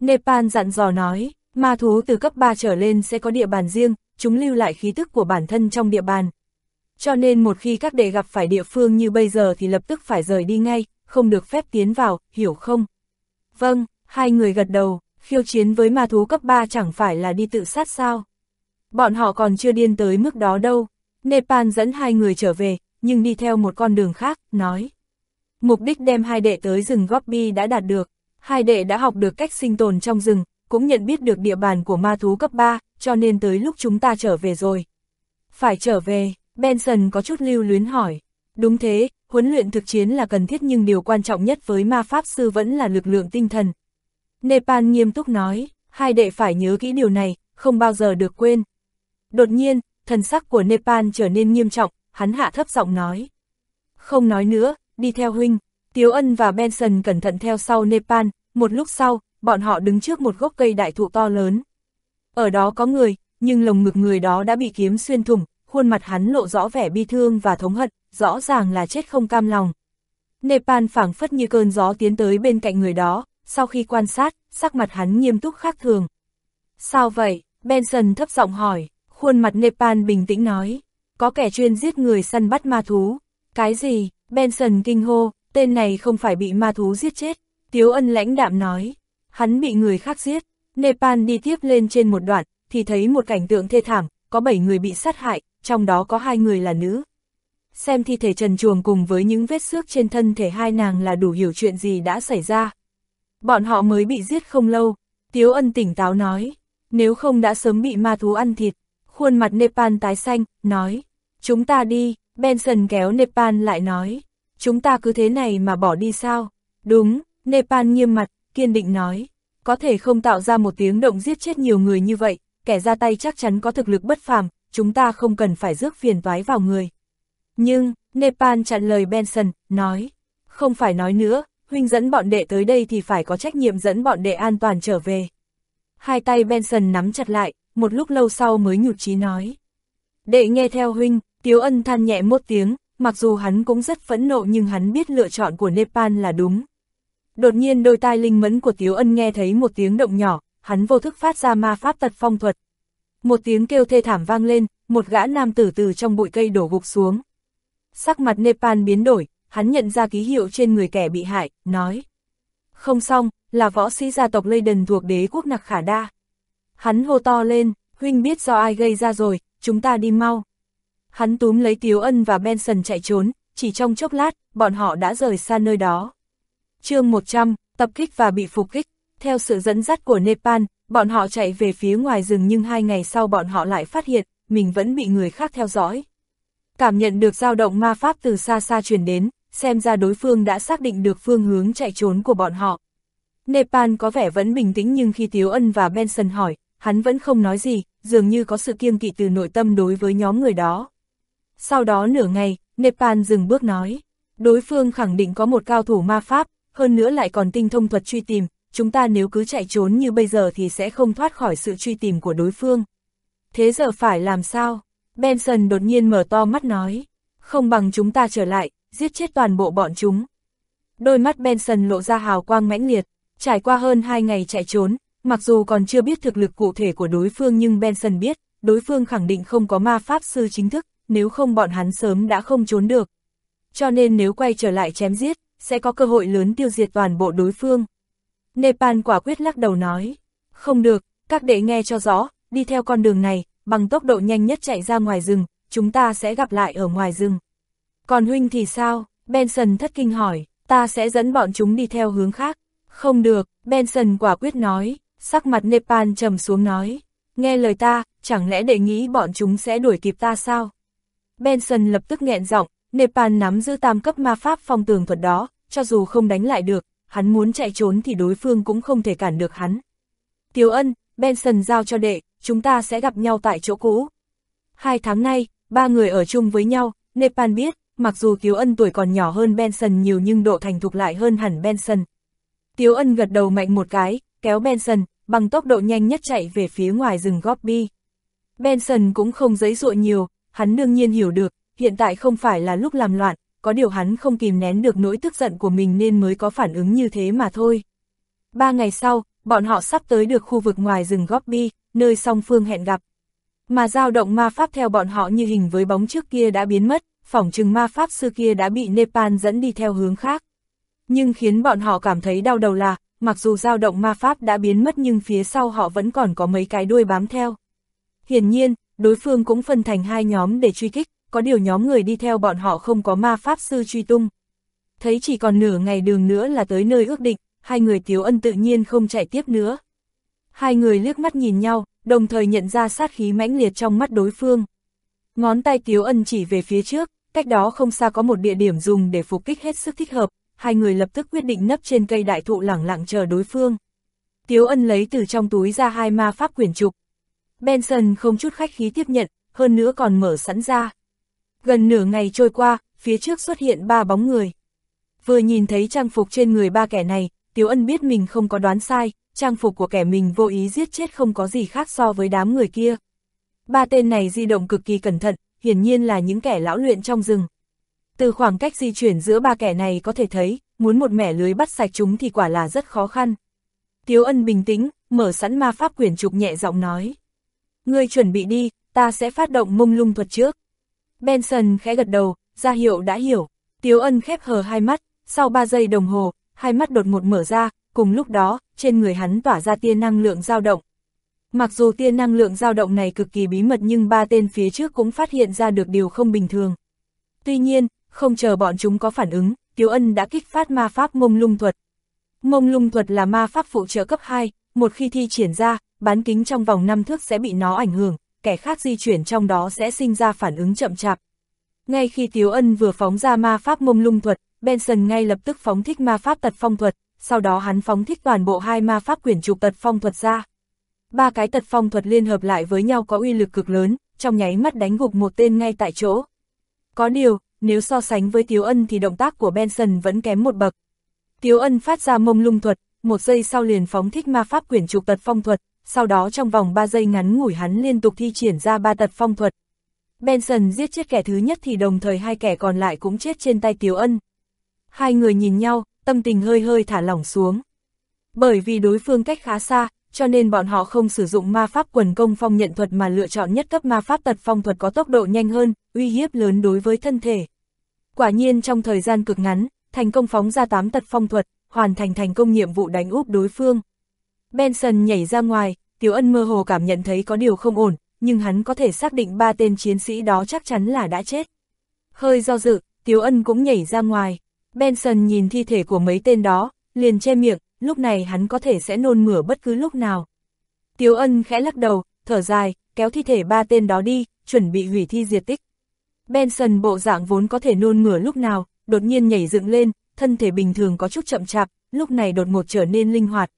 Nepal dặn dò nói, ma thú từ cấp 3 trở lên sẽ có địa bàn riêng, chúng lưu lại khí tức của bản thân trong địa bàn. Cho nên một khi các đệ gặp phải địa phương như bây giờ thì lập tức phải rời đi ngay, không được phép tiến vào, hiểu không? Vâng, hai người gật đầu, khiêu chiến với ma thú cấp 3 chẳng phải là đi tự sát sao? Bọn họ còn chưa điên tới mức đó đâu. Nepal dẫn hai người trở về, nhưng đi theo một con đường khác, nói. Mục đích đem hai đệ tới rừng Gobi đã đạt được. Hai đệ đã học được cách sinh tồn trong rừng, cũng nhận biết được địa bàn của ma thú cấp 3, cho nên tới lúc chúng ta trở về rồi. Phải trở về, Benson có chút lưu luyến hỏi. Đúng thế, huấn luyện thực chiến là cần thiết nhưng điều quan trọng nhất với ma pháp sư vẫn là lực lượng tinh thần. Nepal nghiêm túc nói, hai đệ phải nhớ kỹ điều này, không bao giờ được quên. Đột nhiên, thần sắc của Nepal trở nên nghiêm trọng, hắn hạ thấp giọng nói. Không nói nữa, đi theo huynh. Tiếu Ân và Benson cẩn thận theo sau Nepal, một lúc sau, bọn họ đứng trước một gốc cây đại thụ to lớn. Ở đó có người, nhưng lồng ngực người đó đã bị kiếm xuyên thủng, khuôn mặt hắn lộ rõ vẻ bi thương và thống hận, rõ ràng là chết không cam lòng. Nepal phảng phất như cơn gió tiến tới bên cạnh người đó, sau khi quan sát, sắc mặt hắn nghiêm túc khác thường. Sao vậy? Benson thấp giọng hỏi, khuôn mặt Nepal bình tĩnh nói, có kẻ chuyên giết người săn bắt ma thú. Cái gì? Benson kinh hô, tên này không phải bị ma thú giết chết. Tiếu ân lãnh đạm nói, hắn bị người khác giết. Nepal đi tiếp lên trên một đoạn, thì thấy một cảnh tượng thê thảm, có 7 người bị sát hại, trong đó có hai người là nữ. Xem thi thể trần chuồng cùng với những vết xước trên thân thể hai nàng là đủ hiểu chuyện gì đã xảy ra. Bọn họ mới bị giết không lâu, Tiếu ân tỉnh táo nói, nếu không đã sớm bị ma thú ăn thịt. Khuôn mặt Nepal tái xanh, nói, chúng ta đi, Benson kéo Nepal lại nói, chúng ta cứ thế này mà bỏ đi sao? Đúng, Nepal nghiêm mặt, kiên định nói, có thể không tạo ra một tiếng động giết chết nhiều người như vậy, kẻ ra tay chắc chắn có thực lực bất phàm, chúng ta không cần phải rước phiền toái vào người. Nhưng, Nepal chặn lời Benson, nói, không phải nói nữa, huynh dẫn bọn đệ tới đây thì phải có trách nhiệm dẫn bọn đệ an toàn trở về. Hai tay Benson nắm chặt lại, một lúc lâu sau mới nhụt chí nói. Đệ nghe theo huynh, Tiếu Ân than nhẹ một tiếng, mặc dù hắn cũng rất phẫn nộ nhưng hắn biết lựa chọn của Nepal là đúng. Đột nhiên đôi tai linh mẫn của Tiếu Ân nghe thấy một tiếng động nhỏ, hắn vô thức phát ra ma pháp tật phong thuật. Một tiếng kêu thê thảm vang lên, một gã nam tử từ trong bụi cây đổ gục xuống. Sắc mặt Nepal biến đổi, hắn nhận ra ký hiệu trên người kẻ bị hại, nói. Không xong, là võ sĩ gia tộc Leyden thuộc đế quốc Nặc Khả Đa. Hắn hô to lên, huynh biết do ai gây ra rồi, chúng ta đi mau. Hắn túm lấy Tiếu Ân và Benson chạy trốn, chỉ trong chốc lát, bọn họ đã rời xa nơi đó chương 100, tập kích và bị phục kích, theo sự dẫn dắt của Nepal, bọn họ chạy về phía ngoài rừng nhưng hai ngày sau bọn họ lại phát hiện, mình vẫn bị người khác theo dõi. Cảm nhận được dao động ma pháp từ xa xa truyền đến, xem ra đối phương đã xác định được phương hướng chạy trốn của bọn họ. Nepal có vẻ vẫn bình tĩnh nhưng khi Tiếu Ân và Benson hỏi, hắn vẫn không nói gì, dường như có sự kiêng kỵ từ nội tâm đối với nhóm người đó. Sau đó nửa ngày, Nepal dừng bước nói, đối phương khẳng định có một cao thủ ma pháp, hơn nữa lại còn tinh thông thuật truy tìm, chúng ta nếu cứ chạy trốn như bây giờ thì sẽ không thoát khỏi sự truy tìm của đối phương. Thế giờ phải làm sao? Benson đột nhiên mở to mắt nói, không bằng chúng ta trở lại, giết chết toàn bộ bọn chúng. Đôi mắt Benson lộ ra hào quang mãnh liệt, trải qua hơn hai ngày chạy trốn, mặc dù còn chưa biết thực lực cụ thể của đối phương nhưng Benson biết, đối phương khẳng định không có ma pháp sư chính thức, nếu không bọn hắn sớm đã không trốn được. Cho nên nếu quay trở lại chém giết, sẽ có cơ hội lớn tiêu diệt toàn bộ đối phương. Nepal quả quyết lắc đầu nói, không được, các đệ nghe cho rõ, đi theo con đường này, bằng tốc độ nhanh nhất chạy ra ngoài rừng, chúng ta sẽ gặp lại ở ngoài rừng. Còn huynh thì sao? Benson thất kinh hỏi, ta sẽ dẫn bọn chúng đi theo hướng khác. Không được, Benson quả quyết nói, sắc mặt Nepal trầm xuống nói. Nghe lời ta, chẳng lẽ đệ nghĩ bọn chúng sẽ đuổi kịp ta sao? Benson lập tức nghẹn giọng, Nepal nắm giữ tam cấp ma pháp phong tường thuật đó, cho dù không đánh lại được, hắn muốn chạy trốn thì đối phương cũng không thể cản được hắn. Tiếu ân, Benson giao cho đệ, chúng ta sẽ gặp nhau tại chỗ cũ. Hai tháng nay, ba người ở chung với nhau, Nepal biết, mặc dù Tiếu ân tuổi còn nhỏ hơn Benson nhiều nhưng độ thành thục lại hơn hẳn Benson. Tiếu ân gật đầu mạnh một cái, kéo Benson, bằng tốc độ nhanh nhất chạy về phía ngoài rừng Gobi. Benson cũng không giấy dụa nhiều, hắn đương nhiên hiểu được, hiện tại không phải là lúc làm loạn, có điều hắn không kìm nén được nỗi tức giận của mình nên mới có phản ứng như thế mà thôi. Ba ngày sau, bọn họ sắp tới được khu vực ngoài rừng Gobi, nơi song phương hẹn gặp. Mà dao động ma pháp theo bọn họ như hình với bóng trước kia đã biến mất, phỏng chừng ma pháp sư kia đã bị Nepal dẫn đi theo hướng khác. Nhưng khiến bọn họ cảm thấy đau đầu là, mặc dù dao động ma pháp đã biến mất nhưng phía sau họ vẫn còn có mấy cái đuôi bám theo. Hiển nhiên, đối phương cũng phân thành hai nhóm để truy kích, có điều nhóm người đi theo bọn họ không có ma pháp sư truy tung. Thấy chỉ còn nửa ngày đường nữa là tới nơi ước định, hai người Tiếu Ân tự nhiên không chạy tiếp nữa. Hai người liếc mắt nhìn nhau, đồng thời nhận ra sát khí mãnh liệt trong mắt đối phương. Ngón tay Tiếu Ân chỉ về phía trước, cách đó không xa có một địa điểm dùng để phục kích hết sức thích hợp, hai người lập tức quyết định nấp trên cây đại thụ lẳng lặng chờ đối phương. Tiếu Ân lấy từ trong túi ra hai ma pháp quyển trục. Benson không chút khách khí tiếp nhận, hơn nữa còn mở sẵn ra. Gần nửa ngày trôi qua, phía trước xuất hiện ba bóng người. Vừa nhìn thấy trang phục trên người ba kẻ này, Tiếu Ân biết mình không có đoán sai, trang phục của kẻ mình vô ý giết chết không có gì khác so với đám người kia. Ba tên này di động cực kỳ cẩn thận, hiển nhiên là những kẻ lão luyện trong rừng. Từ khoảng cách di chuyển giữa ba kẻ này có thể thấy, muốn một mẻ lưới bắt sạch chúng thì quả là rất khó khăn. Tiếu Ân bình tĩnh, mở sẵn ma pháp quyển trục nhẹ giọng nói. Ngươi chuẩn bị đi, ta sẽ phát động mông lung thuật trước. Benson khẽ gật đầu, ra hiệu đã hiểu. Tiếu ân khép hờ hai mắt, sau 3 giây đồng hồ, hai mắt đột ngột mở ra, cùng lúc đó, trên người hắn tỏa ra tia năng lượng dao động. Mặc dù tia năng lượng dao động này cực kỳ bí mật nhưng ba tên phía trước cũng phát hiện ra được điều không bình thường. Tuy nhiên, không chờ bọn chúng có phản ứng, Tiếu Ân đã kích phát ma pháp mông lung thuật. Mông lung thuật là ma pháp phụ trợ cấp 2, một khi thi triển ra, bán kính trong vòng 5 thước sẽ bị nó ảnh hưởng, kẻ khác di chuyển trong đó sẽ sinh ra phản ứng chậm chạp. Ngay khi Tiếu Ân vừa phóng ra ma pháp mông lung thuật, Benson ngay lập tức phóng thích ma pháp tật phong thuật, sau đó hắn phóng thích toàn bộ hai ma pháp quyển trục tật phong thuật ra. Ba cái tật phong thuật liên hợp lại với nhau có uy lực cực lớn, trong nháy mắt đánh gục một tên ngay tại chỗ. Có điều, nếu so sánh với Tiếu Ân thì động tác của Benson vẫn kém một bậc. Tiếu Ân phát ra mông lung thuật, một giây sau liền phóng thích ma pháp quyển trục tật phong thuật, sau đó trong vòng 3 giây ngắn ngủi hắn liên tục thi triển ra ba tật phong thuật. Benson giết chết kẻ thứ nhất thì đồng thời hai kẻ còn lại cũng chết trên tay Tiếu Ân. Hai người nhìn nhau, tâm tình hơi hơi thả lỏng xuống. Bởi vì đối phương cách khá xa, cho nên bọn họ không sử dụng ma pháp quần công phong nhận thuật mà lựa chọn nhất cấp ma pháp tật phong thuật có tốc độ nhanh hơn, uy hiếp lớn đối với thân thể. Quả nhiên trong thời gian cực ngắn, thành công phóng ra 8 tật phong thuật, hoàn thành thành công nhiệm vụ đánh úp đối phương. Benson nhảy ra ngoài, Tiểu Ân mơ hồ cảm nhận thấy có điều không ổn, nhưng hắn có thể xác định ba tên chiến sĩ đó chắc chắn là đã chết. Hơi do dự, Tiểu Ân cũng nhảy ra ngoài. Benson nhìn thi thể của mấy tên đó, liền che miệng, lúc này hắn có thể sẽ nôn mửa bất cứ lúc nào. Tiểu Ân khẽ lắc đầu, thở dài, kéo thi thể ba tên đó đi, chuẩn bị hủy thi diệt tích. Benson bộ dạng vốn có thể nôn mửa lúc nào, đột nhiên nhảy dựng lên, thân thể bình thường có chút chậm chạp, lúc này đột ngột trở nên linh hoạt,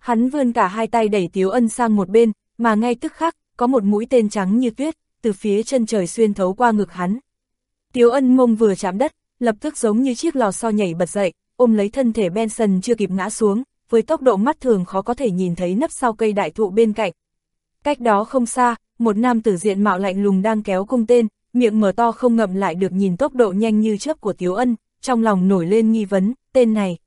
Hắn vươn cả hai tay đẩy Tiếu Ân sang một bên, mà ngay tức khắc, có một mũi tên trắng như tuyết, từ phía chân trời xuyên thấu qua ngực hắn. Tiếu Ân mông vừa chạm đất, lập tức giống như chiếc lò xo nhảy bật dậy, ôm lấy thân thể Benson chưa kịp ngã xuống, với tốc độ mắt thường khó có thể nhìn thấy nấp sau cây đại thụ bên cạnh. Cách đó không xa, một nam tử diện mạo lạnh lùng đang kéo cung tên, miệng mở to không ngậm lại được nhìn tốc độ nhanh như chớp của Tiếu Ân, trong lòng nổi lên nghi vấn, tên này.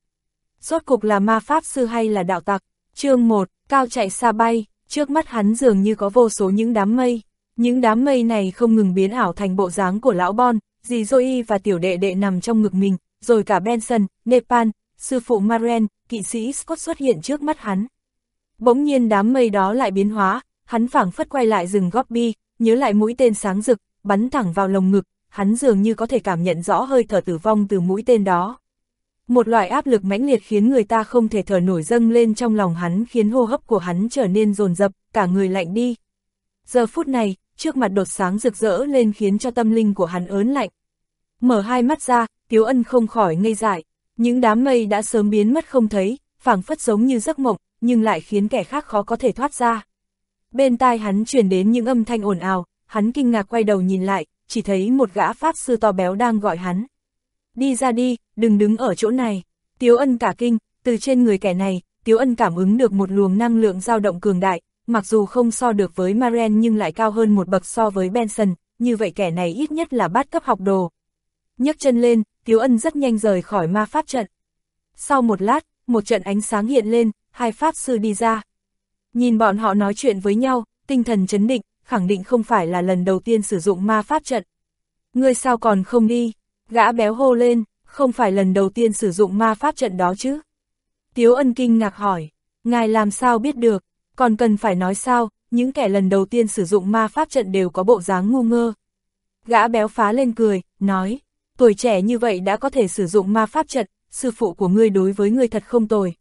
Rốt cục là ma pháp sư hay là đạo tặc? Chương 1, cao chạy xa bay, trước mắt hắn dường như có vô số những đám mây. Những đám mây này không ngừng biến ảo thành bộ dáng của lão Bon, dì Zoe và tiểu đệ đệ nằm trong ngực mình, rồi cả Benson, Nepal, sư phụ Maren, kỵ sĩ Scott xuất hiện trước mắt hắn. Bỗng nhiên đám mây đó lại biến hóa, hắn phảng phất quay lại rừng Gobi, nhớ lại mũi tên sáng rực, bắn thẳng vào lồng ngực, hắn dường như có thể cảm nhận rõ hơi thở tử vong từ mũi tên đó. Một loại áp lực mãnh liệt khiến người ta không thể thở nổi dâng lên trong lòng hắn khiến hô hấp của hắn trở nên dồn dập, cả người lạnh đi. Giờ phút này, trước mặt đột sáng rực rỡ lên khiến cho tâm linh của hắn ớn lạnh. Mở hai mắt ra, Tiếu Ân không khỏi ngây dại, những đám mây đã sớm biến mất không thấy, phảng phất giống như giấc mộng, nhưng lại khiến kẻ khác khó có thể thoát ra. Bên tai hắn truyền đến những âm thanh ồn ào, hắn kinh ngạc quay đầu nhìn lại, chỉ thấy một gã pháp sư to béo đang gọi hắn. Đi ra đi, đừng đứng ở chỗ này. Tiếu ân cả kinh, từ trên người kẻ này, Tiếu ân cảm ứng được một luồng năng lượng dao động cường đại, mặc dù không so được với Maren nhưng lại cao hơn một bậc so với Benson, như vậy kẻ này ít nhất là bát cấp học đồ. nhấc chân lên, Tiếu ân rất nhanh rời khỏi ma pháp trận. Sau một lát, một trận ánh sáng hiện lên, hai pháp sư đi ra. Nhìn bọn họ nói chuyện với nhau, tinh thần chấn định, khẳng định không phải là lần đầu tiên sử dụng ma pháp trận. Ngươi sao còn không đi? Gã béo hô lên, không phải lần đầu tiên sử dụng ma pháp trận đó chứ? Tiếu ân kinh ngạc hỏi, ngài làm sao biết được, còn cần phải nói sao, những kẻ lần đầu tiên sử dụng ma pháp trận đều có bộ dáng ngu ngơ. Gã béo phá lên cười, nói, tuổi trẻ như vậy đã có thể sử dụng ma pháp trận, sư phụ của ngươi đối với ngươi thật không tồi.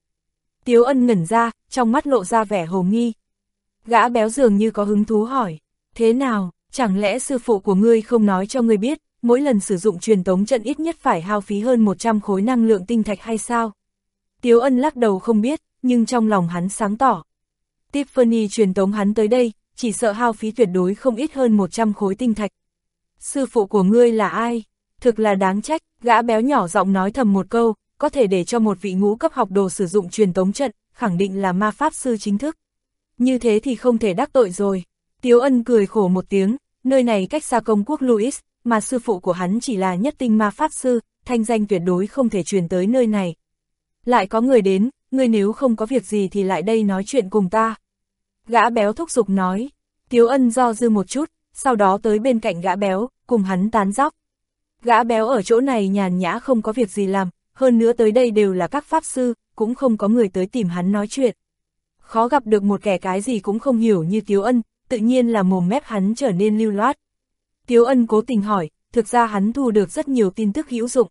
Tiếu ân ngẩn ra, trong mắt lộ ra vẻ hồ nghi. Gã béo dường như có hứng thú hỏi, thế nào, chẳng lẽ sư phụ của ngươi không nói cho ngươi biết, mỗi lần sử dụng truyền tống trận ít nhất phải hao phí hơn 100 khối năng lượng tinh thạch hay sao? Tiếu ân lắc đầu không biết, nhưng trong lòng hắn sáng tỏ. Tiffany truyền tống hắn tới đây, chỉ sợ hao phí tuyệt đối không ít hơn 100 khối tinh thạch. Sư phụ của ngươi là ai? Thực là đáng trách, gã béo nhỏ giọng nói thầm một câu, có thể để cho một vị ngũ cấp học đồ sử dụng truyền tống trận, khẳng định là ma pháp sư chính thức. Như thế thì không thể đắc tội rồi. Tiếu ân cười khổ một tiếng, nơi này cách xa công quốc Louis, mà sư phụ của hắn chỉ là nhất tinh ma pháp sư, thanh danh tuyệt đối không thể truyền tới nơi này. Lại có người đến, người nếu không có việc gì thì lại đây nói chuyện cùng ta. Gã béo thúc giục nói, Tiếu ân do dư một chút, sau đó tới bên cạnh gã béo, cùng hắn tán dóc. Gã béo ở chỗ này nhàn nhã không có việc gì làm, hơn nữa tới đây đều là các pháp sư, cũng không có người tới tìm hắn nói chuyện. Khó gặp được một kẻ cái gì cũng không hiểu như Tiếu Ân, tự nhiên là mồm mép hắn trở nên lưu loát. Tiếu Ân cố tình hỏi, thực ra hắn thu được rất nhiều tin tức hữu dụng.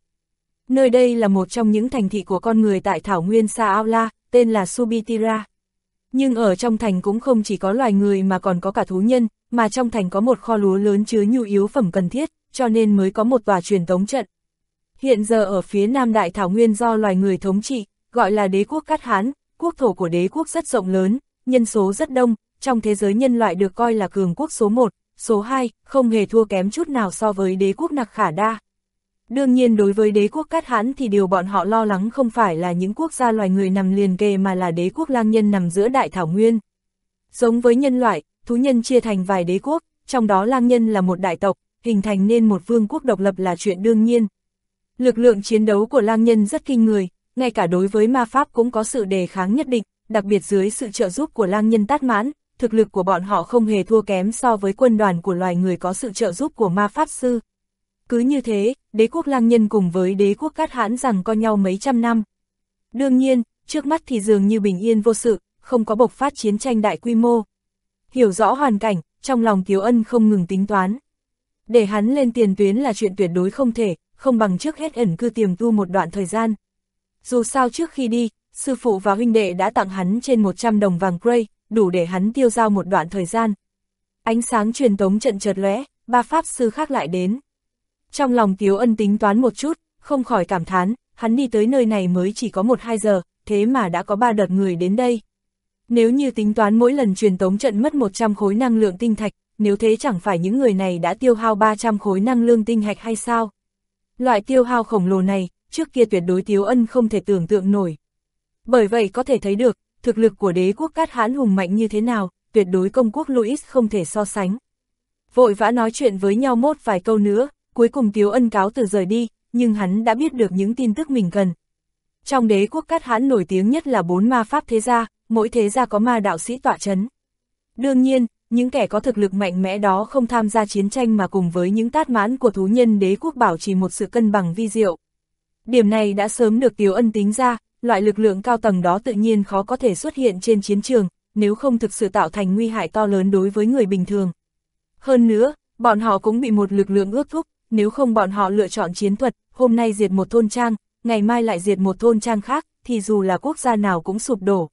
Nơi đây là một trong những thành thị của con người tại Thảo Nguyên Sa Aula, tên là Subitira. Nhưng ở trong thành cũng không chỉ có loài người mà còn có cả thú nhân, mà trong thành có một kho lúa lớn chứa nhu yếu phẩm cần thiết, cho nên mới có một tòa truyền tống trận. Hiện giờ ở phía Nam Đại Thảo Nguyên do loài người thống trị, gọi là đế quốc Cát Hán, quốc thổ của đế quốc rất rộng lớn, nhân số rất đông, trong thế giới nhân loại được coi là cường quốc số 1, số 2, không hề thua kém chút nào so với đế quốc Nặc Khả Đa. Đương nhiên đối với đế quốc Cát Hán thì điều bọn họ lo lắng không phải là những quốc gia loài người nằm liền kề mà là đế quốc lang nhân nằm giữa đại thảo nguyên. Giống với nhân loại, thú nhân chia thành vài đế quốc, trong đó lang nhân là một đại tộc, hình thành nên một vương quốc độc lập là chuyện đương nhiên. Lực lượng chiến đấu của lang nhân rất kinh người, ngay cả đối với ma pháp cũng có sự đề kháng nhất định, đặc biệt dưới sự trợ giúp của lang nhân tát mãn, thực lực của bọn họ không hề thua kém so với quân đoàn của loài người có sự trợ giúp của ma pháp sư. Cứ như thế, đế quốc lang nhân cùng với đế quốc cát hãn rằng co nhau mấy trăm năm. Đương nhiên, trước mắt thì dường như bình yên vô sự, không có bộc phát chiến tranh đại quy mô. Hiểu rõ hoàn cảnh, trong lòng Kiều Ân không ngừng tính toán. Để hắn lên tiền tuyến là chuyện tuyệt đối không thể, không bằng trước hết ẩn cư tiềm tu một đoạn thời gian. Dù sao trước khi đi, sư phụ và huynh đệ đã tặng hắn trên 100 đồng vàng Gray, đủ để hắn tiêu giao một đoạn thời gian. Ánh sáng truyền tống trận chợt lóe, ba pháp sư khác lại đến. Trong lòng Tiếu Ân tính toán một chút, không khỏi cảm thán, hắn đi tới nơi này mới chỉ có 1-2 giờ, thế mà đã có ba đợt người đến đây. Nếu như tính toán mỗi lần truyền tống trận mất 100 khối năng lượng tinh thạch, nếu thế chẳng phải những người này đã tiêu hao 300 khối năng lượng tinh hạch hay sao? Loại tiêu hao khổng lồ này, trước kia tuyệt đối Tiếu Ân không thể tưởng tượng nổi. Bởi vậy có thể thấy được, thực lực của đế quốc Cát Hãn hùng mạnh như thế nào, tuyệt đối công quốc Louis không thể so sánh. Vội vã nói chuyện với nhau mốt vài câu nữa, cuối cùng Tiếu Ân cáo từ rời đi, nhưng hắn đã biết được những tin tức mình cần. Trong đế quốc Cát Hãn nổi tiếng nhất là bốn ma pháp thế gia, mỗi thế gia có ma đạo sĩ tọa chấn. Đương nhiên, những kẻ có thực lực mạnh mẽ đó không tham gia chiến tranh mà cùng với những tát mãn của thú nhân đế quốc bảo trì một sự cân bằng vi diệu. Điểm này đã sớm được Tiếu Ân tính ra, loại lực lượng cao tầng đó tự nhiên khó có thể xuất hiện trên chiến trường, nếu không thực sự tạo thành nguy hại to lớn đối với người bình thường. Hơn nữa, bọn họ cũng bị một lực lượng ước thúc, nếu không bọn họ lựa chọn chiến thuật, hôm nay diệt một thôn trang, ngày mai lại diệt một thôn trang khác, thì dù là quốc gia nào cũng sụp đổ.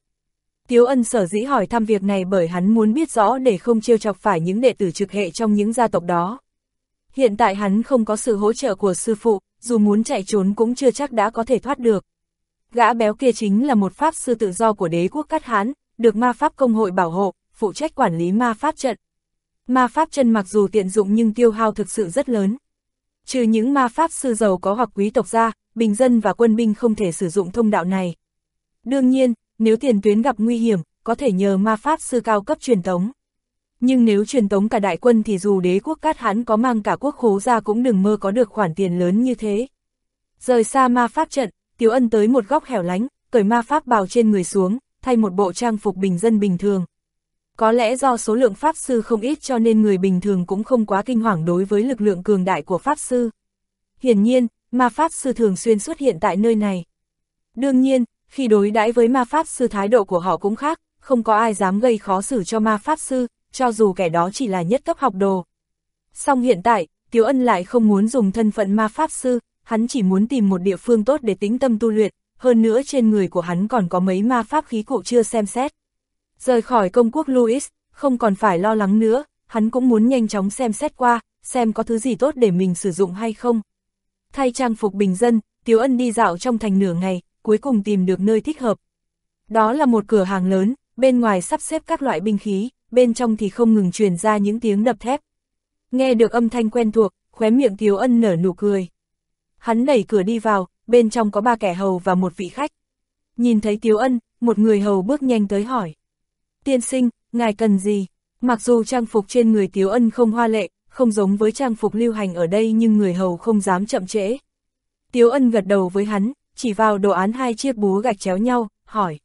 Tiếu ân sở dĩ hỏi thăm việc này bởi hắn muốn biết rõ để không chiêu chọc phải những đệ tử trực hệ trong những gia tộc đó. Hiện tại hắn không có sự hỗ trợ của sư phụ, dù muốn chạy trốn cũng chưa chắc đã có thể thoát được. Gã béo kia chính là một pháp sư tự do của đế quốc Cát Hán, được ma pháp công hội bảo hộ, phụ trách quản lý ma pháp trận. Ma pháp chân mặc dù tiện dụng nhưng tiêu hao thực sự rất lớn. Trừ những ma pháp sư giàu có hoặc quý tộc ra, bình dân và quân binh không thể sử dụng thông đạo này. Đương nhiên, nếu tiền tuyến gặp nguy hiểm, có thể nhờ ma pháp sư cao cấp truyền tống. Nhưng nếu truyền tống cả đại quân thì dù đế quốc cát hán có mang cả quốc khố ra cũng đừng mơ có được khoản tiền lớn như thế. Rời xa ma pháp trận, Tiếu Ân tới một góc hẻo lánh, cởi ma pháp bào trên người xuống, thay một bộ trang phục bình dân bình thường. Có lẽ do số lượng pháp sư không ít cho nên người bình thường cũng không quá kinh hoàng đối với lực lượng cường đại của pháp sư. Hiển nhiên, ma pháp sư thường xuyên xuất hiện tại nơi này. Đương nhiên, khi đối đãi với ma pháp sư thái độ của họ cũng khác, không có ai dám gây khó xử cho ma pháp sư, cho dù kẻ đó chỉ là nhất cấp học đồ. Song hiện tại, Tiếu Ân lại không muốn dùng thân phận ma pháp sư, hắn chỉ muốn tìm một địa phương tốt để tính tâm tu luyện, hơn nữa trên người của hắn còn có mấy ma pháp khí cụ chưa xem xét. Rời khỏi công quốc Louis, không còn phải lo lắng nữa, hắn cũng muốn nhanh chóng xem xét qua, xem có thứ gì tốt để mình sử dụng hay không. Thay trang phục bình dân, Tiếu Ân đi dạo trong thành nửa ngày, cuối cùng tìm được nơi thích hợp. Đó là một cửa hàng lớn, bên ngoài sắp xếp các loại binh khí, bên trong thì không ngừng truyền ra những tiếng đập thép. Nghe được âm thanh quen thuộc, khóe miệng Tiếu Ân nở nụ cười. Hắn đẩy cửa đi vào, bên trong có ba kẻ hầu và một vị khách. Nhìn thấy Tiếu Ân, một người hầu bước nhanh tới hỏi. Tiên sinh, ngài cần gì? Mặc dù trang phục trên người Tiếu Ân không hoa lệ, không giống với trang phục lưu hành ở đây nhưng người hầu không dám chậm trễ. Tiếu Ân gật đầu với hắn, chỉ vào đồ án hai chiếc búa gạch chéo nhau, hỏi.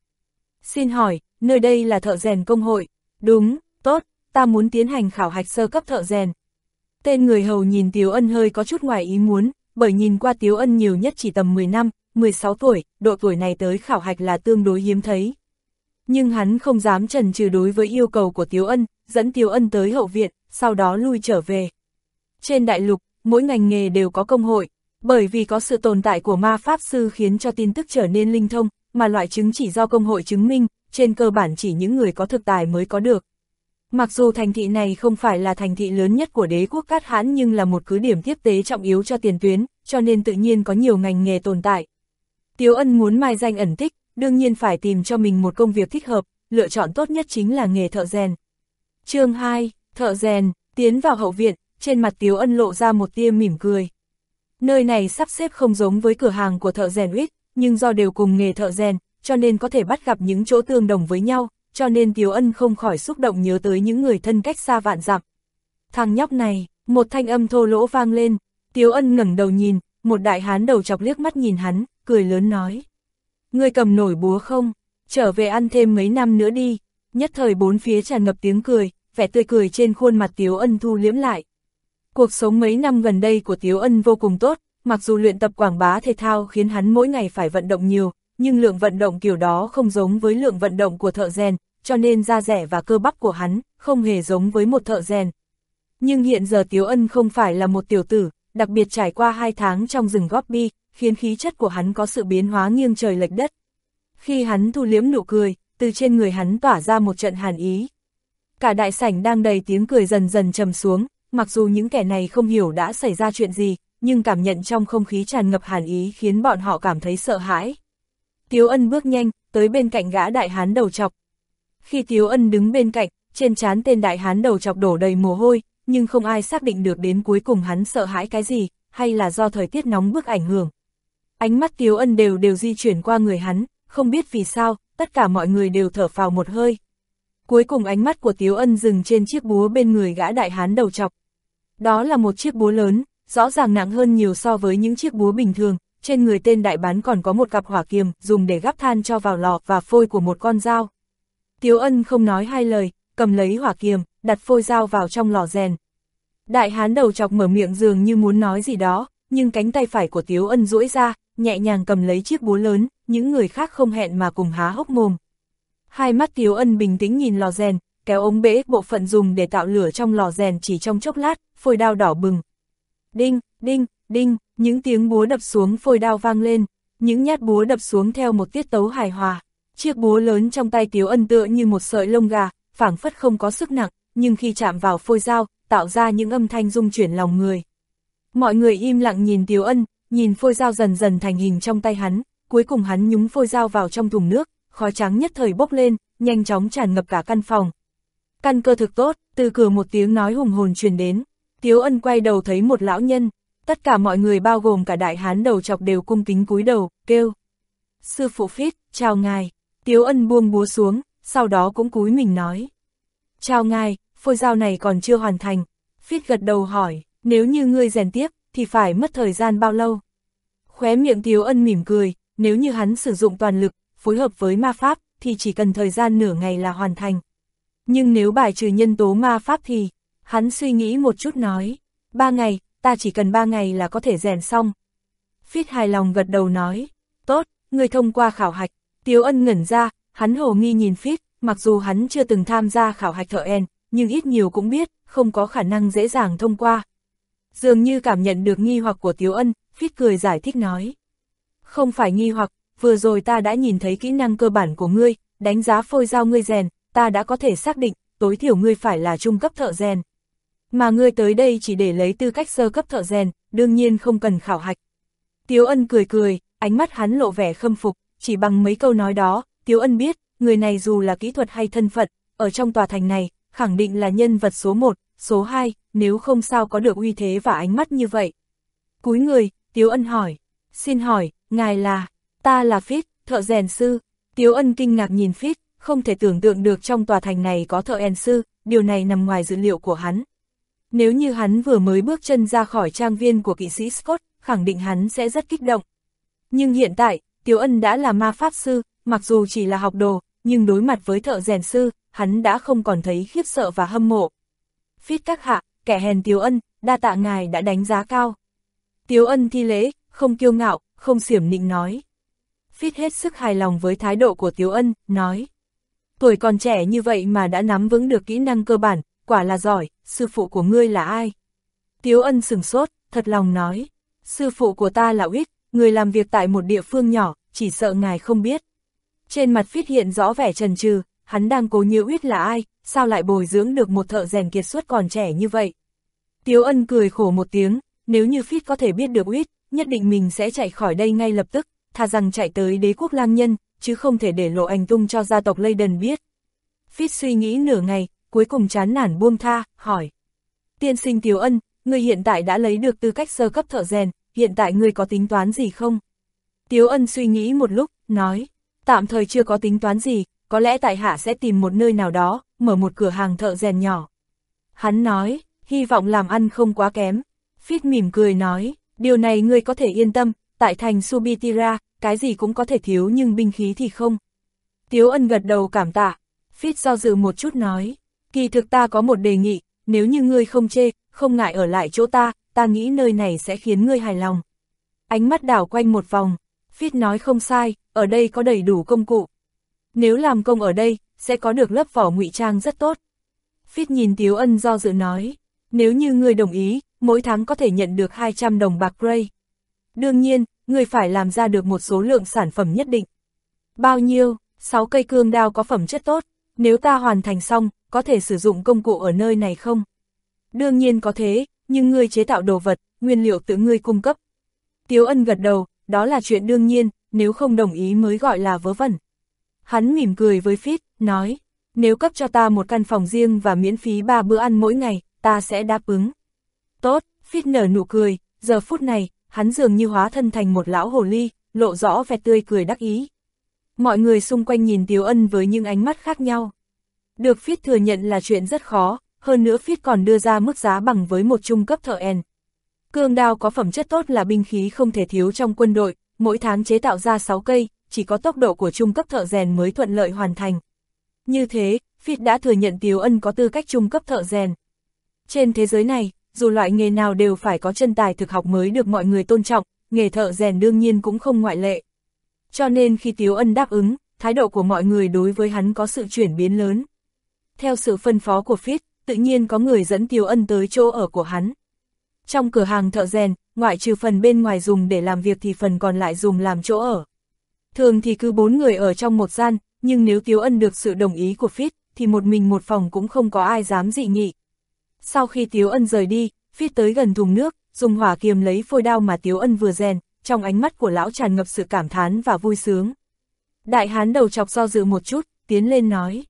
Xin hỏi, nơi đây là thợ rèn công hội. Đúng, tốt, ta muốn tiến hành khảo hạch sơ cấp thợ rèn. Tên người hầu nhìn Tiếu Ân hơi có chút ngoài ý muốn, bởi nhìn qua Tiếu Ân nhiều nhất chỉ tầm 10 năm, 16 tuổi, độ tuổi này tới khảo hạch là tương đối hiếm thấy. Nhưng hắn không dám trần trừ đối với yêu cầu của Tiếu Ân, dẫn Tiếu Ân tới hậu viện, sau đó lui trở về. Trên đại lục, mỗi ngành nghề đều có công hội, bởi vì có sự tồn tại của ma pháp sư khiến cho tin tức trở nên linh thông, mà loại chứng chỉ do công hội chứng minh, trên cơ bản chỉ những người có thực tài mới có được. Mặc dù thành thị này không phải là thành thị lớn nhất của đế quốc Cát Hãn nhưng là một cứ điểm tiếp tế trọng yếu cho tiền tuyến, cho nên tự nhiên có nhiều ngành nghề tồn tại. Tiếu Ân muốn mai danh ẩn tích, đương nhiên phải tìm cho mình một công việc thích hợp, lựa chọn tốt nhất chính là nghề thợ rèn. chương 2, thợ rèn, tiến vào hậu viện, trên mặt Tiếu Ân lộ ra một tia mỉm cười. Nơi này sắp xếp không giống với cửa hàng của thợ rèn Uýt, nhưng do đều cùng nghề thợ rèn, cho nên có thể bắt gặp những chỗ tương đồng với nhau, cho nên Tiếu Ân không khỏi xúc động nhớ tới những người thân cách xa vạn dặm. Thằng nhóc này, một thanh âm thô lỗ vang lên, Tiếu Ân ngẩng đầu nhìn, một đại hán đầu chọc liếc mắt nhìn hắn, cười lớn nói. người cầm nổi búa không? Trở về ăn thêm mấy năm nữa đi. Nhất thời bốn phía tràn ngập tiếng cười, vẻ tươi cười trên khuôn mặt Tiếu Ân thu liếm lại. Cuộc sống mấy năm gần đây của Tiếu Ân vô cùng tốt, mặc dù luyện tập quảng bá thể thao khiến hắn mỗi ngày phải vận động nhiều, nhưng lượng vận động kiểu đó không giống với lượng vận động của thợ rèn, cho nên da rẻ và cơ bắp của hắn không hề giống với một thợ rèn. Nhưng hiện giờ Tiếu Ân không phải là một tiểu tử, đặc biệt trải qua hai tháng trong rừng góp bi, khiến khí chất của hắn có sự biến hóa nghiêng trời lệch đất. Khi hắn thu liếm nụ cười, từ trên người hắn tỏa ra một trận hàn ý. Cả đại sảnh đang đầy tiếng cười dần dần trầm xuống, mặc dù những kẻ này không hiểu đã xảy ra chuyện gì, nhưng cảm nhận trong không khí tràn ngập hàn ý khiến bọn họ cảm thấy sợ hãi. Tiếu ân bước nhanh, tới bên cạnh gã đại hán đầu chọc. Khi Tiếu ân đứng bên cạnh, trên trán tên đại hán đầu chọc đổ đầy mồ hôi, nhưng không ai xác định được đến cuối cùng hắn sợ hãi cái gì, hay là do thời tiết nóng bức ảnh hưởng. Ánh mắt Tiếu ân đều đều di chuyển qua người hắn, không biết vì sao, tất cả mọi người đều thở phào một hơi. Cuối cùng ánh mắt của Tiếu ân dừng trên chiếc búa bên người gã đại hán đầu chọc. Đó là một chiếc búa lớn, rõ ràng nặng hơn nhiều so với những chiếc búa bình thường, trên người tên đại bán còn có một cặp hỏa kiềm, dùng để gắp than cho vào lò và phôi của một con dao. Tiếu ân không nói hai lời, cầm lấy hỏa kiềm, đặt phôi dao vào trong lò rèn. Đại hán đầu chọc mở miệng dường như muốn nói gì đó, nhưng cánh tay phải của Tiếu ân duỗi ra, nhẹ nhàng cầm lấy chiếc búa lớn, những người khác không hẹn mà cùng há hốc mồm. Hai mắt Tiếu ân bình tĩnh nhìn lò rèn, kéo ống bể bộ phận dùng để tạo lửa trong lò rèn chỉ trong chốc lát, phôi đao đỏ bừng. Đinh, đinh, đinh, những tiếng búa đập xuống phôi đao vang lên, những nhát búa đập xuống theo một tiết tấu hài hòa. Chiếc búa lớn trong tay Tiếu Ân tựa như một sợi lông gà, phảng phất không có sức nặng, nhưng khi chạm vào phôi dao, tạo ra những âm thanh rung chuyển lòng người. Mọi người im lặng nhìn Tiếu Ân, nhìn phôi dao dần dần thành hình trong tay hắn, cuối cùng hắn nhúng phôi dao vào trong thùng nước, khói trắng nhất thời bốc lên, nhanh chóng tràn ngập cả căn phòng. Căn cơ thực tốt, từ cửa một tiếng nói hùng hồn truyền đến, Tiếu Ân quay đầu thấy một lão nhân, tất cả mọi người bao gồm cả đại hán đầu chọc đều cung kính cúi đầu, kêu. Sư phụ phít, chào ngài, Tiếu Ân buông búa xuống, sau đó cũng cúi mình nói. Chào ngài, phôi dao này còn chưa hoàn thành. Phít gật đầu hỏi, nếu như ngươi rèn tiếp, thì phải mất thời gian bao lâu? Khóe miệng Tiếu Ân mỉm cười, nếu như hắn sử dụng toàn lực, phối hợp với ma pháp, thì chỉ cần thời gian nửa ngày là hoàn thành. Nhưng nếu bài trừ nhân tố ma pháp thì, hắn suy nghĩ một chút nói, ba ngày, ta chỉ cần ba ngày là có thể rèn xong. Phít hài lòng gật đầu nói, tốt, người thông qua khảo hạch, Tiếu Ân ngẩn ra, hắn hồ nghi nhìn Phít, mặc dù hắn chưa từng tham gia khảo hạch thợ en, nhưng ít nhiều cũng biết, không có khả năng dễ dàng thông qua. Dường như cảm nhận được nghi hoặc của Tiếu Ân, Phít cười giải thích nói. Không phải nghi hoặc, vừa rồi ta đã nhìn thấy kỹ năng cơ bản của ngươi, đánh giá phôi dao ngươi rèn, ta đã có thể xác định, tối thiểu ngươi phải là trung cấp thợ rèn. Mà ngươi tới đây chỉ để lấy tư cách sơ cấp thợ rèn, đương nhiên không cần khảo hạch. Tiếu ân cười cười, ánh mắt hắn lộ vẻ khâm phục, chỉ bằng mấy câu nói đó, Tiếu ân biết, người này dù là kỹ thuật hay thân phận, ở trong tòa thành này, khẳng định là nhân vật số 1, số 2, nếu không sao có được uy thế và ánh mắt như vậy. Cúi người, Tiếu ân hỏi, xin hỏi, ngài là, ta là Phít, thợ rèn sư. Tiếu ân kinh ngạc nhìn Phít, không thể tưởng tượng được trong tòa thành này có thợ rèn sư, điều này nằm ngoài dự liệu của hắn. Nếu như hắn vừa mới bước chân ra khỏi trang viên của kỵ sĩ Scott, khẳng định hắn sẽ rất kích động. Nhưng hiện tại, Tiếu Ân đã là ma pháp sư, mặc dù chỉ là học đồ, nhưng đối mặt với thợ rèn sư, hắn đã không còn thấy khiếp sợ và hâm mộ. Phít các hạ, kẻ hèn Tiếu Ân, đa tạ ngài đã đánh giá cao. Tiếu Ân thi lễ, không kiêu ngạo, không xiểm nịnh nói. Phít hết sức hài lòng với thái độ của Tiếu Ân, nói. Tuổi còn trẻ như vậy mà đã nắm vững được kỹ năng cơ bản, quả là giỏi, sư phụ của ngươi là ai? Tiếu ân sừng sốt, thật lòng nói, sư phụ của ta là Uyết, người làm việc tại một địa phương nhỏ, chỉ sợ ngài không biết. Trên mặt Phít hiện rõ vẻ trần trừ, hắn đang cố nhớ Uyết là ai, sao lại bồi dưỡng được một thợ rèn kiệt xuất còn trẻ như vậy? Tiếu ân cười khổ một tiếng, nếu như Phít có thể biết được Uyết, nhất định mình sẽ chạy khỏi đây ngay lập tức, thà rằng chạy tới đế quốc lang nhân, chứ không thể để lộ ảnh tung cho gia tộc Leyden biết. Phít suy nghĩ nửa ngày, cuối cùng chán nản buông tha, hỏi. Tiên sinh Tiếu Ân, người hiện tại đã lấy được tư cách sơ cấp thợ rèn, hiện tại người có tính toán gì không? Tiếu Ân suy nghĩ một lúc, nói, tạm thời chưa có tính toán gì, có lẽ tại hạ sẽ tìm một nơi nào đó, mở một cửa hàng thợ rèn nhỏ. Hắn nói, hy vọng làm ăn không quá kém. Phít mỉm cười nói, điều này ngươi có thể yên tâm, tại thành Subitira, cái gì cũng có thể thiếu nhưng binh khí thì không. Tiếu ân gật đầu cảm tạ, Phít do dự một chút nói, kỳ thực ta có một đề nghị, nếu như ngươi không chê, không ngại ở lại chỗ ta, ta nghĩ nơi này sẽ khiến ngươi hài lòng. Ánh mắt đảo quanh một vòng, Phít nói không sai, ở đây có đầy đủ công cụ. Nếu làm công ở đây, sẽ có được lớp vỏ ngụy trang rất tốt. Phít nhìn Tiếu Ân do dự nói, nếu như ngươi đồng ý, mỗi tháng có thể nhận được 200 đồng bạc Gray. Đương nhiên, ngươi phải làm ra được một số lượng sản phẩm nhất định. Bao nhiêu? 6 cây cương đao có phẩm chất tốt, nếu ta hoàn thành xong, có thể sử dụng công cụ ở nơi này không? Đương nhiên có thế, nhưng ngươi chế tạo đồ vật, nguyên liệu tự ngươi cung cấp. Tiếu ân gật đầu, đó là chuyện đương nhiên, nếu không đồng ý mới gọi là vớ vẩn. Hắn mỉm cười với Phít, nói, nếu cấp cho ta một căn phòng riêng và miễn phí ba bữa ăn mỗi ngày, ta sẽ đáp ứng. Tốt, Phít nở nụ cười, giờ phút này, hắn dường như hóa thân thành một lão hồ ly, lộ rõ vẻ tươi cười đắc ý. Mọi người xung quanh nhìn Tiếu Ân với những ánh mắt khác nhau. Được Phít thừa nhận là chuyện rất khó, hơn nữa Phít còn đưa ra mức giá bằng với một trung cấp thợ en. Cương đao có phẩm chất tốt là binh khí không thể thiếu trong quân đội, mỗi tháng chế tạo ra 6 cây, chỉ có tốc độ của trung cấp thợ rèn mới thuận lợi hoàn thành. Như thế, Phít đã thừa nhận Tiếu Ân có tư cách trung cấp thợ rèn. Trên thế giới này, dù loại nghề nào đều phải có chân tài thực học mới được mọi người tôn trọng, nghề thợ rèn đương nhiên cũng không ngoại lệ. Cho nên khi Tiếu Ân đáp ứng, thái độ của mọi người đối với hắn có sự chuyển biến lớn. Theo sự phân phó của Phít, tự nhiên có người dẫn Tiếu Ân tới chỗ ở của hắn. Trong cửa hàng thợ rèn, ngoại trừ phần bên ngoài dùng để làm việc thì phần còn lại dùng làm chỗ ở. Thường thì cứ bốn người ở trong một gian, nhưng nếu Tiếu Ân được sự đồng ý của Phít, thì một mình một phòng cũng không có ai dám dị nghị. Sau khi Tiếu Ân rời đi, Phít tới gần thùng nước, dùng hỏa kiềm lấy phôi đao mà Tiếu Ân vừa rèn, trong ánh mắt của lão tràn ngập sự cảm thán và vui sướng. Đại hán đầu chọc do dự một chút, tiến lên nói.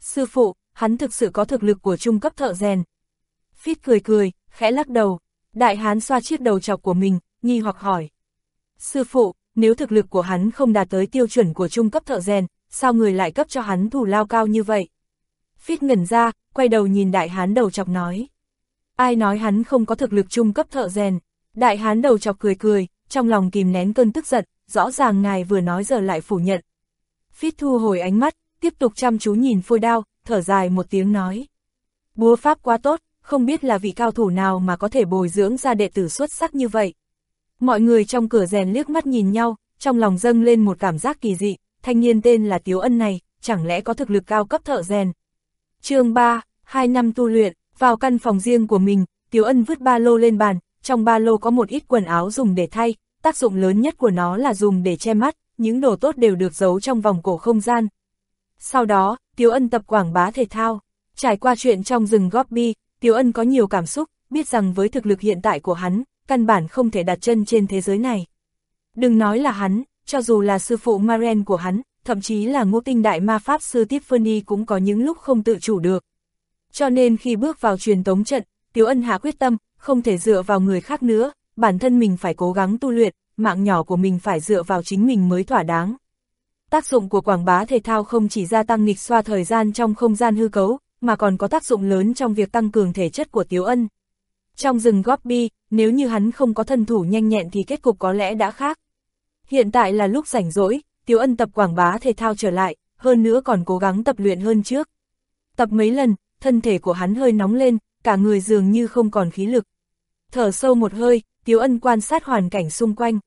Sư phụ, hắn thực sự có thực lực của trung cấp thợ rèn. phít cười cười, khẽ lắc đầu. Đại hán xoa chiếc đầu chọc của mình, nghi hoặc hỏi. Sư phụ, nếu thực lực của hắn không đạt tới tiêu chuẩn của trung cấp thợ rèn, sao người lại cấp cho hắn thủ lao cao như vậy? phít ngẩn ra, quay đầu nhìn đại hán đầu chọc nói. Ai nói hắn không có thực lực trung cấp thợ rèn? Đại hán đầu chọc cười cười, trong lòng kìm nén cơn tức giận, rõ ràng ngài vừa nói giờ lại phủ nhận. Phít thu hồi ánh mắt, tiếp tục chăm chú nhìn phôi đao, thở dài một tiếng nói. Búa pháp quá tốt, không biết là vị cao thủ nào mà có thể bồi dưỡng ra đệ tử xuất sắc như vậy. Mọi người trong cửa rèn liếc mắt nhìn nhau, trong lòng dâng lên một cảm giác kỳ dị, thanh niên tên là Tiếu Ân này, chẳng lẽ có thực lực cao cấp thợ rèn. chương 3, 2 năm tu luyện, vào căn phòng riêng của mình, Tiếu Ân vứt ba lô lên bàn, trong ba lô có một ít quần áo dùng để thay, tác dụng lớn nhất của nó là dùng để che mắt, những đồ tốt đều được giấu trong vòng cổ không gian. Sau đó, Tiếu Ân tập quảng bá thể thao. Trải qua chuyện trong rừng Gobi, Tiếu Ân có nhiều cảm xúc, biết rằng với thực lực hiện tại của hắn, căn bản không thể đặt chân trên thế giới này. Đừng nói là hắn, cho dù là sư phụ Maren của hắn, thậm chí là ngũ tinh đại ma pháp sư Tiffany cũng có những lúc không tự chủ được. Cho nên khi bước vào truyền tống trận, Tiếu Ân hạ quyết tâm, không thể dựa vào người khác nữa, bản thân mình phải cố gắng tu luyện, mạng nhỏ của mình phải dựa vào chính mình mới thỏa đáng. Tác dụng của quảng bá thể thao không chỉ gia tăng nghịch xoa thời gian trong không gian hư cấu, mà còn có tác dụng lớn trong việc tăng cường thể chất của Tiếu Ân. Trong rừng Gobi, nếu như hắn không có thân thủ nhanh nhẹn thì kết cục có lẽ đã khác. Hiện tại là lúc rảnh rỗi, Tiếu Ân tập quảng bá thể thao trở lại, hơn nữa còn cố gắng tập luyện hơn trước. Tập mấy lần, thân thể của hắn hơi nóng lên, cả người dường như không còn khí lực. Thở sâu một hơi, Tiếu Ân quan sát hoàn cảnh xung quanh.